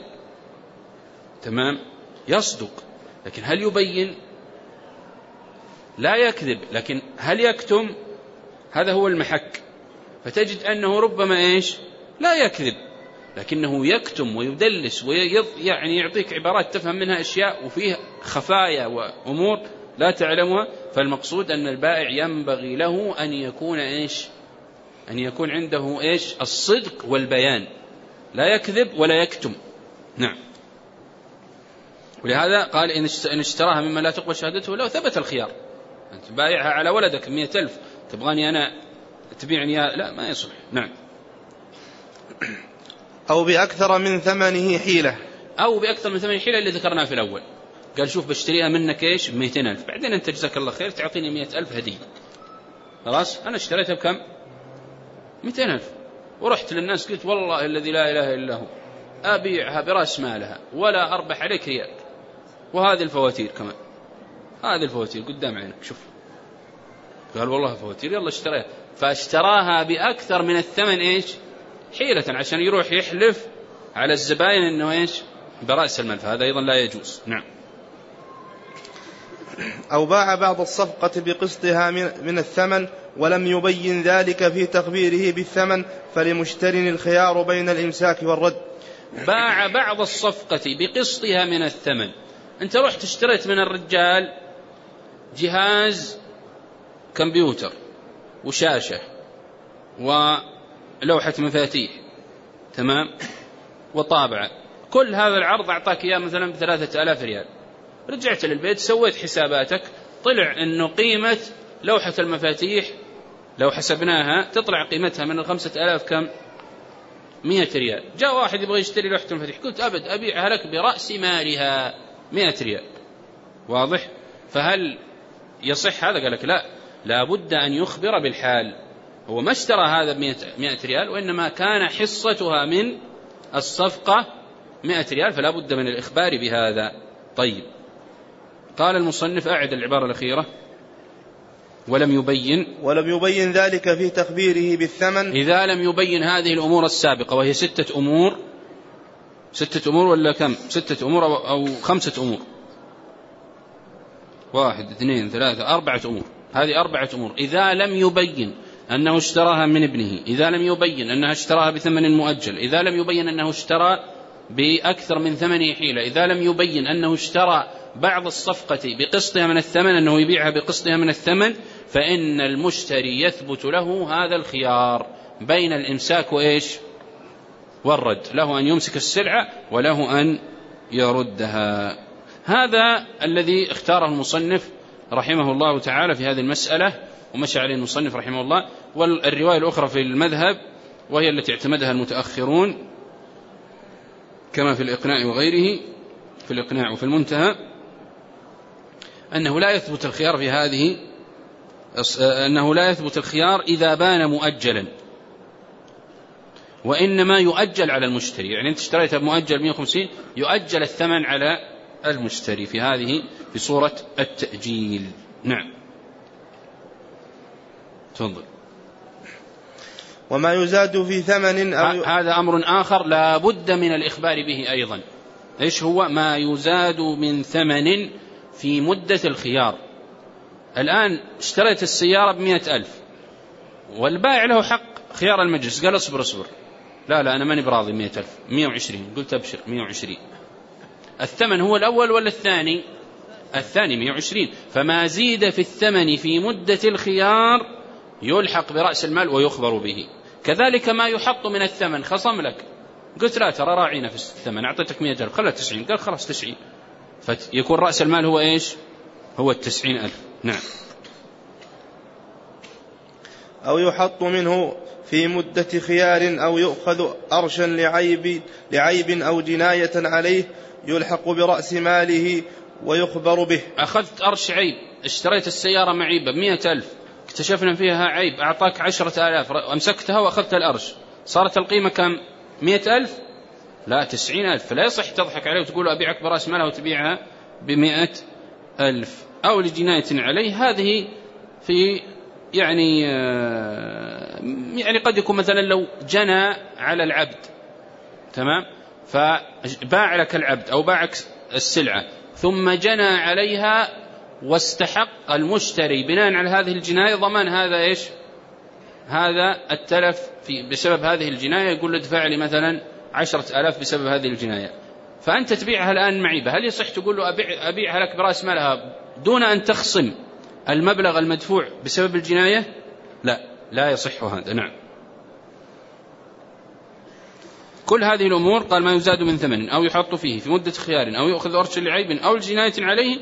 تمام؟ يصدق. لكن هل يبين؟ لا يكذب. لكن هل يكتم؟ هذا هو المحك. فتجد أنه ربما إيش؟ لا يكذب. لكنه يكتم ويدلس ويعني يعطيك عبارات تفهم منها أشياء وفيها خفايا وأمور لا تعلمها فالمقصود أن البائع ينبغي له أن يكون إيش؟ أن يكون عنده إيش؟ الصدق والبيان. لا يكذب ولا يكتم. نعم. ولهذا قال إن اشتراها مما لا تقبل شهادته لو ثبت الخيار. أنت بايعها على ولدك مئة ألف تبغاني أنا تبيعني؟ لا ما يصلح. نعم. أو بأكثر من ثمنه حيلة. أو بأكثر من ثمن حيلة اللي ذكرناه في الأول. قال شوف بشتريها منك إيش؟ ب 200000 بعدين أنت جزاك الله خير تعطيني 100000 هدية. خلاص؟ أنا اشتريتها بكم؟ 200000 ورحت للناس قلت والله الذي لا إله إلا هو. أبيعها برأس مالها. ولا أربح عليك ريال. وهذه الفواتير كمان. هذه الفواتير قدام عينك. شوف. قال والله فواتير يلا اشتريها. فاشتراها بأكثر من الثمن إيش؟ حيلة عشان يروح يحلف على الزباين إنه إيش؟ برأس المال فهذا أيضا لا يجوز. نعم. أو باع بعض الصفقة بقسطها من الثمن ولم يبين ذلك في تخبيره بالثمن فلمشتر الخيار بين الإمساك والرد. باع بعض الصفقة بقسطها من الثمن. أنت رحت اشتريت من الرجال جهاز كمبيوتر وشاشة و لوحة مفاتيح. تمام؟ وطابعة كل هذا العرض أعطاك إياه مثلا بثلاثة ألاف ريال. رجعت للبيت سويت حساباتك طلع أنه قيمة لوحة المفاتيح لو حسبناها تطلع قيمتها من الخمسة ألاف كم؟ مئة ريال. جاء واحد يبغى يشتري لوحة المفاتيح. قلت أبد أبيعها لك برأس مالها. مئة ريال. واضح؟ فهل يصح هذا؟ قال لك لا. لابد أن يخبر بالحال. هو ما اشترى هذا ب 100 ريال وإنما كان حصتها من الصفقة 100 ريال فلا بد من الإخبار بهذا. طيب. قال المصنف أعد العبارة الأخيرة. ولم يبين. ولم يبين ذلك في تخبيره بالثمن. إذا لم يبين هذه الأمور السابقة وهي ستة أمور. ستة أمور ولا كم؟ ستة أمور أو خمسة أمور. واحد اثنين ثلاثة أربعة أمور. هذه أربعة أمور. إذا لم يبين أنه اشتراها من ابنه. إذا لم يبين أنها اشتراها بثمن مؤجل. إذا لم يبين أنه اشترى بأكثر من ثمن حيلة. إذا لم يبين أنه اشترى بعض الصفقة بقسطها من الثمن أنه يبيعها بقسطها من الثمن فإن المشتري يثبت له هذا الخيار بين الإمساك وإيش؟ والرد. له أن يمسك السلعة وله أن يردها. هذا الذي اختاره المصنف رحمه الله تعالى في هذه المسألة. ومشى عليه المصنف رحمه الله. والرواية الأخرى في المذهب وهي التي اعتمدها المتأخرون كما في الإقناع وغيره في الإقناع وفي المنتهى أنه لا يثبت الخيار في هذه أنه لا يثبت الخيار إذا بان مؤجلا. وإنما يؤجل على المشتري. يعني أنت اشتريت مؤجل 150 يؤجل الثمن على المشتري في هذه في صورة التأجيل. نعم. تفضل. وما يزاد في ثمن أو هذا أمر آخر لا بد من الإخبار به أيضا. إيش هو ما يزاد من ثمن في مدة الخيار؟ الآن اشتريت السيارة بمئة ألف والبائع له حق خيار المجلس. قال اصبر اصبر. لا لا أنا ماني براضي مئة ألف. مئة وعشرين. قلت أبشر مئة وعشرين. الثمن هو الأول ولا الثاني؟ الثاني 120 فما زيد في الثمن في مدة الخيار يلحق برأس المال ويخبر به. كذلك ما يحط من الثمن خصم لك. قلت لا ترى راعينا في الثمن. أعطيتك مئة درهم خلت 90 قال خلاص 90 فيكون رأس المال هو إيش؟ هو التسعين ألف. نعم. أو يحط منه في مدة خيار أو يؤخذ أرشا لعيب, لعيب أو جناية عليه يلحق برأس ماله ويخبر به. أخذت أرش عيب اشتريت السيارة معي مئة ألف. اكتشفنا فيها عيب. أعطاك عشرة آلاف. أمسكتها وأخذت الأرش. صارت القيمة كم؟ مئة ألف؟ لا تسعين ألف. فلا يصح تضحك عليه وتقول أبيعك برأس مالها وتبيعها بمئة ألف. أو لجناية عليه. هذه في يعني آه، يعني قد يكون مثلا لو جنى على العبد. تمام؟ فباع لك العبد أو باعك السلعة. ثم جنى عليها واستحق المشتري. بناء على هذه الجناية ضمان هذا إيش؟ هذا التلف في بسبب هذه الجناية. يقول له ادفع لي مثلا عشرة ألاف بسبب هذه الجناية. فأنت تبيعها الآن معيبة. هل يصح تقول له أبيع أبيعها لك برأس مالها دون أن تخصم المبلغ المدفوع بسبب الجناية؟ لا. لا يصح هذا. نعم. كل هذه الأمور قال ما يزاد من ثمن أو يحط فيه في مدة خيار أو يؤخذ أرش لعيب أو الجناية عليه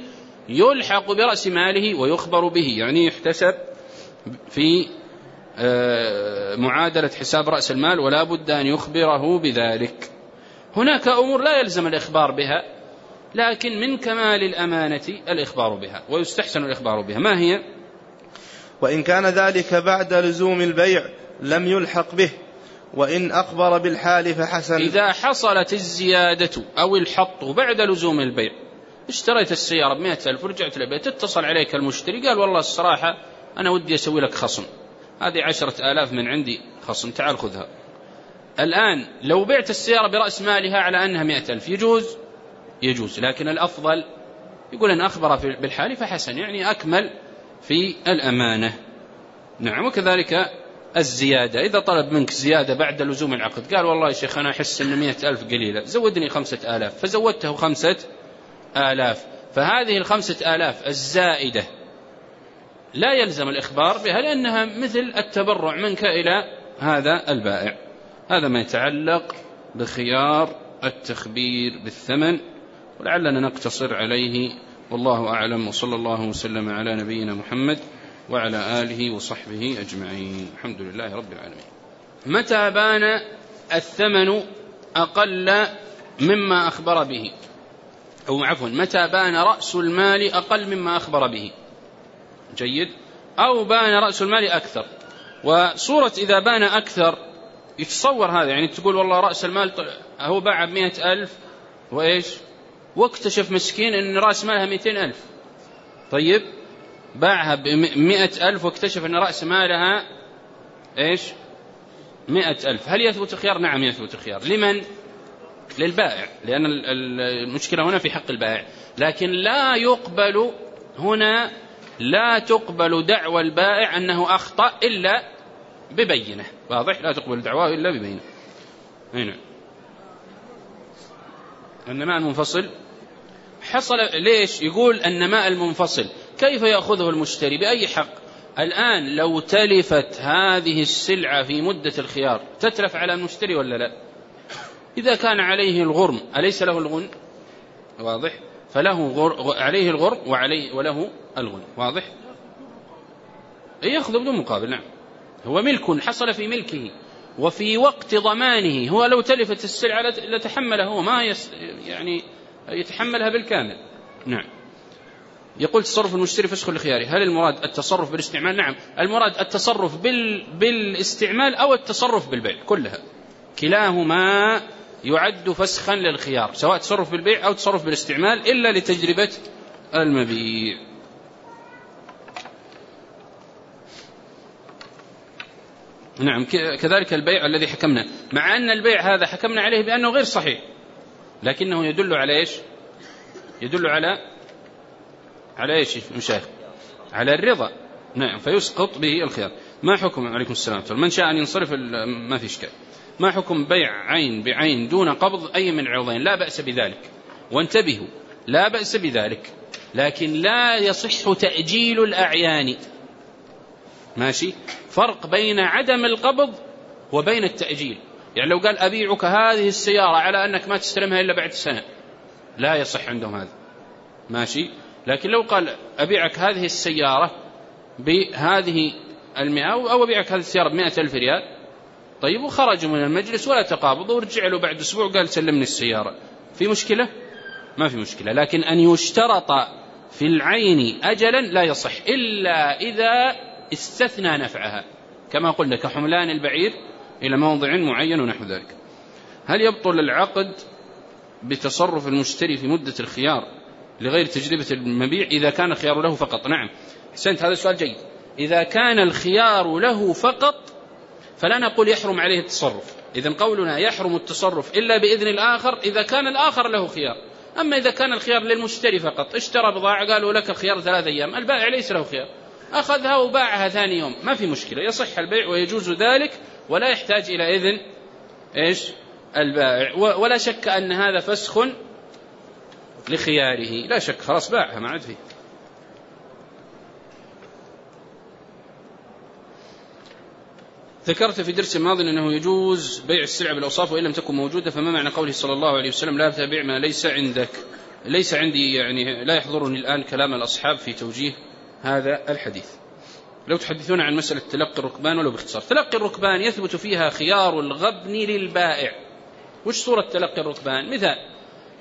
يلحق برأس ماله ويخبر به. يعني يحتسب في آه، معادلة حساب رأس المال ولا بد أن يخبره بذلك. هناك أمور لا يلزم الإخبار بها لكن من كمال الأمانة الإخبار بها ويستحسن الإخبار بها. ما هي؟ وإن كان ذلك بعد لزوم البيع لم يلحق به وإن أخبر بالحال فحسن. إذا حصلت الزيادة أو الحط بعد لزوم البيع اشتريت السيارة بمئة ألف ورجعت لبيت اتصل عليك المشتري قال والله الصراحة أنا ودي أسوي لك خصم. هذه عشرة آلاف من عندي خصم تعال خذها. الآن لو بعت السيارة برأس مالها على أنها مئة ألف يجوز؟ يجوز لكن الأفضل يقول أن أخبر بالحال فحسن يعني أكمل في الأمانة. نعم وكذلك الزيادة. إذا طلب منك زيادة بعد لزوم العقد قال والله يا شيخ أنا أحس أن مئة ألف قليلة زودني خمسة آلاف. فزودته خمسة آلاف. فهذه الخمسة آلاف الزائدة. لا يلزم الإخبار بها لأنها مثل التبرع منك إلى هذا البائع. هذا ما يتعلق بخيار التخبير بالثمن ولعلنا نقتصر عليه. والله أعلم. وصلى الله وسلم على نبينا محمد وعلى آله وصحبه أجمعين. الحمد لله رب العالمين. متى بان الثمن أقل مما أخبر به؟ أو عفوا متى بان رأس المال أقل مما أخبر به؟ جيد. أو بان رأس المال أكثر. وصورة إذا بان أكثر يتصور هذا يعني تقول والله رأس المال هو باع مئة ألف وإيش؟ واكتشف مسكين أن رأس مالها مئتين ألف. طيب باعها بمئة ألف واكتشف أن رأس مالها إيش؟ مئة ألف. هل يثبت خيار نعم يثبت خيار لمن؟ للبائع لأن المشكلة هنا في حق البائع. لكن لا يقبل هنا لا تقبل دعوى البائع أنه أخطأ إلا ببينة. واضح؟ لا تقبل دعواه إلا ببينة. هنا نعم. النماء المنفصل حصل ليش؟ يقول النماء المنفصل كيف يأخذه المشتري؟ بأي حق؟ الآن لو تلفت هذه السلعة في مدة الخيار تتلف على المشتري ولا لا؟ إذا كان عليه الغرم أليس له الغن؟ واضح. فله غر... عليه الغرم وعليه وله الغن. واضح؟ يأخذ بدون مقابل نعم. هو ملك حصل في ملكه وفي وقت ضمانه. هو لو تلفت السلعة لتحمله هو ما يس يعني يتحملها بالكامل. نعم. يقول تصرف المشتري فسخ لخياره هل المراد التصرف بالاستعمال؟ نعم. المراد التصرف بال... بالاستعمال أو التصرف بالبيع كلها. كلاهما يعد فسخا للخيار سواء تصرف بالبيع أو تصرف بالاستعمال إلا لتجربة المبيع. نعم كذلك البيع الذي حكمنا. مع أن البيع هذا حكمنا عليه بأنه غير صحيح لكنه يدل على إيش؟ يدل على على إيش مشايخ؟ على الرضا. نعم فيسقط به الخيار. ما حكم؟ عليكم السلام من شاء أن ينصرف ما في إشكال. ما حكم بيع عين بعين دون قبض أي من عوضين لا بأس بذلك. وانتبهوا لا بأس بذلك. لكن لا يصح تأجيل الأعيان. ماشي؟ فرق بين عدم القبض وبين التأجيل. يعني لو قال أبيعك هذه السيارة على أنك ما تستلمها إلا بعد سنة. لا يصح عندهم هذا. ماشي؟ لكن لو قال أبيعك هذه السيارة بهذه المئة أو أبيعك هذه السيارة بمئة ألف ريال طيب وخرجوا من المجلس ولا تقابضوا ورجع له بعد أسبوع قال سلمني السيارة. في مشكلة؟ ما في مشكلة لكن أن يشترط في العين اجلا لا يصح إلا إذا استثنى نفعها. كما قلنا كحملان البعير إلى موضع معين ونحو ذلك. هل يبطل العقد بتصرف المشتري في مدة الخيار لغير تجربة المبيع؟ إذا كان الخيار له فقط نعم. أحسنت هذا سؤال جيد. إذا كان الخيار له فقط فلا نقول يحرم عليه التصرف. إذا قولنا يحرم التصرف إلا بإذن الآخر إذا كان الآخر له خيار. أما إذا كان الخيار للمشتري فقط اشترى بضاعة قالوا لك الخيار ثلاثة أيام البائع ليس له خيار. أخذها وباعها ثاني يوم ما في مشكلة يصح البيع ويجوز ذلك ولا يحتاج إلى إذن إيش؟ البائع. ولا شك أن هذا فسخ لخياره. لا شك خلاص باعها ما عاد فيه. ذكرت في درس ماض أنه يجوز بيع السلع بالأوصاف وإن لم تكن موجودة فما معنى قوله صلى الله عليه وسلم لا تبيع ما ليس عندك؟ ليس عندي يعني لا يحضرني الآن كلام الأصحاب في توجيه هذا الحديث. لو تحدثون عن مسألة تلقي الركبان ولو باختصار. تلقي الركبان يثبت فيها خيار الغبن للبائع. وش صورة تلقي الركبان؟ مثال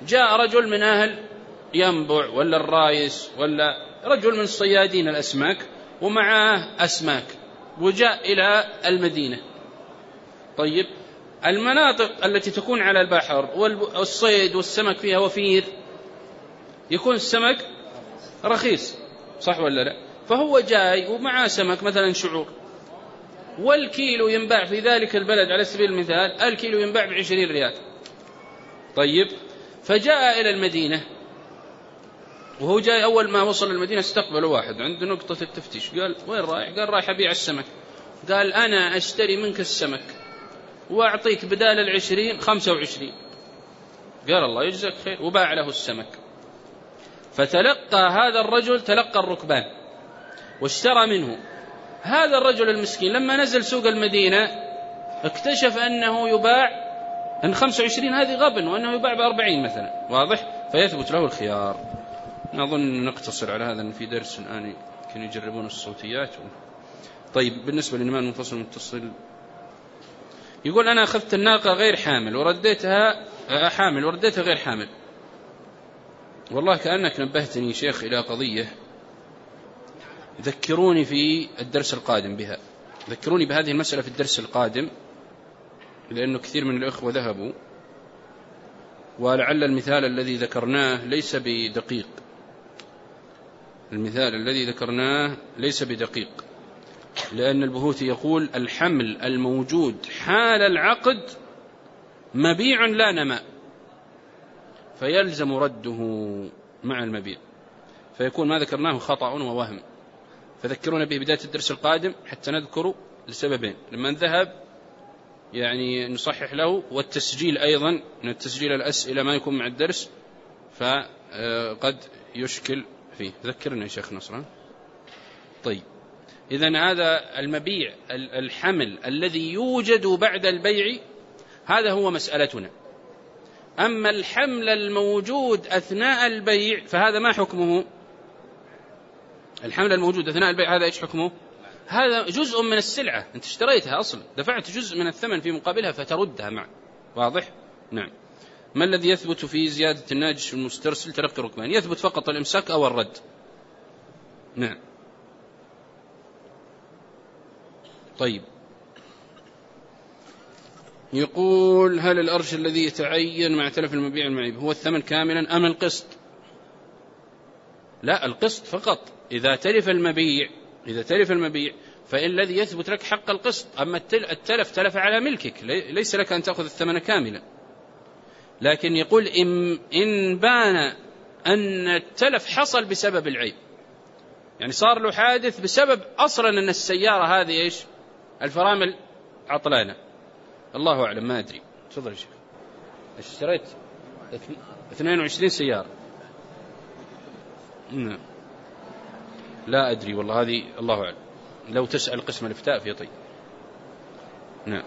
جاء رجل من أهل ينبع ولا الرايس ولا رجل من صيادين الأسماك ومعه أسماك. وجاء إلى المدينة. طيب المناطق التي تكون على البحر والصيد والسمك فيها وفير يكون السمك رخيص صح ولا لا؟ فهو جاي ومعه سمك مثلا شعور. والكيلو ينباع في ذلك البلد على سبيل المثال الكيلو ينباع بعشرين ريال. طيب فجاء إلى المدينة. وهو جاي أول ما وصل المدينة استقبله واحد عند نقطة التفتيش. قال وين رايح؟ قال رايح أبيع السمك. قال أنا أشتري منك السمك وأعطيك بدال العشرين خمسة وعشرين. قال الله يجزاك خير. وباع له السمك. فتلقى هذا الرجل تلقى الركبان واشترى منه. هذا الرجل المسكين لما نزل سوق المدينة اكتشف أنه يباع أن 25 هذه غبن وأنه يباع بأربعين مثلا واضح؟ فيثبت له الخيار. أظن نقتصر على هذا في درس الآن يمكن يجربون الصوتيات. و... طيب بالنسبة للإمام المنفصل المتصل يقول أنا أخذت الناقة غير حامل ورديتها آه، حامل ورديتها غير حامل. والله كأنك نبهتني شيخ إلى قضية ذكروني في الدرس القادم بها. ذكروني بهذه المسألة في الدرس القادم لأنه كثير من الأخوة ذهبوا ولعل المثال الذي ذكرناه ليس بدقيق. المثال الذي ذكرناه ليس بدقيق لأن البهوث يقول الحمل الموجود حال العقد مبيع لا نماء فيلزم رده مع المبيع فيكون ما ذكرناه خطأ ووهم. فذكرونا به بداية الدرس القادم حتى نذكر لسببين لما ذهب يعني نصحح له والتسجيل أيضا من التسجيل الأسئلة ما يكون مع الدرس فقد يشكل فيه. ذكرنا يا شيخ نصران. طيب. إذا هذا المبيع الحمل الذي يوجد بعد البيع هذا هو مسألتنا. أما الحمل الموجود أثناء البيع فهذا ما حكمه؟ الحمل الموجود أثناء البيع هذا إيش حكمه؟ هذا جزء من السلعة. أنت اشتريتها أصلا دفعت جزء من الثمن في مقابلها فتردها معك. واضح؟ نعم. ما الذي يثبت في زيادة الناجس في المسترسل تلقي الركبان؟ يثبت فقط الإمساك أو الرد. نعم. طيب. يقول هل الأرش الذي يتعين مع تلف المبيع المعيب هو الثمن كاملا أم القسط؟ لا القسط فقط. إذا تلف المبيع إذا تلف المبيع فإن الذي يثبت لك حق القسط. أما التلف تلف على ملكك ليس لك أن تأخذ الثمن كاملا. لكن يقول إن, إن بان أن التلف حصل بسبب العيب. يعني صار له حادث بسبب أصلا أن السيارة هذه إيش؟ الفرامل عطلانة. الله أعلم ما أدري. تفضل يا شيخ. اشتريت؟ 22 سيارة. نعم. لا أدري والله هذه الله أعلم. لو تسأل قسم الإفتاء في طيب. نعم.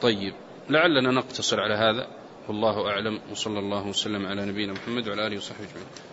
طيب. لعلنا نقتصر على هذا. والله أعلم. وصلى الله وسلم على نبينا محمد وعلى آله وصحبه أجمعين.